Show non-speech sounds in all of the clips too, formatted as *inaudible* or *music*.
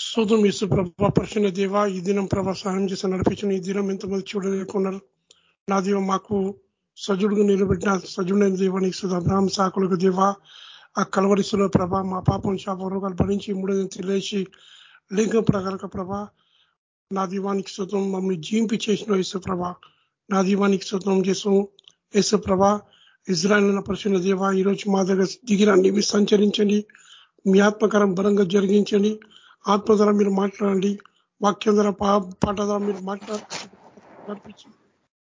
శోతం ఇసు ప్రభా పరిచిన దేవ ఈ దినం ప్రభా సహాయం చేసి నడిపించిన ఈ దినం ఎంతమంది చూడలేకున్నారు. నా దేవ మాకు సజుడుగా నిలబెట్టిన సజుడైన దేవానికి అబ్రహం సాకులకు దేవ. ఆ కలవరిసులో ప్రభ మా పాపం శాప రోగాలు భరించి మూడో తెలియచి లింగం ప్రకారక ప్రభ. నా దీవానికి శుతం మమ్మల్ని జీంపి చేసిన యేసు నా దీవానికి శుతం చేసాం యేసు ప్రభ ఇజ్రాయల్ పరిశున్న దేవ ఈరోజు మా దగ్గర దిగిరండి మీరు సంచరించండి. మీ ఆత్మకరం బలంగా జరిగించండి. ఆత్మ ద్వారా మీరు మాట్లాడండి. వాక్యం ద్వారా పాట ద్వారా మీరు మాట్లాడి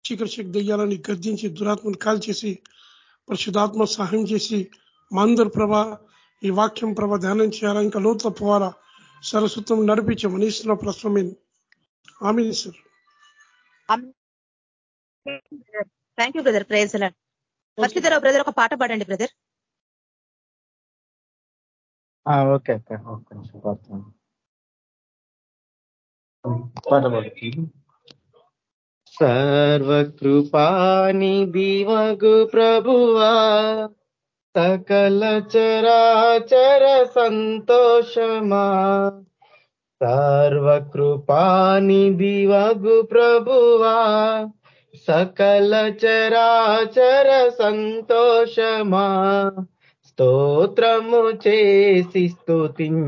చీకటి శక్తి దెయ్యాలని గర్జించి దురాత్మను కాల్ చేసి పరిశుధాత్మ సహాయం చేసి మా అందరు ప్రభ ఈ వాక్యం ప్రభ ధ్యానం చేయాలా? ఇంకా లోతుల పోవాలా? సరస్వతం నడిపించమని ఇస్తున్న ప్రశ్న ఆమె sir. Thank you brother praise brother ఒక పాట పాడండి బ్రదర్ ఓకే అక్క ఒక్క నిమిషం పాడుతున్నాను పాట పాడుతుంది సర్వకృపానిధివగు ప్రభువా సకల చరాచర సంతోషమా. సర్వకృపానిధివగు ప్రభువా సకల చరాచర సంతోషమా. స్తోత్రము చేసి స్తుతించెదము.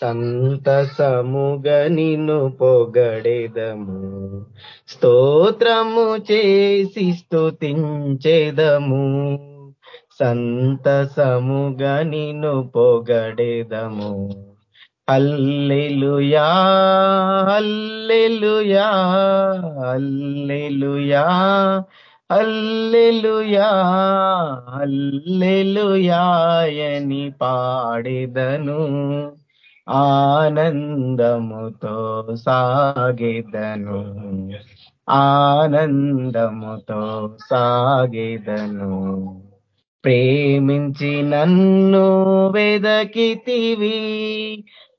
సంతసముగ నిన్ను పొగడెదము. స్తోత్రము చేసి స్తుతించెదము. సంతసముగ నిన్ను పొగడెదము. అల్లెలుయా అల్లెలుయా అల్లెలుయా అల్లెలుయా అల్లెలుయాయని పాడెదను. ఆనందముతో సాగెదను. ఆనందముతో సాగెదను. ప్రేమించి నన్ను వెదకితివి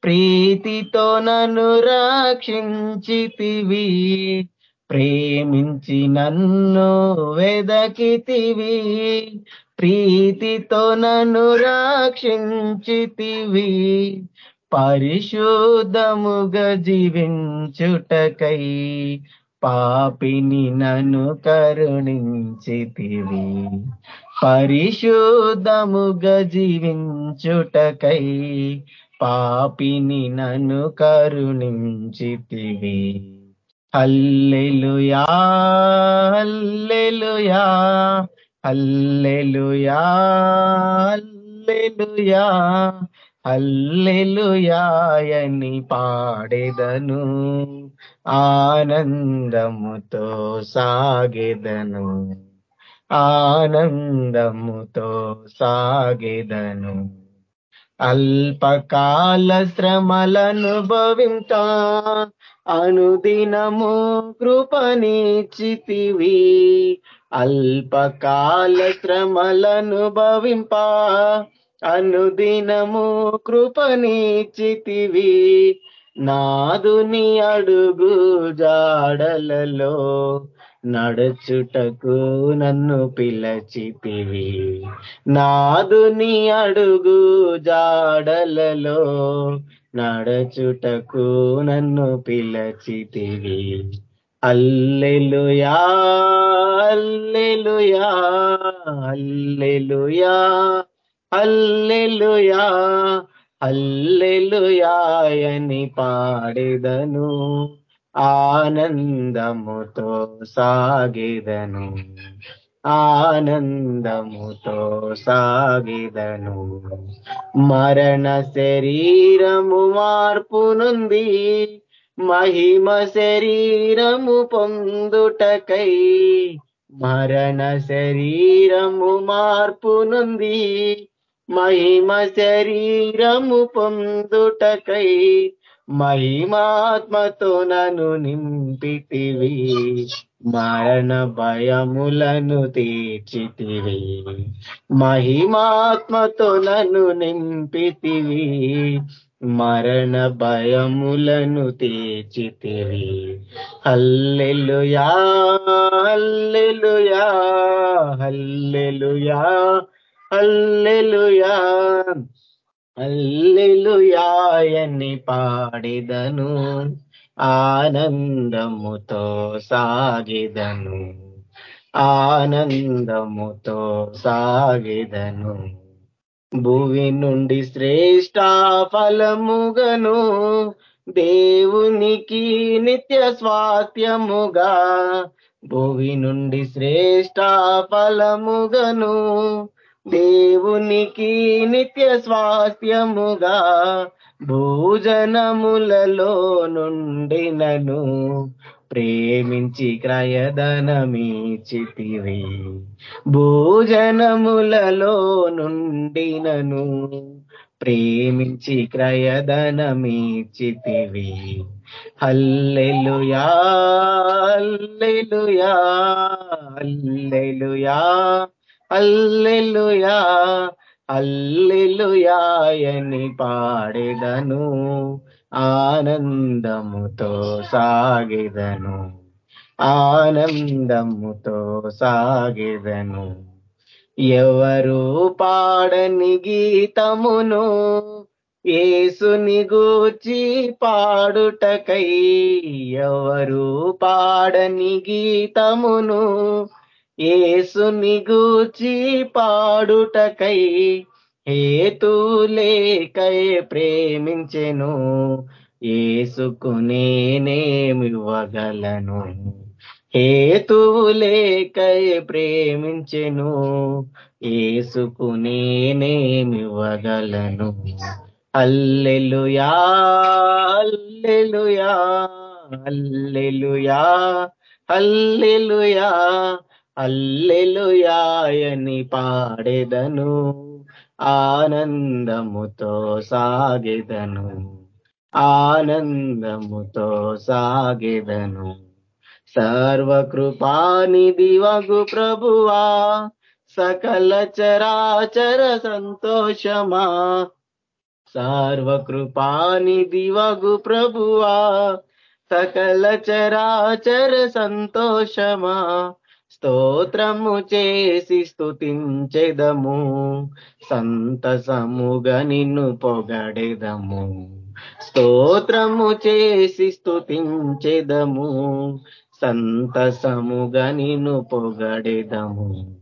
ప్రీతితో నన్ను రక్షించితివి. ప్రేమించి నన్ను వెదకితివి ప్రీతితో నన్ను రక్షించితివి. పరిశుద్ధముగా జీవించుటకై పాపిని నన్ను కరుణించితివి. పరిశుద్ధముగా జీవించుటకై పాపిని నన్ను కరుణించితివి. హల్లెలుయా హల్లెలుయా హల్లెలుయా హల్లెలుయా హల్లెలుయాయని పాడెదను ఆనందముతో సాగెదను ఆనందముతో సాగెదను. అల్పకాల శ్రమలను భవింతా అనుదినము కృపణీచితివి అల్పకాల శ్రమలనుభవింప అనుదినము కృపణీచితివి నాదుని అడుగు జాడలలో నడుచుటకు నన్ను పిలచితివి. నాదుని అడుగు జాడలలో నడచుటకు నన్ను పిలచితివి అల్లెలుయా అల్లెలుయా అల్లెలుయా అల్లెలుయా అల్లెలుయాయని పాడేదను. ఆనందముతో సాగేదను. ఆనందముతో సాగిదను. మరణ శరీరము మార్పు నుండి మహిమ శరీరము పొందుటకై మరణ శరీరము మార్పు నుండి మహిమ శరీరము పొందుటకై మహిమాత్మతో నన్ను నింపితివి. మరణ భయములను తీర్చితివి. మహిమాత్మతో నన్ను నింపితివి. మరణ భయములను తీర్చితివి. హల్లెలుయా హల్లెలుయా హల్లెలుయా హల్లెలుయా అల్లెలుయాయని పాడిదను. ఆనందముతో సాగెదను ఆనందముతో సాగెదను భువి నుండి శ్రేష్ట ఫలముగను దేవునికి నిత్య స్వాస్థ్యముగా భువి నుండి శ్రేష్ట ఫలముగను దేవునికి నిత్య స్వాస్థ్యముగా భోజనములలో నుండినను ప్రేమించి క్రయధనమీచితివి భోజనములలో నుండినను ప్రేమించి క్రయధనమీచితివి హల్లెలుయా హల్లెలుయా హల్లెలుయా అల్లెలుయా అల్లెలుయాయని పాడెదను ఆనందముతో సాగెదను ఆనందముతో సాగెదను. ఎవరు పాడని గీతమును ఏసుని గూచి పాడుటకై ఎవరు పాడని గీతమును ఏసుని గూచి పాడుటకై హేతులేకై ప్రేమించెను. ఏసుకు నేనేమివ్వగలను? హేతులేకై ప్రేమించెను. ఏసుకు నేనేమివ్వగలను? Alleluia alleluia alleluia alleluia. అల్లెలుయాయని పాడెదను ఆనందముతో సాగెదను ఆనందముతో సాగెదను. సర్వకృపానిధి వగు ప్రభువా సకల చరాచర సంతోషమా. సర్వకృపానిధి వగు ప్రభువా సకల చరాచర సంతోషమా. స్తోత్రము చేసి స్థుతించెదము సంతసముగా నిన్ను పొగడెదము. స్తోత్రము చేసి స్థుతించెదము సంతసముగా నిన్ను పొగడెదము.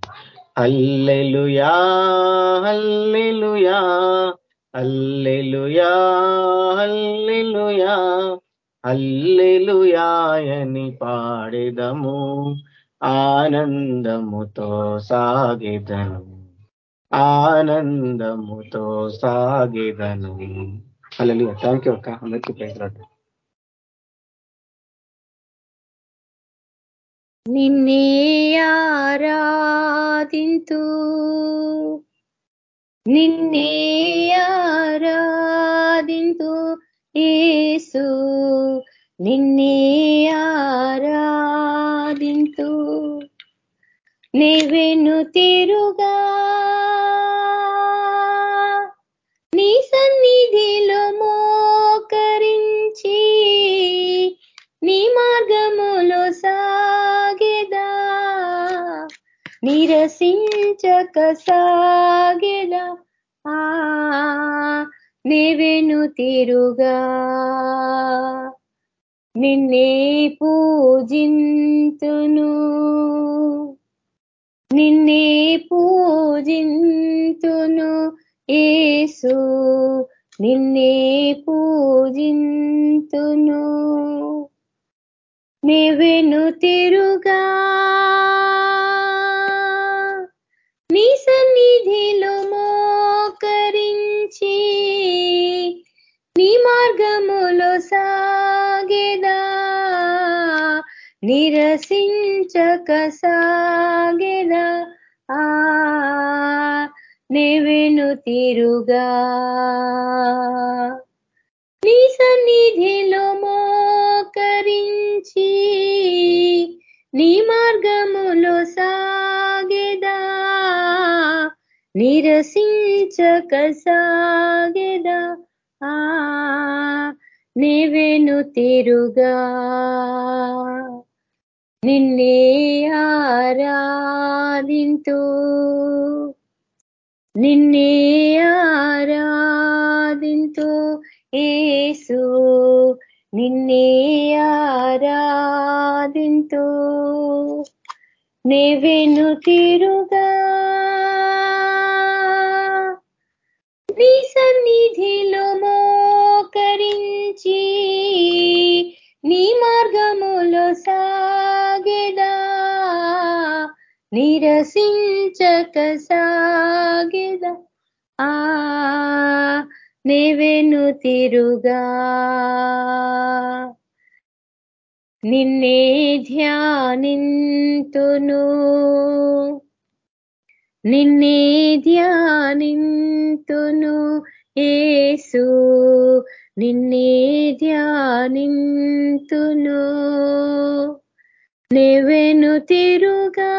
అల్లెలుయా అల్లెలుయా అల్లెలుయా అల్లెలుయా అల్లెలుయాయని పాడెదము. ఆనందముతో సాగెదను ఆనందముతో సాగెదను అల్లెలు థ్యాంక్ యూ అక్క అందరికీ ప్రయత్నం నిన్నే ఆరాధింతు నిన్నే ఆరాధింతు ఏసు నిన్నే ఆరాధింతు నీవెను తిరుగా. నీ సన్నిధిలో మోకరించి నీ మార్గములో సాగేదా. నిరసించక సాగేదా. ఆ నీవెను తిరుగా. నిన్నే పూజింతును. నిన్నే పూజింతును ఏసు నిన్నే పూజింతును. నీవెను తిరుగా నిరసించక సాగెదా ఆ నీవెను తిరుగా. నీ సన్నిధిలో మోకరించి నీ మార్గములో సాగెదా. నిరసించక సాగెదా ఆ నీవెను తిరుగా. నిన్నే ఆరాధింతు నిన్నే ఆరాధింతు ఏసు నిన్నే ఆరాధింతు నేవెను తిరుగా నీ సన్నిధిలో నిరసించక సాగిద ఆ నెవెను తిరుగా. నిన్నే ధ్యానింతును. నిన్నే ధ్యానింతును ఏసు నిన్నే ధ్యానింతును. నెవెను తిరుగా.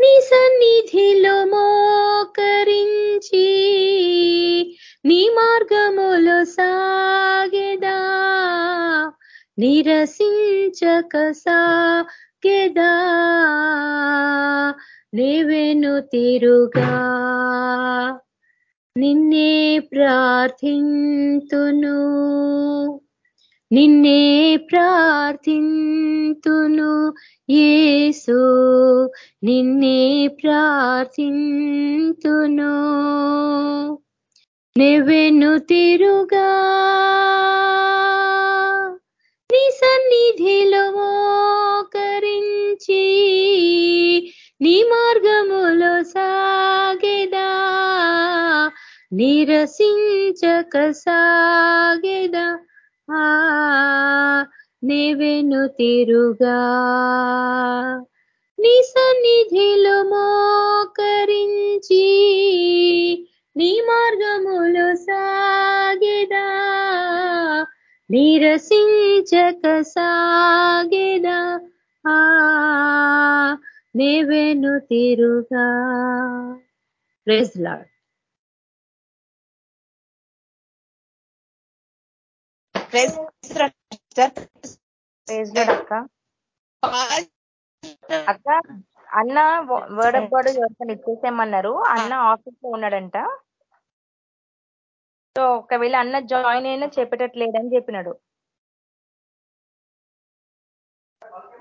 నీ సన్నిధిలో మోకరించి నీ మార్గములో సాగెదా. నిరసించక సాగెదా. నెవెను తిరుగా. నిన్నే ప్రార్థింతును. నిన్నే ప్రార్థింతును ఏసు నిన్నే ప్రార్థింతును. నెవెను తిరుగా. నీ సన్నిధిలో మోకరించి నీ మార్గములో సాగేదా. నిరసించక సాగేదా. నీవెను తిరుగా. నీ సన్నిధిలో మోకరించి నీ మార్గములు సాగేదా. నిరసించక సాగేదా. ఆ తిరుగా. ప్రెజ్లాడ్ ప్రేజ్ అక్క. అన్న వర్డ్ ఆఫ్ గాడ్ ఎవరికైనా ఇచ్చేసేమన్నారు అన్న ఆఫీస్లో ఉన్నాడంట. సో ఒకవేళ అన్న జాయిన్ అయినా చెప్పేటట్లేదని చెప్పినాడు.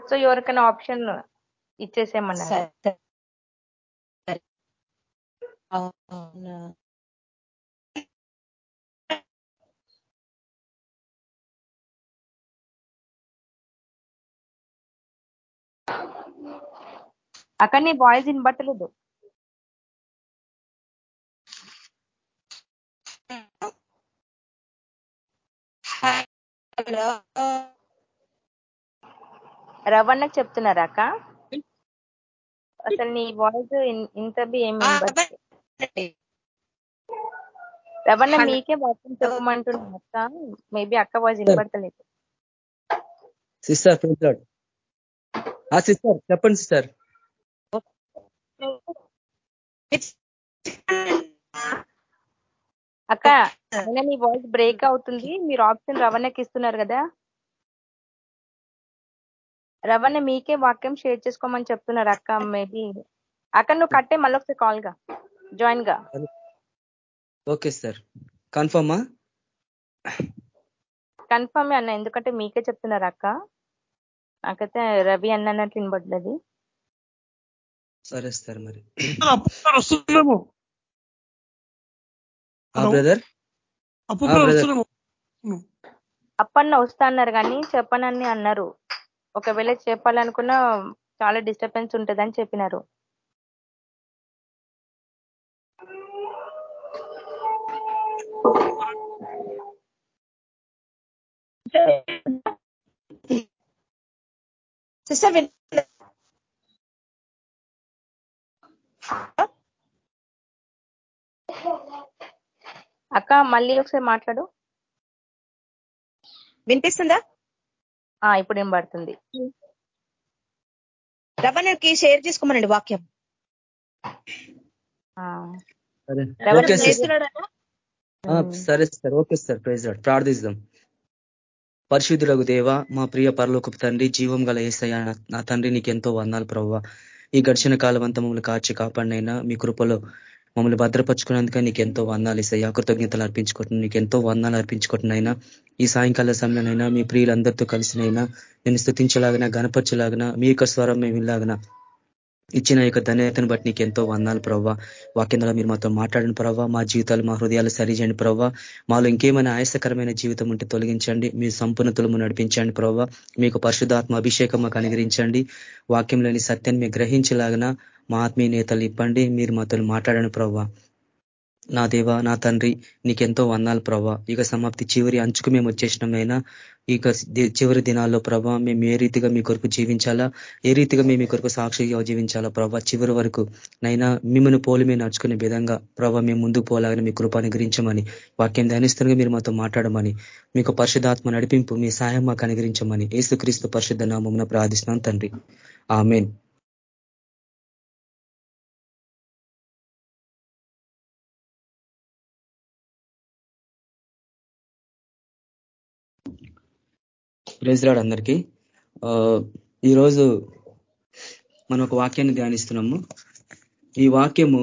సో ఎవరికైనా ఆప్షన్ ఇచ్చేసేమన్నారు అక్కడ నీ వాయిస్ వినబట్టలేదు రవణకు చెప్తున్నారా అక్క? అసలు నీ వాయిస్ ఇంత బి ఏం రవణ మీకే వాక్యం చెప్పమంటున్నా అక్క. మేబీ అక్క వాయిస్ సిస్టర్ ప్రిన్స్లాడ్ ఆ సిస్టర్ చెప్పండి సిస్టర్. అక్క మీ వాయిస్ బ్రేక్ అవుతుంది? మీరు ఆప్షన్ రవణకి ఇస్తున్నారు కదా? రవణ మీకే వాక్యం షేర్ చేసుకోమని చెప్తున్నారు అక్క మేబీ. అక్క నువ్వు కట్టే మళ్ళీ ఒకసారి కాల్గా. జాయిన్గా. ఓకే సార్ కన్ఫర్మా కన్ఫర్మ్ అన్న ఎందుకంటే మీకే చెప్తున్నారు అక్క. నాకైతే రవి అన్న అన్నట్లు వినబడ్డది సరే సార్ మరి వస్తున్నాము బ్రదర్? అప్పన్న వస్తా అన్నారు కానీ చెప్పనని అన్నారు. ఒకవేళ చెప్పాలనుకున్నా చాలా డిస్టర్బెన్స్ ఉంటుందని చెప్పినారు. సిస్టర్ విన్ అక్క మళ్ళీ ఒకసారి మాట్లాడు. వినిపిస్తుందా? ఆ ఇప్పుడు ఏం పడుతుంది రవణకి షేర్ చేసుకోమనండి వాక్యం. ఆ, సరే. సార్ చేస్తున్నాడా? ఆ, సరే సార్ ఓకే సార్ ప్రైజ్ ప్రార్థిస్తాం పరిశుద్ధులకు దేవ మా ప్రియ పరలోకపు తండ్రి జీవం గల ఏసయ్య నా- తండ్రి నీకు ఎంతో వందాలు ప్రవ్వ. ఈ గడిచిన కాలం అంతా మమ్మల్ని కాచి కాపాడినైనా మీ కృపలో మమ్మల్ని భద్రపరుచుకున్నందుక నీకు ఎంతో వందాలు ఇస్తాయి కృతజ్ఞతలు అర్పించుకుంటున్నాను నీకు ఎంతో వందాలు అర్పించుకుంటున్నాయినా ఈ సాయంకాల సమయంలోనైనా మీ ప్రియులందరితో కలిసినైనా నేను స్థుతించలాగిన గణపరచలాగిన మీ యొక్క స్వరం మేము ఇలాగిన ఇచ్చిన యొక్క ధన్యతను బట్టి నీకు ఎంతో వందాలు ప్రవ్వా. వాక్యంలో మీరు మాతో మాట్లాడిన ప్రవ్వా. మా జీవితాలు మా హృదయాలు సరిచేయండి ప్రవ్వా. మాలో ఇంకేమైనా ఆయాసకరమైన జీవితం ఉంటే తొలగించండి. మీ సంపూర్ణతలు నడిపించండి ప్రవ్వా. మీకు పరిశుధాత్మ అభిషేకం మాకు అనుగ్రహించండి వాక్యంలోని సత్యాన్ని మీరు గ్రహించలాగిన మా ఆత్మీయ నేతలు ఇప్పండి. మీరు మాతో మాట్లాడని ప్రవ్వా. నా దేవ నా తండ్రి నీకెంతో వందాలు ప్రభా. ఇక సమాప్తి చివరి అంచుకు మేము వచ్చేసినామైనా ఇక చివరి దినాల్లో ప్రభా మేము ఏ రీతిగా మీ కొరకు జీవించాలా ఏ రీతిగా మేము మీ కొరకు సాక్షిగా జీవించాలా ప్రభా చివరి వరకు. నైనా మిమ్మల్ని పోలి మేము నడుచుకునే విధంగా ప్రభా మేము ముందుకు పోలాగని మీ కృపాన్ని గురించమని వాక్యం ధ్యానిస్తున్నగా మీరు మాతో మాట్లాడమని మీకు పరిశుధాత్మ నడిపింపు మీ సాయం మాకు అనుగ్రహించమని ఏసుక్రీస్తు పరిశుద్ధ నామమున ప్రార్థిస్తున్నాం తండ్రి. ఆమెన్. ప్రేజ్రాడ్ అందరికీ. ఈరోజు మనం ఒక వాక్యాన్ని ధ్యానిస్తున్నాము. ఈ వాక్యము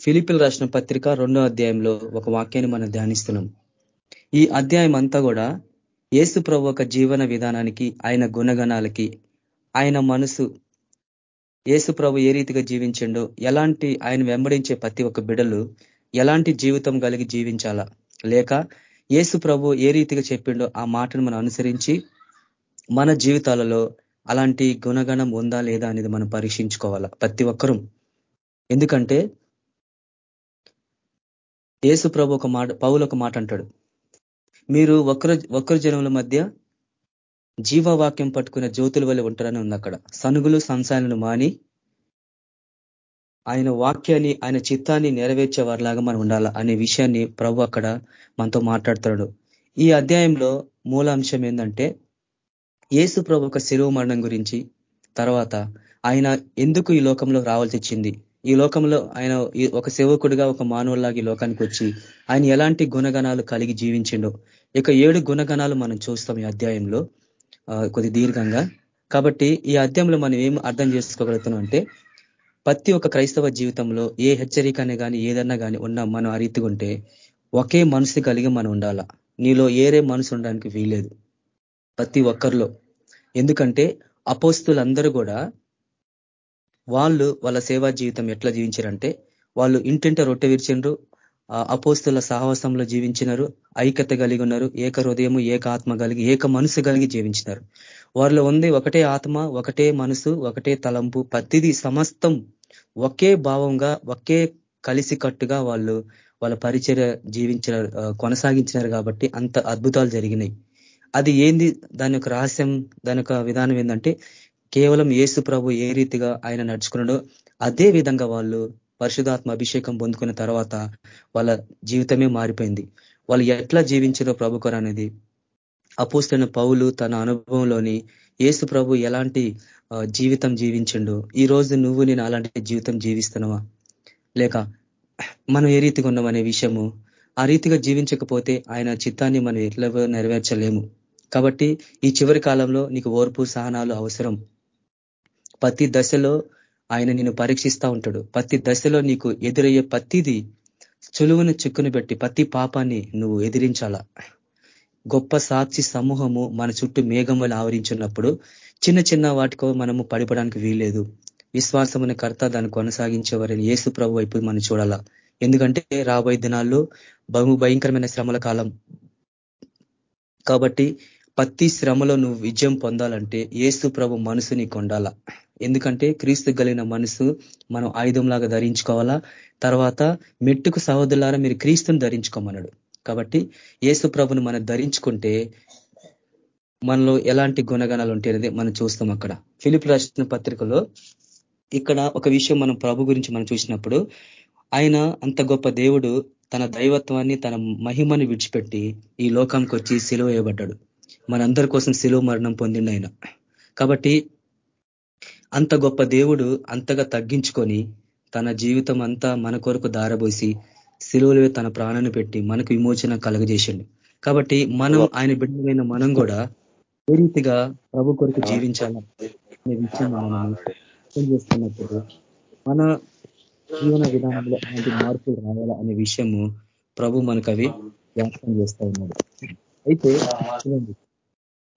ఫిలిపిల్ రాసిన పత్రిక రెండో అధ్యాయంలో ఒక వాక్యాన్ని మనం ధ్యానిస్తున్నాం ఈ అధ్యాయం అంతా కూడా ఏసు ప్రభు ఒక జీవన విధానానికి ఆయన గుణగణాలకి ఆయన మనసు ఏసు ప్రభు ఏ రీతిగా జీవించిండో ఎలాంటి ఆయన వెంబడించే ప్రతి ఒక్క బిడలు ఎలాంటి జీవితం కలిగి జీవించాలా? లేక ఏసు ప్రభు ఏ రీతిగా చెప్పిండో ఆ మాటను మనం అనుసరించి మన జీవితాలలో అలాంటి గుణగణం ఉందా లేదా అనేది మనం పరీక్షించుకోవాలా ప్రతి ఒక్కరూ? ఎందుకంటే ఏసు ప్రభు ఒక మాట పౌలు ఒక మాట అంటాడు. మీరు ఒకరు ఒకరు జనముల మధ్య జీవవాక్యం పట్టుకున్న జ్యోతుల వల్ల ఉంటారని ఉంది అక్కడ. సనుగులు సంసారాలను మాని ఆయన వాక్యాన్ని ఆయన చిత్తాన్ని నెరవేర్చే వారిలాగా మనం ఉండాలి అనే విషయాన్ని ప్రభు అక్కడ మనతో మాట్లాడుతున్నాడు. ఈ అధ్యాయంలో మూలాంశం ఏంటంటే ఏసు ప్రభు ఒక శిరువు మరణం గురించి తర్వాత ఆయన ఎందుకు ఈ లోకంలో రావాల్సి వచ్చింది? ఈ లోకంలో ఆయన ఒక సేవకుడిగా ఒక మానవుల్లాగా ఈ లోకానికి వచ్చి ఆయన ఎలాంటి గుణగణాలు కలిగి జీవించిండో ఇక ఏడు గుణగణాలు మనం చూస్తాం ఈ అధ్యాయంలో కొద్ది దీర్ఘంగా. కాబట్టి ఈ అధ్యాయంలో మనం ఏం అర్థం చేసుకోగలుగుతున్నాం అంటే ప్రతి ఒక్క క్రైస్తవ జీవితంలో ఏ హెచ్చరికనే కానీ ఏదన్నా కానీ ఉన్నా మనం ఆ రీతిగా ఉంటే ఒకే మనసు కలిగి మనం ఉండాలా? నీలో ఏరే మనసు ఉండడానికి వీలేదు ప్రతి ఒక్కరిలో. ఎందుకంటే అపోస్తులందరూ కూడా వాళ్ళు వాళ్ళ సేవా జీవితం ఎట్లా జీవించారంటే వాళ్ళు ఇంటింట రొట్టె విరిచిండ్రు అపోస్తుల సహవాసంలో జీవించినారు ఐక్యత కలిగి ఉన్నారు ఏక హృదయము ఏక ఆత్మ కలిగి ఏక మనసు కలిగి జీవించినారు. వారిలో ఉంది ఒకటే ఆత్మ ఒకటే మనసు ఒకటే తలంపు ప్రతిదీ సమస్తం ఒకే భావంగా ఒకే కలిసి కట్టుగా వాళ్ళు వాళ్ళ పరిచయ జీవించిన కొనసాగించినారు కాబట్టి అంత అద్భుతాలు జరిగినాయి. అది ఏంది? దాని యొక్క రహస్యం దాని యొక్క విధానం ఏంటంటే కేవలం ఏసు ప్రభు ఏ రీతిగా ఆయన నడుచుకున్నాడో అదే విధంగా వాళ్ళు పరిశుధాత్మ అభిషేకం పొందుకున్న తర్వాత వాళ్ళ జీవితమే మారిపోయింది. వాళ్ళు ఎట్లా జీవించారో ప్రభుకర్ అనేది అపోస్తున్న పౌలు తన అనుభవంలోని ఏసు ప్రభు ఎలాంటి జీవితం జీవించిండు ఈ రోజు నువ్వు నేను అలాంటి జీవితం జీవిస్తున్నావా? లేక మనం ఏ రీతిగా ఉన్నామనే విషయము ఆ రీతిగా జీవించకపోతే ఆయన చిత్తాన్ని మనం ఎట్లా నెరవేర్చలేము. కాబట్టి ఈ చివరి కాలంలో నీకు ఓర్పు సహనాలు అవసరం. ప్రతి దశలో ఆయన నిన్ను పరీక్షిస్తూ ఉంటాడు. ప్రతి దశలో నీకు ఎదురయ్యే ప్రతిది చులువును చిక్కును పెట్టి ప్రతి పాపాన్ని నువ్వు ఎదిరించాలా? గొప్ప సాక్షి సమూహము మన చుట్టూ మేఘం వల్ల ఆవరించున్నప్పుడు చిన్న చిన్న వాటికో మనము పడిపడానికి వీల్లేదు. విశ్వాసముని కర్త దాన్ని కొనసాగించేవారని ఏసు ప్రభు వైపు మనం చూడాలా? ఎందుకంటే రాబోయే దినాల్లో బహు భయంకరమైన శ్రమల కాలం. కాబట్టి ప్రతి శ్రమలో నువ్వు విజయం పొందాలంటే ఏసు ప్రభు మనసు నీకు ఎందుకంటే క్రీస్తు కలిగిన మనసు మనం ఆయుధంలాగా ధరించుకోవాలా? తర్వాత మెట్టుకు సహోదరులారా మీరు క్రీస్తుని ధరించుకోమన్నాడు. కాబట్టి ఏసు ప్రభును మనం ధరించుకుంటే మనలో ఎలాంటి గుణగణాలు ఉంటాయనేది మనం చూస్తాం అక్కడ. ఫిలిప్ రాసిన పత్రికలో ఇక్కడ ఒక విషయం మనం ప్రభు గురించి మనం చూసినప్పుడు ఆయన అంత గొప్ప దేవుడు తన దైవత్వాన్ని తన మహిమను విడిచిపెట్టి ఈ లోకంకి వచ్చి సెలవు వేయబడ్డాడు మనందరి కోసం శిలువ మరణం పొందిండు ఆయన. కాబట్టి అంత గొప్ప దేవుడు అంతగా తగ్గించుకొని తన జీవితం అంతా మన కొరకు దారబోసి సిలువలో తన ప్రాణాన్ని పెట్టి మనకు విమోచన కలగజేసిండు. కాబట్టి మనం ఆయన బిడ్డమైన మనం కూడా ఏ రీతిగా ప్రభు కొరకు జీవించాలనే విషయం మనం చేస్తున్నప్పుడు మన జీవన విధానంలో అలాంటి మార్పులు రావాలా అనే విషయము ప్రభు మనకు అవి చేస్తూ చేస్తా ఉన్నాడు. అయితే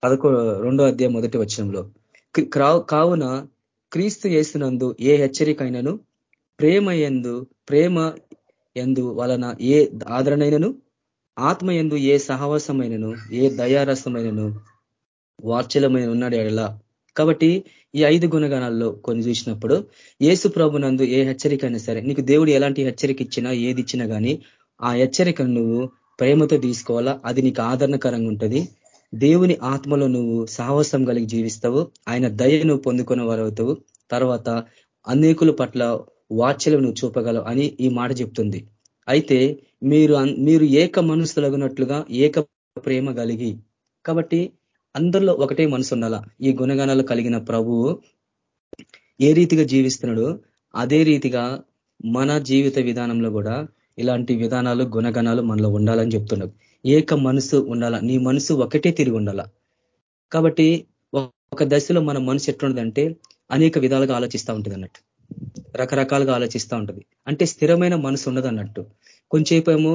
పదకొ రెండో అధ్యాయం మొదటి వచనంలో. కావున క్రీస్తు చేస్తున్నందు ఏ హెచ్చరికైనను? ప్రేమ ఎందు ప్రేమ ఎందు వలన ఏ ఆదరణైనను? ఆత్మ ఎందు ఏ సహవాసమైనను? ఏ దయారసమైనను? వార్చలమైన ఉన్నాడు ఎడలా. కాబట్టి ఈ ఐదు గుణగణాల్లో కొన్ని చూసినప్పుడు ఏసు ప్రభునందు ఏ హెచ్చరిక అయినా సరే నీకు దేవుడు ఎలాంటి హెచ్చరిక ఇచ్చినా ఏది ఇచ్చినా కానీ ఆ హెచ్చరికను నువ్వు ప్రేమతో తీసుకోవాలా? అది నీకు ఆదరణకరంగా ఉంటుంది. దేవుని ఆత్మలో నువ్వు సాహసం కలిగి జీవిస్తావు. ఆయన దయను పొందుకున్న వారవుతావు. తర్వాత అనేకుల పట్ల వాచ్యలు నువ్వు చూపగలవు అని ఈ మాట చెప్తుంది. అయితే మీరు మీరు ఏక మనసులగినట్లుగా ఏక ప్రేమ కలిగి కాబట్టి అందరిలో ఒకటే మనసు ఉండాలా? ఈ గుణగణాలు కలిగిన ప్రభువు ఏ రీతిగా జీవిస్తున్నాడో అదే రీతిగా మన జీవిత విధానంలో కూడా ఇలాంటి విధానాలు గుణగణాలు మనలో ఉండాలని చెప్తున్నావు ఏక మనసు ఉండాలా? నీ మనసు ఒకటే తిరిగి ఉండాలా? కాబట్టి ఒక దశలో మన మనసు ఎట్లుండదంటే అనేక విధాలుగా ఆలోచిస్తూ ఉంటుంది అన్నట్టు. రకరకాలుగా ఆలోచిస్తూ ఉంటుంది. అంటే స్థిరమైన మనసు ఉండదు అన్నట్టు. కొంచెంసేపు ఏమో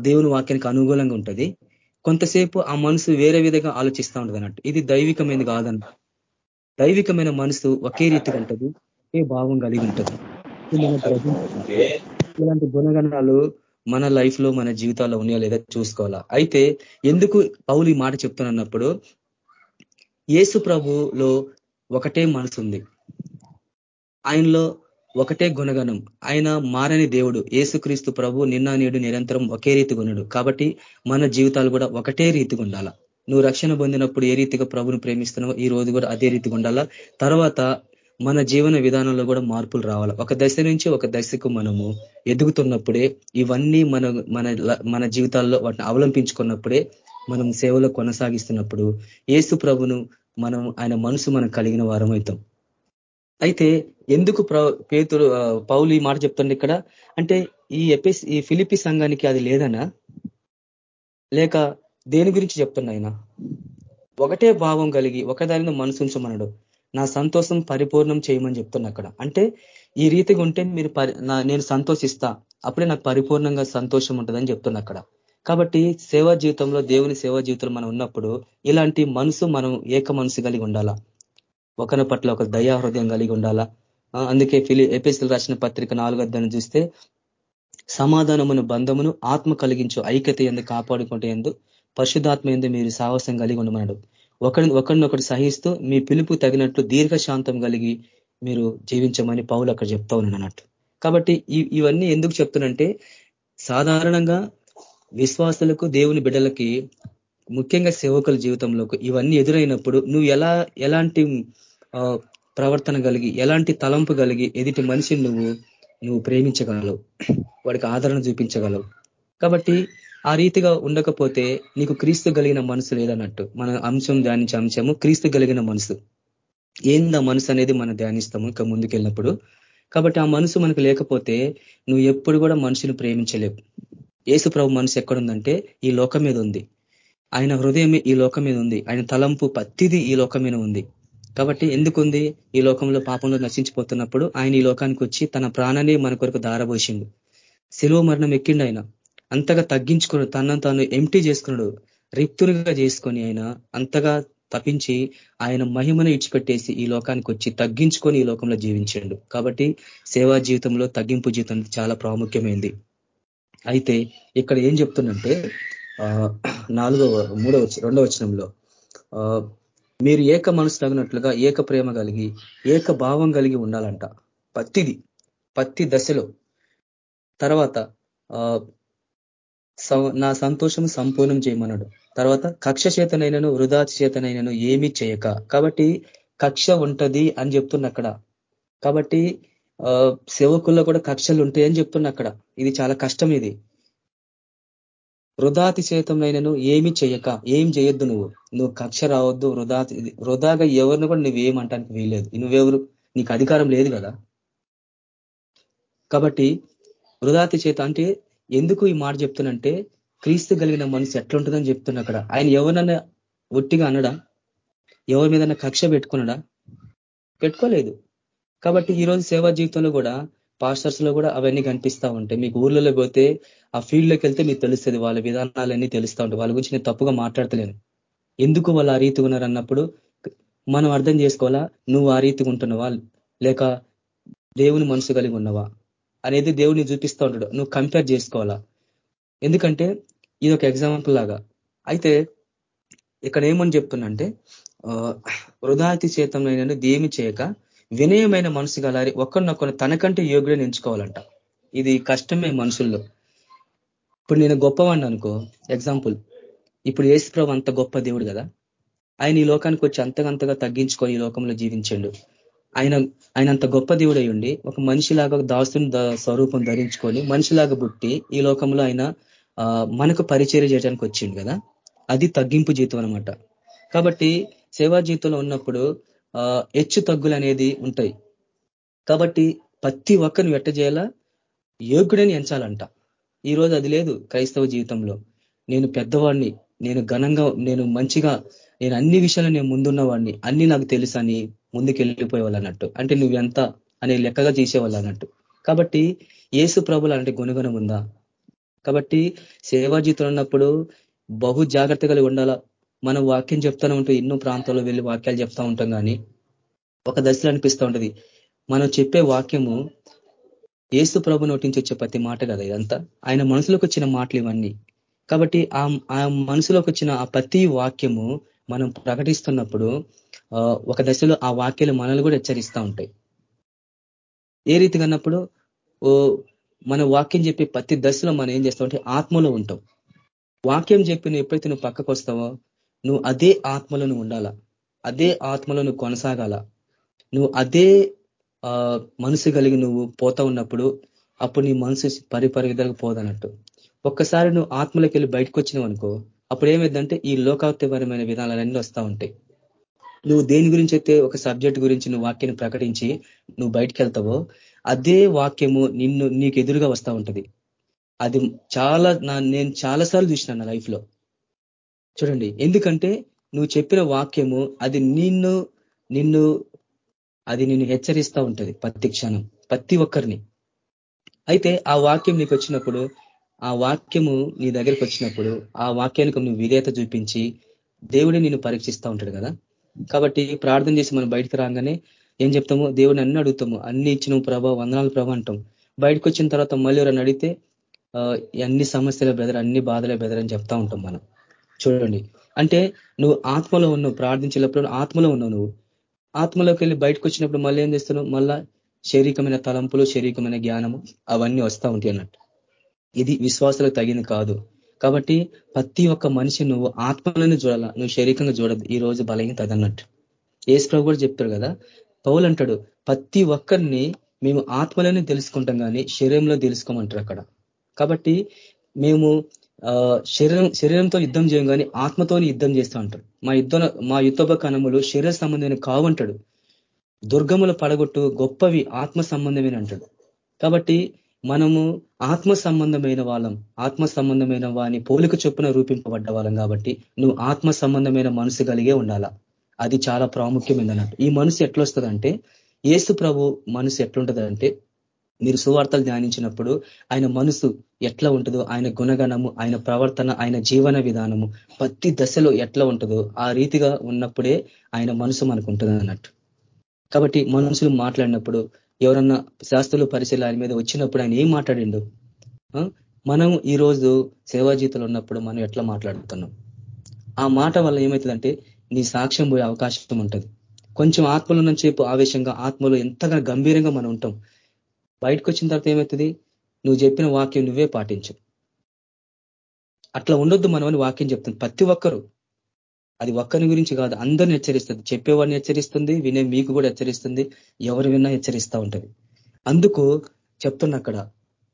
దేవుని వాక్యానికి అనుకూలంగా ఉంటుంది. కొంతసేపు ఆ మనసు వేరే విధంగా ఆలోచిస్తూ ఉంటుంది అన్నట్టు. ఇది దైవికమైనది కాదన్న. దైవికమైన మనసు ఒకే రీతిగా ఉంటుంది. ఒకే భావం కలిగి ఉంటుంది. ఇలాంటి గుణగణాలు మన లైఫ్లో మన జీవితాల్లో ఉన్నాయో లేదా చూసుకోవాలా. అయితే ఎందుకు పౌలు ఈ మాట చెప్తున్నప్పుడు యేసు ప్రభులో ఒకటే మనసు ఉంది. ఆయనలో ఒకటే గుణగణం. ఆయన మారని దేవుడు. ఏసుక్రీస్తు ప్రభు నిన్న నేడు నిరంతరం ఒకే రీతిగా ఉన్నాడు. కాబట్టి మన జీవితాలు కూడా ఒకటే రీతిగా ఉండాలా. నువ్వు రక్షణ పొందినప్పుడు ఏ రీతిగా ప్రభుని ప్రేమిస్తున్నావో ఈ రోజు కూడా అదే రీతిగా ఉండాలా. తర్వాత మన జీవన విధానంలో కూడా మార్పులు రావాలి. ఒక దశ నుంచి ఒక దశకు మనము ఎదుగుతున్నప్పుడే ఇవన్నీ మన మన మన జీవితాల్లో వాటిని అవలంబించుకున్నప్పుడే మనం సేవలో కొనసాగిస్తున్నప్పుడు ఏసు ప్రభును మనం ఆయన మనసు మనం కలిగిన వారం అవుతాం. అయితే ఎందుకు పేతుడు పౌలు ఈ మాట చెప్తుంది ఇక్కడ? అంటే ఈ ఎపిస్ ఈ ఫిలిపి సంఘానికి అది లేదనా? లేక దేని గురించి చెప్తున్నా ఆయన? ఒకటే భావం కలిగి ఒకదానిలో మనసు ఉంచమన్నాడు నా సంతోషం పరిపూర్ణం చేయమని చెప్తున్నా అక్కడ. అంటే ఈ రీతిగా ఉంటే మీరు నేను సంతోషిస్తా. అప్పుడే నాకు పరిపూర్ణంగా సంతోషం ఉంటుందని చెప్తున్నా అక్కడ. కాబట్టి సేవా జీవితంలో దేవుని సేవా జీవితంలో మనం ఉన్నప్పుడు ఇలాంటి మనసు మనం ఏక మనసు కలిగి ఉండాలా? ఒకరి పట్ల ఒక దయా హృదయం కలిగి ఉండాలా? అందుకే ఫిలి ఎపిసిల్ రాసిన పత్రిక నాలుగో అధ్యాయం చూస్తే సమాధానమును బంధమును ఆత్మ కలిగించు ఐక్యత ఎందు కాపాడుకుంటే ఎందు పరిశుధాత్మ ఎందు మీరు సాహసం కలిగి ఉండమన్నాడు. ఒకరిని ఒకరినొకటి సహిస్తూ మీ పిలుపు తగినట్లు దీర్ఘశాంతం కలిగి మీరు జీవించమని పౌలు అక్కడ చెప్తా ఉన్నాడు కాబట్టి ఇవన్నీ ఎందుకు చెప్తున్నంటే సాధారణంగా విశ్వాసులకు దేవుని బిడ్డలకి ముఖ్యంగా సేవకుల జీవితంలో ఇవన్నీ ఎదురైనప్పుడు నువ్వు ఎలా ఎలాంటి ప్రవర్తన కలిగి ఎలాంటి తలంపు కలిగి ఎదుటి మనిషిని నువ్వు నువ్వు ప్రేమించగలవు? వాడికి ఆదరణ చూపించగలవు? కాబట్టి ఆ రీతిగా ఉండకపోతే నీకు క్రీస్తు కలిగిన మనసు లేదన్నట్టు. మన అంశం ధ్యానించే అంశము క్రీస్తు కలిగిన మనసు. ఏందా మనసు అనేది మనం ధ్యానిస్తాము ఇంకా ముందుకెళ్ళినప్పుడు. కాబట్టి ఆ మనసు మనకు లేకపోతే నువ్వు ఎప్పుడు కూడా మనుషుని ప్రేమించలేవు. ఏసు ప్రభు మనసు ఎక్కడుందంటే ఈ లోకం మీద ఉంది. ఆయన హృదయమే ఈ లోకం మీద ఉంది. ఆయన తలంపు పత్తిది ఈ లోకం మీద ఉంది. కాబట్టి ఎందుకుంది? ఈ లోకంలో పాపంలో నశించిపోతున్నప్పుడు ఆయన ఈ లోకానికి వచ్చి తన ప్రాణాన్ని మన కొరకు దారబోసిండు సెలవు మరణం ఎక్కిండు ఆయన. అంతగా తగ్గించుకుని తనను తాను ఎంటీ చేసుకున్నాడు. రిక్తునిగా చేసుకొని ఆయన అంతగా తప్పించి ఆయన మహిమను ఇచ్చిపెట్టేసి ఈ లోకానికి వచ్చి తగ్గించుకొని ఈ లోకంలో జీవించండు. కాబట్టి సేవా జీవితంలో తగ్గింపు జీవితం చాలా ప్రాముఖ్యమైంది. అయితే ఇక్కడ ఏం చెప్తుందంటే నాలుగవ మూడవ రెండవ వచనంలో మీరు ఏక మనసు తగినట్లుగా ఏక ప్రేమ కలిగి ఏక భావం కలిగి ఉండాలంట. పత్తిది పత్తి దశలో. తర్వాత నా సంతోషం సంపూర్ణం చేయమన్నాడు. తర్వాత కక్ష చేతనైనను వృధా చేతనైనను ఏమీ చేయక. కాబట్టి కక్ష ఉంటది అని చెప్తున్న అక్కడ కాబట్టి సేవకుల్లో కూడా కక్షలు ఉంటాయని చెప్తున్న అక్కడ ఇది చాలా కష్టం ఇది. వృధాతి చేతనైనను ఏమి చేయక. ఏం చేయొద్దు నువ్వు. నువ్వు కక్ష రావద్దు వృధా వృధాగా ఎవరిని కూడా నువ్వేమంటానికి వీలేదు నువ్వెవరు? నీకు అధికారం లేదు కదా. కాబట్టి వృధాతి చేత అంటే ఎందుకు ఈ మాట చెప్తున్నంటే క్రీస్తు కలిగిన మనసు ఎట్లుంటుందని చెప్తున్నా అక్కడ. ఆయన ఎవరినన్నా ఒట్టిగా అనడా? ఎవరి మీద కక్ష పెట్టుకున్నాడా? పెట్టుకోలేదు. కాబట్టి ఈరోజు సేవా జీవితంలో కూడా పాస్టర్స్లో కూడా అవన్నీ కనిపిస్తూ ఉంటాయి. మీకు ఊర్లలో పోతే ఆ ఫీల్డ్లోకి వెళ్తే మీకు తెలుస్తుంది. వాళ్ళ విధానాలన్నీ తెలుస్తూ ఉంటాయి. వాళ్ళ గురించి నేను తప్పుగా మాట్లాడతలేను. ఎందుకు వాళ్ళు ఆ రీతిగా ఉన్నారు అన్నప్పుడు మనం అర్థం చేసుకోవాలా? నువ్వు ఆ రీతిగా ఉంటున్నావా? లేక దేవుని మనసు కలిగి ఉన్నవా? అనేది దేవుడిని చూపిస్తూ ఉంటాడు. నువ్వు కంపేర్ చేసుకోవాలా? ఎందుకంటే ఇది ఒక ఎగ్జాంపుల్ లాగా. అయితే ఇక్కడ ఏమని చెప్తున్నంటే వృధాతి చేతంలో దేమి చేయక వినయమైన మనసు గలారి ఒకరినొకరు తనకంటే యోగ్యుడిని ఎంచుకోవాలంట. ఇది కష్టమే మనుషుల్లో. ఇప్పుడు నేను గొప్పవాడిని అనుకో ఎగ్జాంపుల్ ఇప్పుడు ఏసుప్రభు అంత గొప్ప దేవుడు కదా? ఆయన ఈ లోకానికి వచ్చి అంతగంతగా తగ్గించుకొని ఈ లోకంలో జీవించండు. ఆయన ఆయన అంత గొప్ప దేవుడై ఉండి ఒక మనిషిలాగా దాసుని స్వరూపం ధరించుకొని మనిషిలాగా పుట్టి ఈ లోకంలో ఆయన మనకు పరిచయం చేయడానికి వచ్చింది కదా. అది తగ్గింపు జీతం అనమాట కాబట్టి సేవా జీవితంలో ఉన్నప్పుడు హెచ్చు తగ్గులు అనేది ఉంటాయి. కాబట్టి ప్రతి ఒక్కరిని వెట్టజేయాలా యోగ్యుడని ఎంచాలంట. ఈ రోజు అది లేదు క్రైస్తవ జీవితంలో. నేను పెద్దవాడిని నేను ఘనంగా నేను మంచిగా నేను అన్ని విషయాలు నేను ముందున్నవాడిని అన్ని నాకు తెలుసని అని ముందుకు వెళ్ళిపోయేవాళ్ళు అన్నట్టు అంటే నువ్వు ఎంత అనే లెక్కగా చేసేవాళ్ళు అన్నట్టు కాబట్టి ఏసు ప్రభులు అలాంటి గుణగుణం ఉందా? కాబట్టి సేవా జీవితంలో ఉన్నప్పుడు బహు జాగ్రత్తగా ఉండాలా? మనం వాక్యం చెప్తానే ఉంటూ ఎన్నో ప్రాంతాల్లో వెళ్ళి వాక్యాలు చెప్తా ఉంటాం కానీ ఒక దశలో అనిపిస్తూ ఉంటది. మనం చెప్పే వాక్యము ఏసు ప్రభు నోటించి వచ్చే ప్రతి మాట కదా ఇదంతా? ఆయన మనసులోకి వచ్చిన మాటలు ఇవన్నీ. కాబట్టి ఆ మనసులోకి వచ్చిన ఆ ప్రతి వాక్యము మనం ప్రకటిస్తున్నప్పుడు ఒక దశలో ఆ వాక్యాలు మనల్ని కూడా హెచ్చరిస్తూ ఉంటాయి. ఏ రీతిగా అన్నప్పుడు ఓ మన వాక్యం చెప్పి ప్రతి దశలో మనం ఏం చేస్తామంటే ఆత్మలో ఉంటాం. వాక్యం చెప్పి నువ్వు ఎప్పుడైతే నువ్వు పక్కకు వస్తావో నువ్వు అదే ఆత్మలో నువ్వు ఉండాలా? అదే ఆత్మలో నువ్వు కొనసాగాల? నువ్వు అదే మనసు కలిగి నువ్వు పోతా ఉన్నప్పుడు అప్పుడు నీ మనసు పరిపరివిధలకు పోదన్నట్టు. ఒక్కసారి నువ్వు ఆత్మలోకి వెళ్ళి బయటకు వచ్చినావు అనుకో అప్పుడు ఏమైందంటే ఈ లోకాత్యపరమైన విధానాలన్నీ వస్తూ ఉంటాయి. నువ్వు దేని గురించి అయితే ఒక సబ్జెక్ట్ గురించి నువ్వు వాక్యాన్ని ప్రకటించి నువ్వు బయటికి వెళ్తావో అదే వాక్యము నిన్ను నీకు ఎదురుగా వస్తూ ఉంటుంది. అది చాలా నా నేను చాలాసార్లు చూసిన నా లైఫ్లో చూడండి ఎందుకంటే నువ్వు చెప్పిన వాక్యము అది నిన్ను నిన్ను అది నిన్ను హెచ్చరిస్తూ ఉంటుంది ప్రతి క్షణం ప్రతి ఒక్కరిని. అయితే ఆ వాక్యం నీకు వచ్చినప్పుడు ఆ వాక్యము నీ దగ్గరికి వచ్చినప్పుడు ఆ వాక్యానికి నువ్వు విధేయత చూపించి దేవుడే నిన్ను పరీక్షిస్తూ ఉంటాడు కదా? కాబట్టి ప్రార్థన చేసి మనం బయటకు రాగానే ఏం చెప్తాము? దేవుని అన్ని అడుగుతాము. అన్ని ఇచ్చిన ప్రభావ వందనాలు ప్రభావ అంటాం బయటకు వచ్చిన తర్వాత మళ్ళీ ఎవరైనా అడిగితే అన్ని సమస్యల బెదర్ అన్ని బాధల బెదర్ అని చెప్తా ఉంటాం మనం. చూడండి. అంటే నువ్వు ఆత్మలో ఉన్నావు ప్రార్థించేటప్పుడు ఆత్మలో ఉన్నావు నువ్వు. ఆత్మలోకి వెళ్ళి బయటకు వచ్చినప్పుడు మళ్ళీ ఏం చేస్తున్నావు? మళ్ళా శారీరకమైన తలంపులు శారీరకమైన జ్ఞానము అవన్నీ వస్తూ ఉంటాయి అన్నట్టు. ఇది విశ్వాసాలకు తగింది కాదు. కాబట్టి ప్రతి ఒక్క మనిషి నువ్వు ఆత్మలను చూడాల? నువ్వు శరీరంగా చూడదు ఈ రోజు బలహీనత అదన్నట్టు. ఏసు కూడా చెప్తారు కదా పౌలు అంటాడు ప్రతి ఒక్కరిని మేము ఆత్మలని తెలుసుకుంటాం కానీ శరీరంలో తెలుసుకోమంటారు అక్కడ. కాబట్టి మేము శరీరం శరీరంతో యుద్ధం చేయం కానీ ఆత్మతోని యుద్ధం చేస్తూ ఉంటారు మా యుద్ధ మా యుద్ధోపకరణములు శరీర సంబంధమైన కావంటాడు దుర్గములు పడగొట్టు గొప్పవి ఆత్మ సంబంధమైన అంటాడు కాబట్టి మనము ఆత్మ సంబంధమైన వాళ్ళం. ఆత్మ సంబంధమైన వాని పోలిక చొప్పున రూపింపబడ్డ వాళ్ళం కాబట్టి నువ్వు ఆత్మ సంబంధమైన మనసు కలిగే ఉండాలా? అది చాలా ప్రాముఖ్యమైనది అన్నట్టు ఈ మనసు ఎట్లొస్తుందంటే ఏసు ప్రభు మనసు ఎట్లుంటుందంటే మీరు సువార్తలు ధ్యానించినప్పుడు ఆయన మనసు ఎట్లా ఉంటుందో ఆయన గుణగణము ఆయన ప్రవర్తన ఆయన జీవన విధానము ప్రతి దశలో ఎట్లా ఉంటుందో ఆ రీతిగా ఉన్నప్పుడే ఆయన మనసు మనకు ఉంటుంది అన్నట్టు కాబట్టి మనుషులు మాట్లాడినప్పుడు ఎవరన్నా శాస్త్రులు పరిశీలన ఆయన మీద వచ్చినప్పుడు ఆయన ఏం మాట్లాడిండు? మనం ఈ రోజు సేవా ఉన్నప్పుడు మనం ఎట్లా మాట్లాడుతున్నాం? ఆ మాట వల్ల ఏమవుతుందంటే నీ సాక్ష్యం పోయే అవకాశం ఉంటుంది. కొంచెం ఆత్మలో నుంచి ఆవేశంగా ఆత్మలో ఎంతగా గంభీరంగా మనం ఉంటాం. బయటకు వచ్చిన తర్వాత ఏమవుతుంది నువ్వు చెప్పిన వాక్యం నువ్వే పాటించు. అట్లా ఉండొద్దు మనం అని వాక్యం చెప్తుంది. ప్రతి ఒక్కరు అది ఒక్కరి గురించి కాదు అందరిని హెచ్చరిస్తుంది. చెప్పేవాడిని హెచ్చరిస్తుంది వినే మీకు కూడా హెచ్చరిస్తుంది ఎవరు విన్నా హెచ్చరిస్తూ ఉంటుంది. అందుకు చెప్తున్న అక్కడ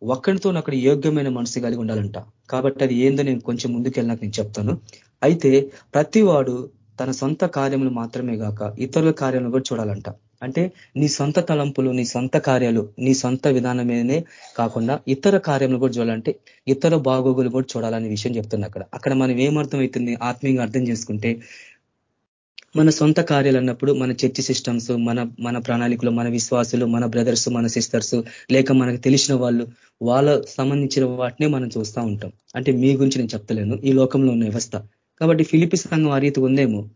ఒక్కడితో అక్కడ యోగ్యమైన మనసు కలిగి ఉండాలంట. కాబట్టి అది ఏందో నేను కొంచెం ముందుకెళ్ళినాక నేను చెప్తాను. అయితే ప్రతివాడు తన సొంత కార్యములు మాత్రమే కాక ఇతరుల కార్యాలను కూడా చూడాలంట. అంటే నీ సొంత తలంపులు నీ సొంత కార్యాలు నీ సొంత విధానమేనే కాకుండా ఇతర కార్యములు కూడా చూడాలంటే ఇతర బాగోగులు కూడా చూడాలనే విషయం చెప్తున్నా అక్కడ. అక్కడ మనం ఏమర్థమవుతుంది? ఆత్మీయంగా అర్థం చేసుకుంటే మన సొంత కార్యాలు అన్నప్పుడు మన చర్చి సిస్టమ్స్ మన మన ప్రణాళికలు మన విశ్వాసులు మన బ్రదర్స్ మన సిస్టర్స్ లేక మనకు తెలిసిన వాళ్ళు వాళ్ళ సంబంధించిన వాటినే మనం చూస్తూ ఉంటాం. అంటే మీ గురించి నేను చెప్తలేను. ఈ లోకంలో ఉన్న వ్యవస్థ. కాబట్టి ఫిలిపి సంఘం ఆ రీతి ఉందేమో?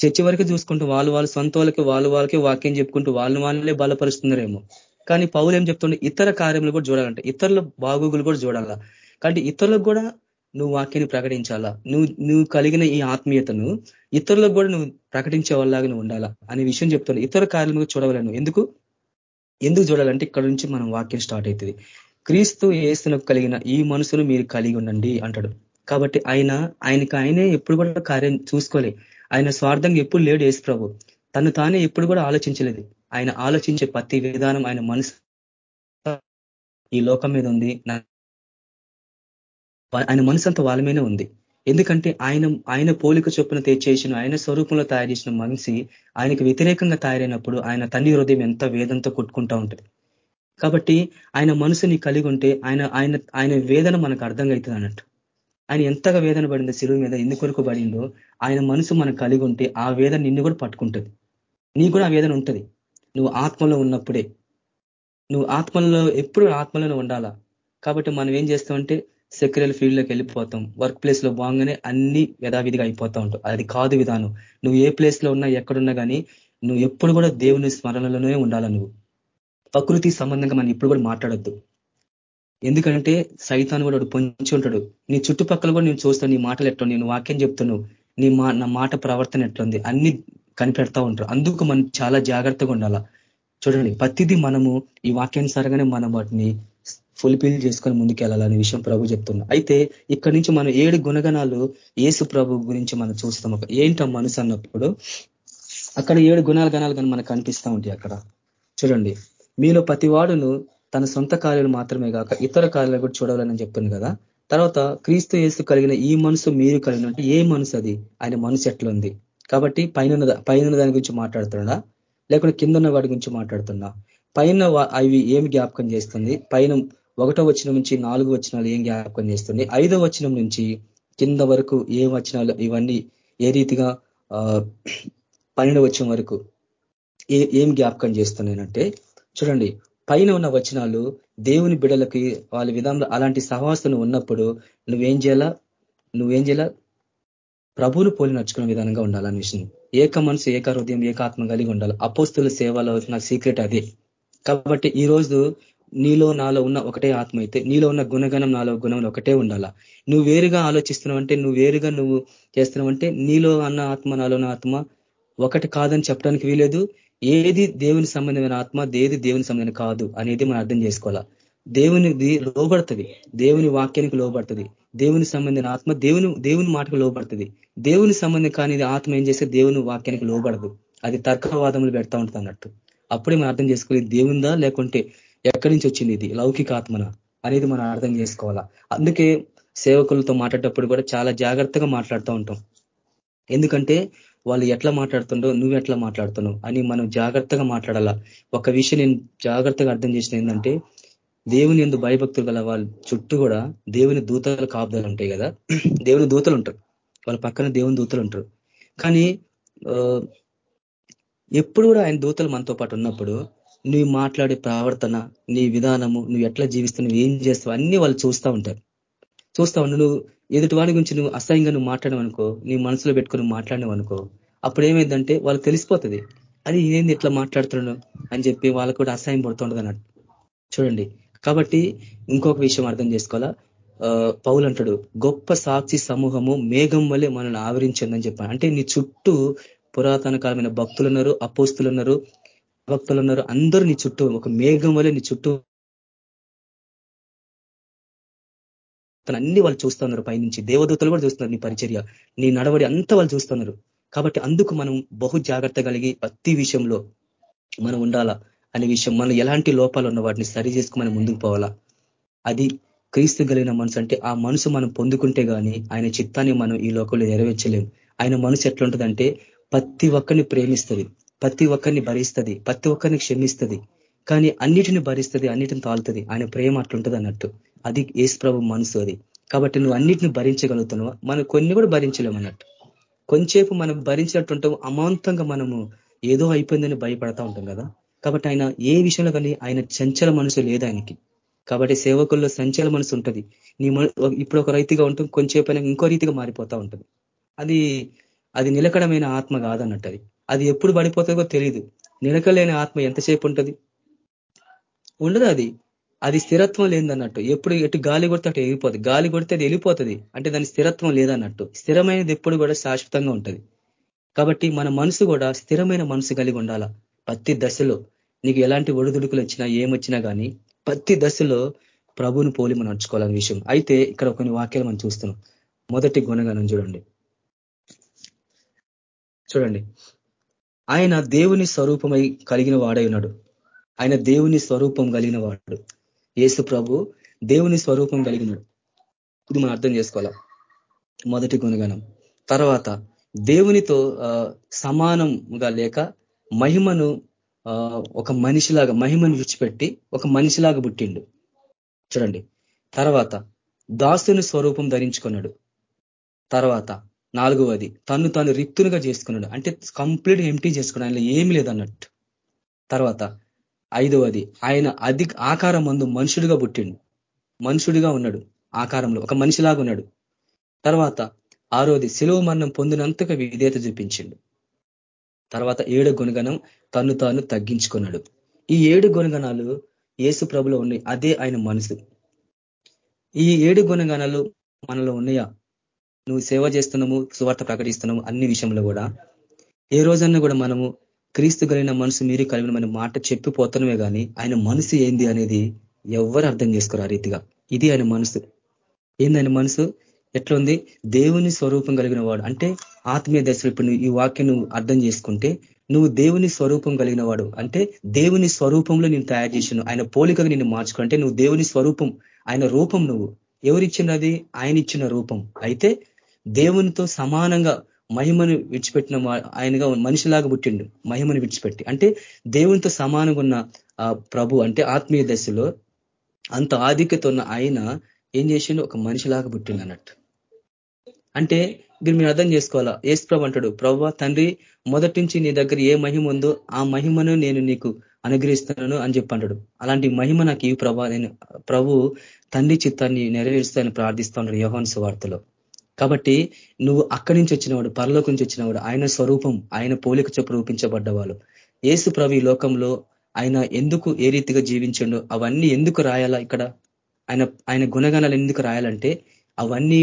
చర్చి వరకు చూసుకుంటూ వాళ్ళు వాళ్ళ సొంత వాళ్ళకి వాళ్ళు వాళ్ళకి వాక్యం చెప్పుకుంటూ వాళ్ళు వాళ్ళనే బలపరుస్తున్నారేమో. కానీ పౌలు ఏం చెప్తుండే? ఇతర కార్యములు కూడా చూడాలంటే. ఇతరుల బాగోగులు కూడా చూడాలా? కాబట్టి ఇతరులకు కూడా నువ్వు వాక్యాన్ని ప్రకటించాలా? నువ్వు నువ్వు కలిగిన ఈ ఆత్మీయతను ఇతరులకు కూడా నువ్వు ప్రకటించే వాళ్ళలాగా నువ్వు ఉండాలా? అనే విషయం చెప్తాను ఇతర కార్యములు చూడవాలను ఎందుకు? ఎందుకు చూడాలంటే ఇక్కడ నుంచి మనం వాక్యం స్టార్ట్ అవుతుంది క్రీస్తు ఏసునకు కలిగిన ఈ మనసును మీరు కలిగి ఉండండి అంటాడు. కాబట్టి ఆయన ఆయనకి ఆయనే ఎప్పుడు కూడా కార్యం చూసుకోలే. ఆయన స్వార్థంగా ఎప్పుడు లేడు ఏసు ప్రభు. తను తానే ఎప్పుడు కూడా ఆలోచించలేదు. ఆయన ఆలోచించే ప్రతి విధానం ఆయన మనసు ఈ లోకం మీద ఉంది. ఆయన మనసు అంతా వాళ్ళ మీదనే ఉంది. ఎందుకంటే ఆయన ఆయన పోలిక చొప్పున చేసిన ఆయన స్వరూపంలో తయారు చేసిన మనిషి ఆయనకు వ్యతిరేకంగా తయారైనప్పుడు ఆయన తల్లి హృదయం ఎంత వేదంతో కొట్టుకుంటా ఉంటుంది. కాబట్టి ఆయన మనసుని కలిగి ఉంటే ఆయన ఆయన ఆయన వేదన మనకు అర్థం అవుతుంది అన్నట్టు. ఆయన ఎంతగా వేదన పడిందో శిలువు మీద ఎందుకొరకు పడిందో ఆయన మనసు మనకు కలిగి ఉంటే ఆ వేదన నిన్ను కూడా పట్టుకుంటుంది. నీ కూడా ఆ వేదన ఉంటుంది. నువ్వు ఆత్మలో ఉన్నప్పుడే. నువ్వు ఆత్మలో ఎప్పుడు ఆత్మలోనే ఉండాలా? కాబట్టి మనం ఏం చేస్తామంటే సెక్యులర్ ఫీల్డ్లోకి వెళ్ళిపోతాం. వర్క్ ప్లేస్లో బాగానే అన్ని యథావిధిగా అయిపోతా ఉంటావు అది కాదు విధానం. నువ్వు ఏ ప్లేస్లో ఉన్నా ఎక్కడున్నా కానీ నువ్వు ఎప్పుడు కూడా దేవుని స్మరణలోనే ఉండాలా నువ్వు? ప్రకృతి సంబంధంగా మనం ఇప్పుడు కూడా మాట్లాడద్దు. ఎందుకంటే సైతాన్ కూడా పొంచి ఉంటాడు. నీ చుట్టుపక్కల కూడా నేను చూస్తాను నీ మాటలు ఎట్లా నేను వాక్యం చెప్తున్నావు నీ మా నా మాట ప్రవర్తన ఎట్లుంది అన్ని కనిపెడతా ఉంటారు. అందుకు మనం చాలా జాగ్రత్తగా ఉండాలా? చూడండి ప్రతిదీ మనము ఈ వాక్యానుసారంగానే మనం వాటిని ఫుల్ఫిల్ చేసుకొని ముందుకెళ్ళాలనే విషయం ప్రభు చెప్తున్నా. అయితే ఇక్కడి నుంచి మనం ఏడు గుణగణాలు ఏసు ప్రభు గురించి మనం చూస్తాం. ఏంటో మనసు అన్నప్పుడు? అక్కడ ఏడు గుణాల గణాలు కానీ మనకు కనిపిస్తూ ఉంటాయి అక్కడ. చూడండి మీలో ప్రతి వాడును తన సొంత కార్యాలు మాత్రమే కాక ఇతర కార్యాలు కూడా చూడాలని చెప్తుంది కదా. తర్వాత క్రీస్తు యేసు కలిగిన ఈ మనసు మీరు కలిగిన ఏ మనసు అది? ఆయన మనసు ఎట్లుంది? కాబట్టి పైన పైన దాని గురించి మాట్లాడుతున్నా లేకుంటే కింద ఉన్న వాడి గురించి మాట్లాడుతున్నా పైన అవి ఏమి జ్ఞాపకం చేస్తుంది? పైన ఒకటో వచనం నుంచి నాలుగు వచనాలు ఏం జ్ఞాపకం చేస్తుంది? ఐదో వచనం నుంచి కింద వరకు ఏ వచనాలు ఇవన్నీ ఏ రీతిగా పన్నెండు వచ్చిన వరకు ఏ ఏం జ్ఞాపకం చేస్తున్నానంటే చూడండి. పైన ఉన్న వచనాలు దేవుని బిడలకి వాళ్ళ విధంలో అలాంటి సహవాసన ఉన్నప్పుడు నువ్వేం చేయాలా? నువ్వేం చేయాలా? ప్రభువును పోలి నడుచుకునే విధానంగా ఉండాలని విషయం. ఏక మనసు ఏక హృదయం ఏకాత్మ కలిగి ఉండాలి. అపోస్తుల సేవలో నా సీక్రెట్ అదే. కాబట్టి ఈ రోజు నీలో నాలో ఉన్న ఒకటే ఆత్మ అయితే నీలో ఉన్న గుణగణం నాలో గుణం ఒకటే ఉండాలా? నువ్వు వేరుగా ఆలోచిస్తున్నావంటే నువ్వు వేరుగా నువ్వు చేస్తున్నావంటే నీలో అన్న ఆత్మ నాలో ఆత్మ ఒకటి కాదని చెప్పడానికి వీలేదు ఏది దేవుని సంబంధమైన ఆత్మ ఏది దేవుని సంబంధమైన కాదు అనేది మనం అర్థం చేసుకోవాలా? దేవునిది లోబడుతుంది. దేవుని వాక్యానికి లోబడుతుంది. దేవుని సంబంధించిన ఆత్మ దేవుని దేవుని మాటకు లోబడుతుంది. దేవుని సంబంధం కానీ ఆత్మ ఏం చేస్తే దేవుని వాక్యానికి లోబడదు. అది తర్కవాదములు పెడతా ఉంటుంది అన్నట్టు. అప్పుడే మనం అర్థం చేసుకోవాలి దేవుందా లేకుంటే ఎక్కడి నుంచి వచ్చింది ఇది? లౌకిక ఆత్మన? అనేది మనం అర్థం చేసుకోవాలా. అందుకే సేవకులతో మాట్లాడేటప్పుడు కూడా చాలా జాగ్రత్తగా మాట్లాడుతూ ఉంటాం. ఎందుకంటే వాళ్ళు ఎట్లా మాట్లాడుతుండో నువ్వు ఎట్లా మాట్లాడుతున్నావు అని మనం జాగ్రత్తగా మాట్లాడాలా. ఒక విషయం నేను జాగ్రత్తగా అర్థం చేసిన ఏంటంటే దేవుని ఎందు భయభక్తులు గల వాళ్ళ చుట్టూ కూడా దేవుని దూతలు కాపుదలు ఉంటాయి కదా. *clears throat* దేవుని దూతలు ఉంటారు. వాళ్ళ పక్కన దేవుని దూతలు ఉంటారు. కానీ ఎప్పుడు కూడా ఆయన దూతలు మనతో పాటు ఉన్నప్పుడు నువ్వు మాట్లాడే ప్రవర్తన నీ విధానము నువ్వు ఎట్లా జీవిస్తున్నావు ఏం చేస్తావు అన్ని వాళ్ళు చూస్తూ ఉంటారు. చూస్తా ఉంటారు నువ్వు ఎదుటి వాడి గురించి నువ్వు అసహ్యంగా నువ్వు మాట్లాడవనుకో నీ మనసులో పెట్టుకుని మాట్లాడినవనుకో అప్పుడు ఏమైందంటే వాళ్ళకి తెలిసిపోతుంది. అది ఏంది ఇట్లా మాట్లాడుతున్నాడు అని చెప్పి వాళ్ళకు కూడా అసహ్యం పడుతుండదు అన్నట్టు. చూడండి. కాబట్టి ఇంకొక విషయం అర్థం చేసుకోవాలా? పౌలు అంటాడు గొప్ప సాక్షి సమూహము మేఘం వల్లే మనల్ని ఆవరించిందని చెప్పాను అంటే నీ చుట్టూ పురాతన కాలమైన భక్తులు ఉన్నారు అపోస్తులు ఉన్నారు భక్తులు ఉన్నారు అందరూ నీ చుట్టూ ఒక మేఘం వల్లే నీ చుట్టూ అన్ని వాళ్ళు చూస్తున్నారు. పైనుంచి దేవదూతలు కూడా చూస్తున్నారు నీ పరిచర్య. నీ నడవడి అంతా వాళ్ళు చూస్తున్నారు. కాబట్టి అందుకు మనం బహు జాగ్రత్త కలిగి ప్రతి విషయంలో మనం ఉండాలా అనే విషయం మనం ఎలాంటి లోపాలు ఉన్న వాటిని సరి చేసుకుని మనం ముందుకు పోవాలా? అది క్రీస్తు కలిగిన మనసు అంటే ఆ మనసు మనం పొందుకుంటే కానీ ఆయన చిత్తాన్ని మనం ఈ లోకంలో నెరవేర్చలేం. ఆయన మనసు ఎట్లుంటుందంటే ప్రతి ఒక్కరిని ప్రేమిస్తుంది ప్రతి ఒక్కరిని భరిస్తుంది ప్రతి ఒక్కరిని క్షమిస్తుంది. కానీ అన్నిటిని భరిస్తుంది అన్నిటిని తాలుతుంది. ఆయన ప్రేమ అట్లుంటుంది అన్నట్టు. అది ఏసు ప్రభు మనసు అది. కాబట్టి నువ్వు అన్నిటిని భరించగలుగుతున్నావు? మనం కొన్ని కూడా భరించలేము అన్నట్టు. కొంచేపు మనం భరించినట్టుంటాం అమాంతంగా మనము ఏదో అయిపోయిందని భయపడతా ఉంటాం కదా. కాబట్టి ఆయన ఏ విషయంలో కానీ ఆయన చంచల మనసు లేదు ఆయనకి. కాబట్టి సేవకుల్లో సంచల మనసు ఉంటుంది. నీ ఇప్పుడు ఒక రైతుగా ఉంటుంది కొంచెంసేపు ఇంకో రీతిగా మారిపోతా ఉంటుంది. అది అది నిలకడమైన ఆత్మ కాదన్నట్టు అది. అది ఎప్పుడు పడిపోతుందో తెలియదు నిలకలేని ఆత్మ ఎంతసేపు ఉంటుంది? ఉండదు అది. అది స్థిరత్వం లేదన్నట్టు. ఎప్పుడు ఎటు గాలి కొడితే అటు వెళ్ళిపోతుంది గాలి కొడితే అది వెళ్ళిపోతుంది. అంటే దాని స్థిరత్వం లేదన్నట్టు. స్థిరమైనది ఎప్పుడు కూడా శాశ్వతంగా ఉంటుంది. కాబట్టి మన మనసు కూడా స్థిరమైన మనసు కలిగి ఉండాల? ప్రతి దశలో. నీకు ఎలాంటి ఒడిదుడుకులు వచ్చినా ఏమొచ్చినా కానీ ప్రతి దశలో ప్రభుని పోలి మనం నడుచుకోవాలనే విషయం. అయితే ఇక్కడ కొన్ని వాక్యాలు మనం చూస్తున్నాం. మొదటి గుణగణం చూడండి. చూడండి. ఆయన దేవుని స్వరూపమై కలిగిన వాడై ఉన్నాడు. ఆయన దేవుని స్వరూపం కలిగిన వాడు. యేసు ప్రభు దేవుని స్వరూపం కలిగినాడు ఇది మనం అర్థం చేసుకోవాలా? మొదటి గుణగణం. తర్వాత దేవునితో సమానంగా లేక మహిమను ఒక మనిషిలాగా మహిమను విడిచిపెట్టి ఒక మనిషిలాగా పుట్టిండు. చూడండి. తర్వాత దాసుని స్వరూపం ధరించుకున్నాడు. తర్వాత నాలుగవది తను తాను రిక్తునిగా చేసుకున్నాడు. అంటే కంప్లీట్ ఎంటీ చేసుకున్నాడు. ఆయనలో ఏమి లేదన్నట్టు. తర్వాత ఐదవది ఆయన అధిక ఆకారం మందు మనుషుడిగా పుట్టిండు. మనుషుడిగా ఉన్నాడు ఆకారంలో ఒక మనిషిలాగా ఉన్నాడు. తర్వాత ఆరోది శిలువ మరణం పొందినంతగా విధేత చూపించిండు. తర్వాత ఏడు గుణగణం తను తాను తగ్గించుకున్నాడు. ఈ ఏడు గుణగణాలు ఏసు ప్రభులో ఉన్నాయి అదే ఆయన మనసు. ఈ ఏడు గుణగణాలు మనలో ఉన్నాయా? నువ్వు సేవ చేస్తున్నాము సువార్త ప్రకటిస్తున్నాము అన్ని విషయంలో కూడా. ఏ రోజన్నా కూడా మనము క్రీస్తు కలిగిన మనసు మీరు కలిగిన మన మాట చెప్పిపోతనమే కానీ ఆయన మనసు ఏంది అనేది ఎవరు అర్థం చేసుకోరు ఆ రీతిగా. ఇది ఆయన మనసు. ఏంది ఆయన మనసు? ఎట్లుంది? దేవుని స్వరూపం కలిగిన వాడు. అంటే ఆత్మీయ దశలు ఇప్పుడు ఈ వాక్యం నువ్వు అర్థం చేసుకుంటే నువ్వు దేవుని స్వరూపం కలిగిన వాడు. అంటే దేవుని స్వరూపంలో నేను తయారు చేసిన ఆయన పోలికగా నేను మార్చుకుంటే నువ్వు దేవుని స్వరూపం. ఆయన రూపం నువ్వు. ఎవరిచ్చినది ఆయన ఇచ్చిన రూపం. అయితే దేవునితో సమానంగా మహిమను విడిచిపెట్టిన ఆయనగా మనిషిలాగా పుట్టిండు. మహిమను విడిచిపెట్టి. అంటే దేవునితో సమానంగా ఉన్న ప్రభు అంటే ఆత్మీయ దశలో అంత ఆధిక్యత ఉన్న ఆయన ఏం చేసిండు? ఒక మనిషిలాగా పుట్టిండు అన్నట్టు. అంటే మీరు మీరు అర్థం చేసుకోవాలా? ఏసు ప్రభు అంటాడు ప్రభు తండ్రి మొదటి నుంచి నీ దగ్గర ఏ మహిమ ఉందో ఆ మహిమను నేను నీకు అనుగ్రహిస్తున్నాను అని చెప్పి అంటాడు. అలాంటి మహిమ నాకు ఈ ప్రభా నేను ప్రభు తండ్రి చిత్తాన్ని నెరవేరుస్తానని ప్రార్థిస్తా ఉన్నాడు వార్తలో కాబట్టి నువ్వు అక్కడి నుంచి వచ్చినవాడు పరలోకి నుంచి వచ్చినవాడు ఆయన స్వరూపం ఆయన పోలిక చొప్పు రూపించబడ్డవాళ్ళు. ఏసు ప్రభు ఈ లోకంలో ఆయన ఎందుకు ఏ రీతిగా జీవించండు అవన్నీ ఎందుకు రాయాలా ఇక్కడ? ఆయన ఆయన గుణగణాలు ఎందుకు రాయాలంటే అవన్నీ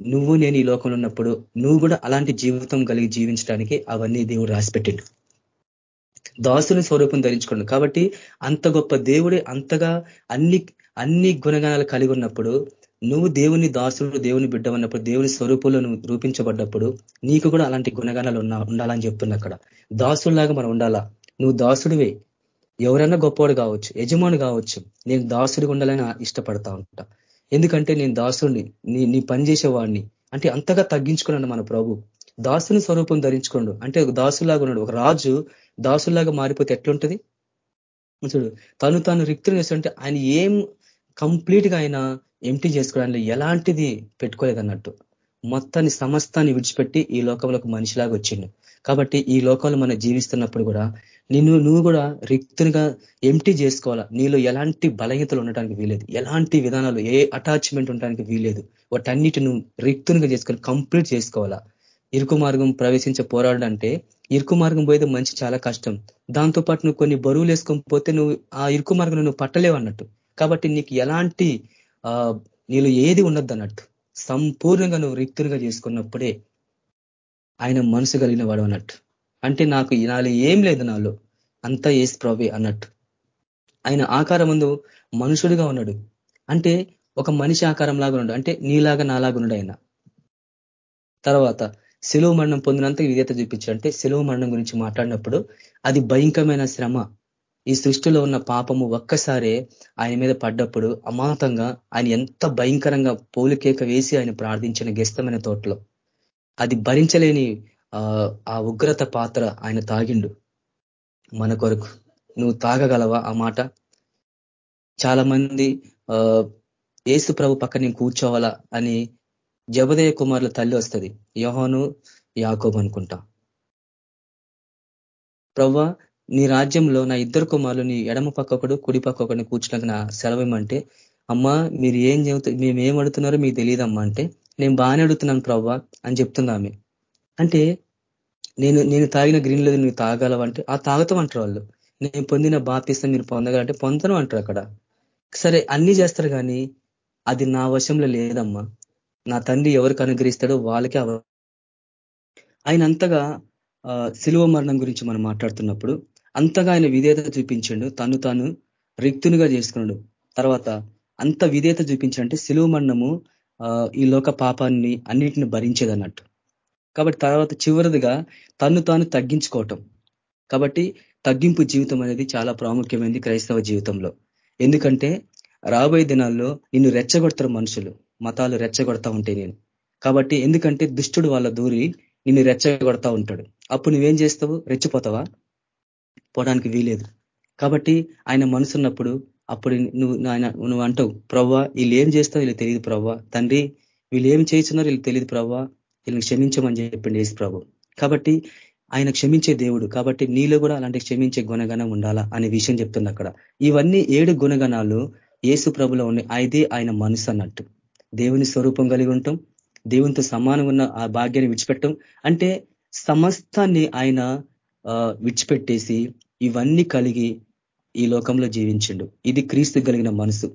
నువ్వు నేను ఈ లోకంలో ఉన్నప్పుడు నువ్వు కూడా అలాంటి జీవితం కలిగి జీవించడానికి అవన్నీ దేవుడు రాసిపెట్టిండు. దాసుని స్వరూపం ధరించుకోండు కాబట్టి అంత గొప్ప దేవుడే అంతగా అన్ని అన్ని గుణగణాలు కలిగి ఉన్నప్పుడు నువ్వు దేవుని దాసుడు దేవుని బిడ్డ ఉన్నప్పుడు దేవుని స్వరూపంలో నువ్వు రూపించబడ్డప్పుడు నీకు కూడా అలాంటి గుణగణాలు ఉన్నా ఉండాలని చెప్తున్నా అక్కడ. దాసుల్లాగా మనం ఉండాలా? నువ్వు దాసుడివే. ఎవరైనా గొప్పవాడు కావచ్చు యజమాని కావచ్చు నేను దాసుడిగా ఉండాలని ఇష్టపడతా ఉంటా. ఎందుకంటే నేను దాసుడిని నీ నీ పనిచేసేవాడిని అంటే అంతగా తగ్గించుకున్నాడు మన ప్రభు. దాసుని స్వరూపం ధరించుకోండు అంటే ఒక దాసులాగా ఉన్నాడు. ఒక రాజు దాసులాగా మారిపోతే ఎట్లుంటుంది? చూడు తను తాను రిక్తులు చేస్తుంటే ఆయన ఏం కంప్లీట్గా ఆయన ఎంటీ చేసుకోవడానికి ఎలాంటిది పెట్టుకోలేదన్నట్టు. మొత్తాన్ని సమస్తాన్ని విడిచిపెట్టి ఈ లోకంలో మనిషిలాగా వచ్చిండు. కాబట్టి ఈ లోకంలో మనం జీవిస్తున్నప్పుడు కూడా నిన్ను నువ్వు కూడా రిక్తునిగా ఎంటీ చేసుకోవాలా? నీలో ఎలాంటి బలహీతలు ఉండటానికి వీలేదు ఎలాంటి విధానాలు ఏ అటాచ్మెంట్ ఉండడానికి వీలేదు వాటన్నిటి నువ్వు రిక్తునిగా చేసుకొని కంప్లీట్ చేసుకోవాలా? ఇరుకు మార్గం ప్రవేశించే పోరాడంటే ఇరుకు మార్గం పోయేది మంచి చాలా కష్టం. దాంతో పాటు నువ్వు కొన్ని బరువులు వేసుకొని పోతే నువ్వు ఆ ఇరుకు మార్గం నువ్వు పట్టలేవు అన్నట్టు. కాబట్టి నీకు ఎలాంటి నీలో ఏది ఉండద్దు అన్నట్టు సంపూర్ణంగా నువ్వు రిక్తులుగా చేసుకున్నప్పుడే ఆయన మనసు కలిగిన వాడు అన్నట్టు. అంటే నాకు నాలో ఏం లేదు నాలో అంతా ఏసు ప్రభే అన్నట్టు. ఆయన ఆకారం ముందు మనుషుడిగా ఉన్నాడు. అంటే ఒక మనిషి ఆకారం లాగా ఉన్నాడు. అంటే నీలాగా నాలాగా ఉన్నాడు ఆయన. తర్వాత సెలవు మరణం పొందినంత విధేత చూపించాడు. అంటే సెలవు మరణం గురించి మాట్లాడినప్పుడు అది భయంకరమైన శ్రమ. ఈ సృష్టిలో ఉన్న పాపము ఒక్కసారే ఆయన మీద పడ్డప్పుడు అమాతంగా ఆయన ఎంత భయంకరంగా పోలికేక వేసి ఆయన ప్రార్థించిన గెస్తమైన తోటలో. అది భరించలేని ఆ ఉగ్రత పాత్ర ఆయన తాగిండు. మన కొరకు నువ్వు తాగగలవా ఆ మాట? చాలా మంది ఏసు ప్రభు పక్క నేను కూర్చోవాలా అని జబదయ కుమారుల తల్లి వస్తుంది. యోహోను యాకోబ్ అనుకుంటా. ప్రవ్వా నీ రాజ్యంలో నా ఇద్దరు కుమారులు నీ ఎడమ పక్కకుడు కుడి పక్కకుడు కూర్చున్నాక నా సెలవేమంటే అమ్మా మీరు ఏం చెబుతారు మేము ఏం అడుగుతున్నారో మీకు తెలియదమ్మా అంటే నేను బాగానే అడుగుతున్నాను ప్రవ్వా అని చెప్తున్నామే అంటే నేను నేను తాగిన గ్రీన్ లేదు నువ్వు తాగలవంటే ఆ తాగుతాం అంటారు వాళ్ళు. నేను పొందిన బాప్తిస్తాను మీరు పొందగలంటే పొందను అంటారు అక్కడ. సరే అన్ని చేస్తారు కానీ అది నా వశంలో లేదమ్మా. నా తండ్రి ఎవరికి అనుగ్రహిస్తాడో వాళ్ళకే ఆయన అంతగా శిలువ మరణం గురించి మనం మాట్లాడుతున్నప్పుడు అంతగా ఆయన విధేయత చూపించిండు. తను తాను రిక్తునిగా చేసుకున్నాడు. తర్వాత అంత విధేయత చూపించాడంటే శిలువ మరణము ఈ లోక పాపాన్ని అన్నిటిని భరించేదన్నట్టు. కాబట్టి తర్వాత చివరిదిగా తను తాను తగ్గించుకోవటం. కాబట్టి తగ్గింపు జీవితం అనేది చాలా ప్రాముఖ్యమైనది క్రైస్తవ జీవితంలో. ఎందుకంటే రాబోయే దినాల్లో నిన్ను రెచ్చగొడతారు మనుషులు. మతాలు రెచ్చగొడతా ఉంటాయి నేను. కాబట్టి ఎందుకంటే దుష్టుడు వాళ్ళ దూరి నిన్ను రెచ్చగొడతా ఉంటాడు. అప్పుడు నువ్వేం చేస్తావు? రెచ్చిపోతావా? పోవడానికి వీలేదు కాబట్టి ఆయన మనసున్నప్పుడు అప్పుడు నువ్వు ఆయన నువ్వు అంటావు ప్రవ్వా వీళ్ళు ఏం చేస్తావు వీళ్ళు తెలియదు ప్రవ్వా. తండ్రి వీళ్ళు ఏం చేస్తున్నారు వీళ్ళు తెలియదు ప్రవ్వా. వీళ్ళని క్షమించమని చెప్పిండి ఏసు ప్రభు. కాబట్టి ఆయన క్షమించే దేవుడు. కాబట్టి నీలో కూడా అలాంటి క్షమించే గుణగణం ఉండాలా అనే విషయం చెప్తుంది అక్కడ. ఇవన్నీ ఏడు గుణగణాలు ఏసు ప్రభులో ఉన్నాయి. అయితే ఆయన మనసు అన్నట్టు. దేవుని స్వరూపం కలిగి ఉంటాం. దేవునితో సమానం ఉన్న ఆ భాగ్యాన్ని విడిచిపెట్టం. అంటే సమస్తాన్ని ఆయన విడిచిపెట్టేసి ఇవన్నీ కలిగి ఈ లోకంలో జీవించిండు. ఇది క్రీస్తు కలిగిన మనసు.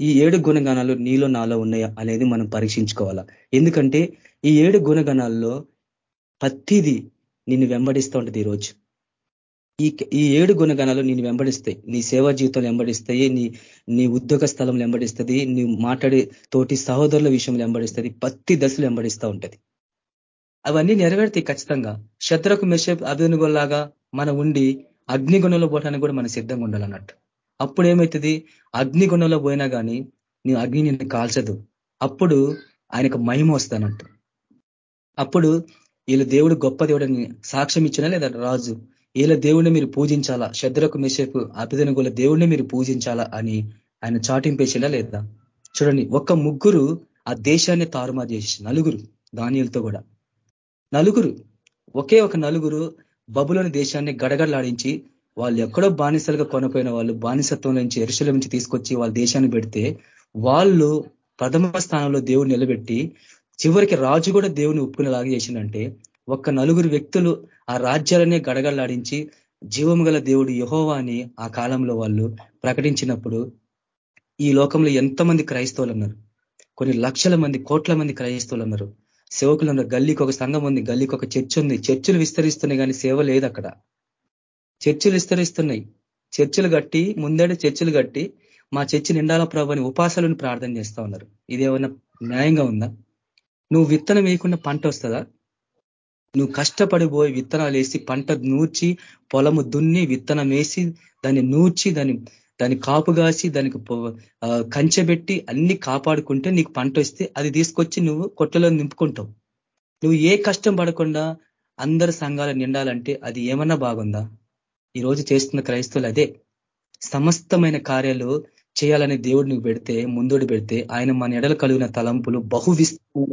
ఈ ఏడు గుణగణాలు నీలో నాలో ఉన్నాయా అనేది మనం పరీక్షించుకోవాలా. ఎందుకంటే ఈ ఏడు గుణగణాల్లో ప్రతిది నిన్ను వెంబడిస్తూ ఉంటుంది ఈరోజు ఈ ఈ ఏడు గుణగణాలు నేను వెంబడిస్తాయి. నీ సేవా జీవితంలో వెంబడిస్తాయి నీ నీ ఉద్యోగ స్థలంలో వెంబడిస్తుంది నీ మాట్లాడే తోటి సహోదరుల విషయంలో వెంబడిస్తుంది ప్రతి దశలు వెంబడిస్తూ ఉంటుంది. అవన్నీ నెరవేరుతాయి ఖచ్చితంగా. శత్రుకు మెషప్ అభినుగులాగా మనం ఉండి అగ్నిగుణంలో పోవడానికి కూడా మనం సిద్ధంగా ఉండాలన్నట్టు. అప్పుడు ఏమవుతుంది అగ్నిగుణంలో పోయినా కానీ నీ అగ్ని నిన్ను కాల్చదు. అప్పుడు ఆయనకు మహిమ వస్తానంట అప్పుడు వీళ్ళ దేవుడు గొప్ప దేవుడని సాక్ష్యం ఇచ్చినా లేదా రాజు? వీళ్ళ దేవుడిని మీరు పూజించాలా? శద్రకు మెషపు అభిదనుగుల దేవుడిని మీరు పూజించాలా అని ఆయన చాటింపేసేలా లేదా? చూడండి ఒక్క ముగ్గురు ఆ దేశాన్ని తారుమారు చేసి నలుగురు దానిలతో కూడా. నలుగురు ఒకే ఒక నలుగురు బబులోని దేశాన్ని గడగడలాడించి వాళ్ళు ఎక్కడో బానిసలుగా కొనపోయిన వాళ్ళు బానిసత్వం నుంచి ఎరుశల నుంచి తీసుకొచ్చి వాళ్ళ దేశాన్ని పెడితే వాళ్ళు ప్రథమ స్థానంలో దేవుడు నిలబెట్టి చివరికి రాజు కూడా దేవుని ఒప్పుకునేలాగా చేసిందంటే ఒక్క నలుగురు వ్యక్తులు ఆ రాజ్యాలనే గడగడలాడించి జీవం గల దేవుడు యహోవాని ఆ కాలంలో వాళ్ళు ప్రకటించినప్పుడు ఈ లోకంలో ఎంతమంది క్రైస్తవులు అన్నారు? కొన్ని లక్షల మంది కోట్ల మంది క్రైస్తవులు అన్నారు. సేవకులు ఉన్నారు గల్లీకి ఒక సంఘం ఉంది గల్లీకి ఒక చర్చ్ ఉంది. చర్చిలు విస్తరిస్తున్నాయి కానీ సేవ లేదు అక్కడ. చర్చిలు విస్తరిస్తున్నాయి. చర్చిలు కట్టి ముందడే చర్చిలు కట్టి మా చర్చి నిండాల ప్రభు అని ఉపాసాలను ప్రార్థన చేస్తా ఉన్నారు. ఇదేమన్నా న్యాయంగా ఉందా? నువ్వు విత్తనం వేయకుండా పంట వస్తుందా? నువ్వు కష్టపడిపోయి విత్తనాలు వేసి పంట నూర్చి పొలము దున్ని విత్తనం వేసి దాన్ని నూర్చి దాన్ని దాన్ని కాపుగాసి దానికి కంచెబెట్టి అన్ని కాపాడుకుంటే నీకు పంట వస్తే అది తీసుకొచ్చి నువ్వు కొట్టలో నింపుకుంటావు. నువ్వు ఏ కష్టం పడకుండా అందరి సంఘాలు నిండాలంటే అది ఏమన్నా బాగుందా? ఈ రోజు చేస్తున్న క్రైస్తవులు అదే. సమస్తమైన కార్యాలు చేయాలని దేవుడు నువ్వు పెడితే ముందుడు పెడితే ఆయన మన ఎడలు కలిగిన తలంపులు బహు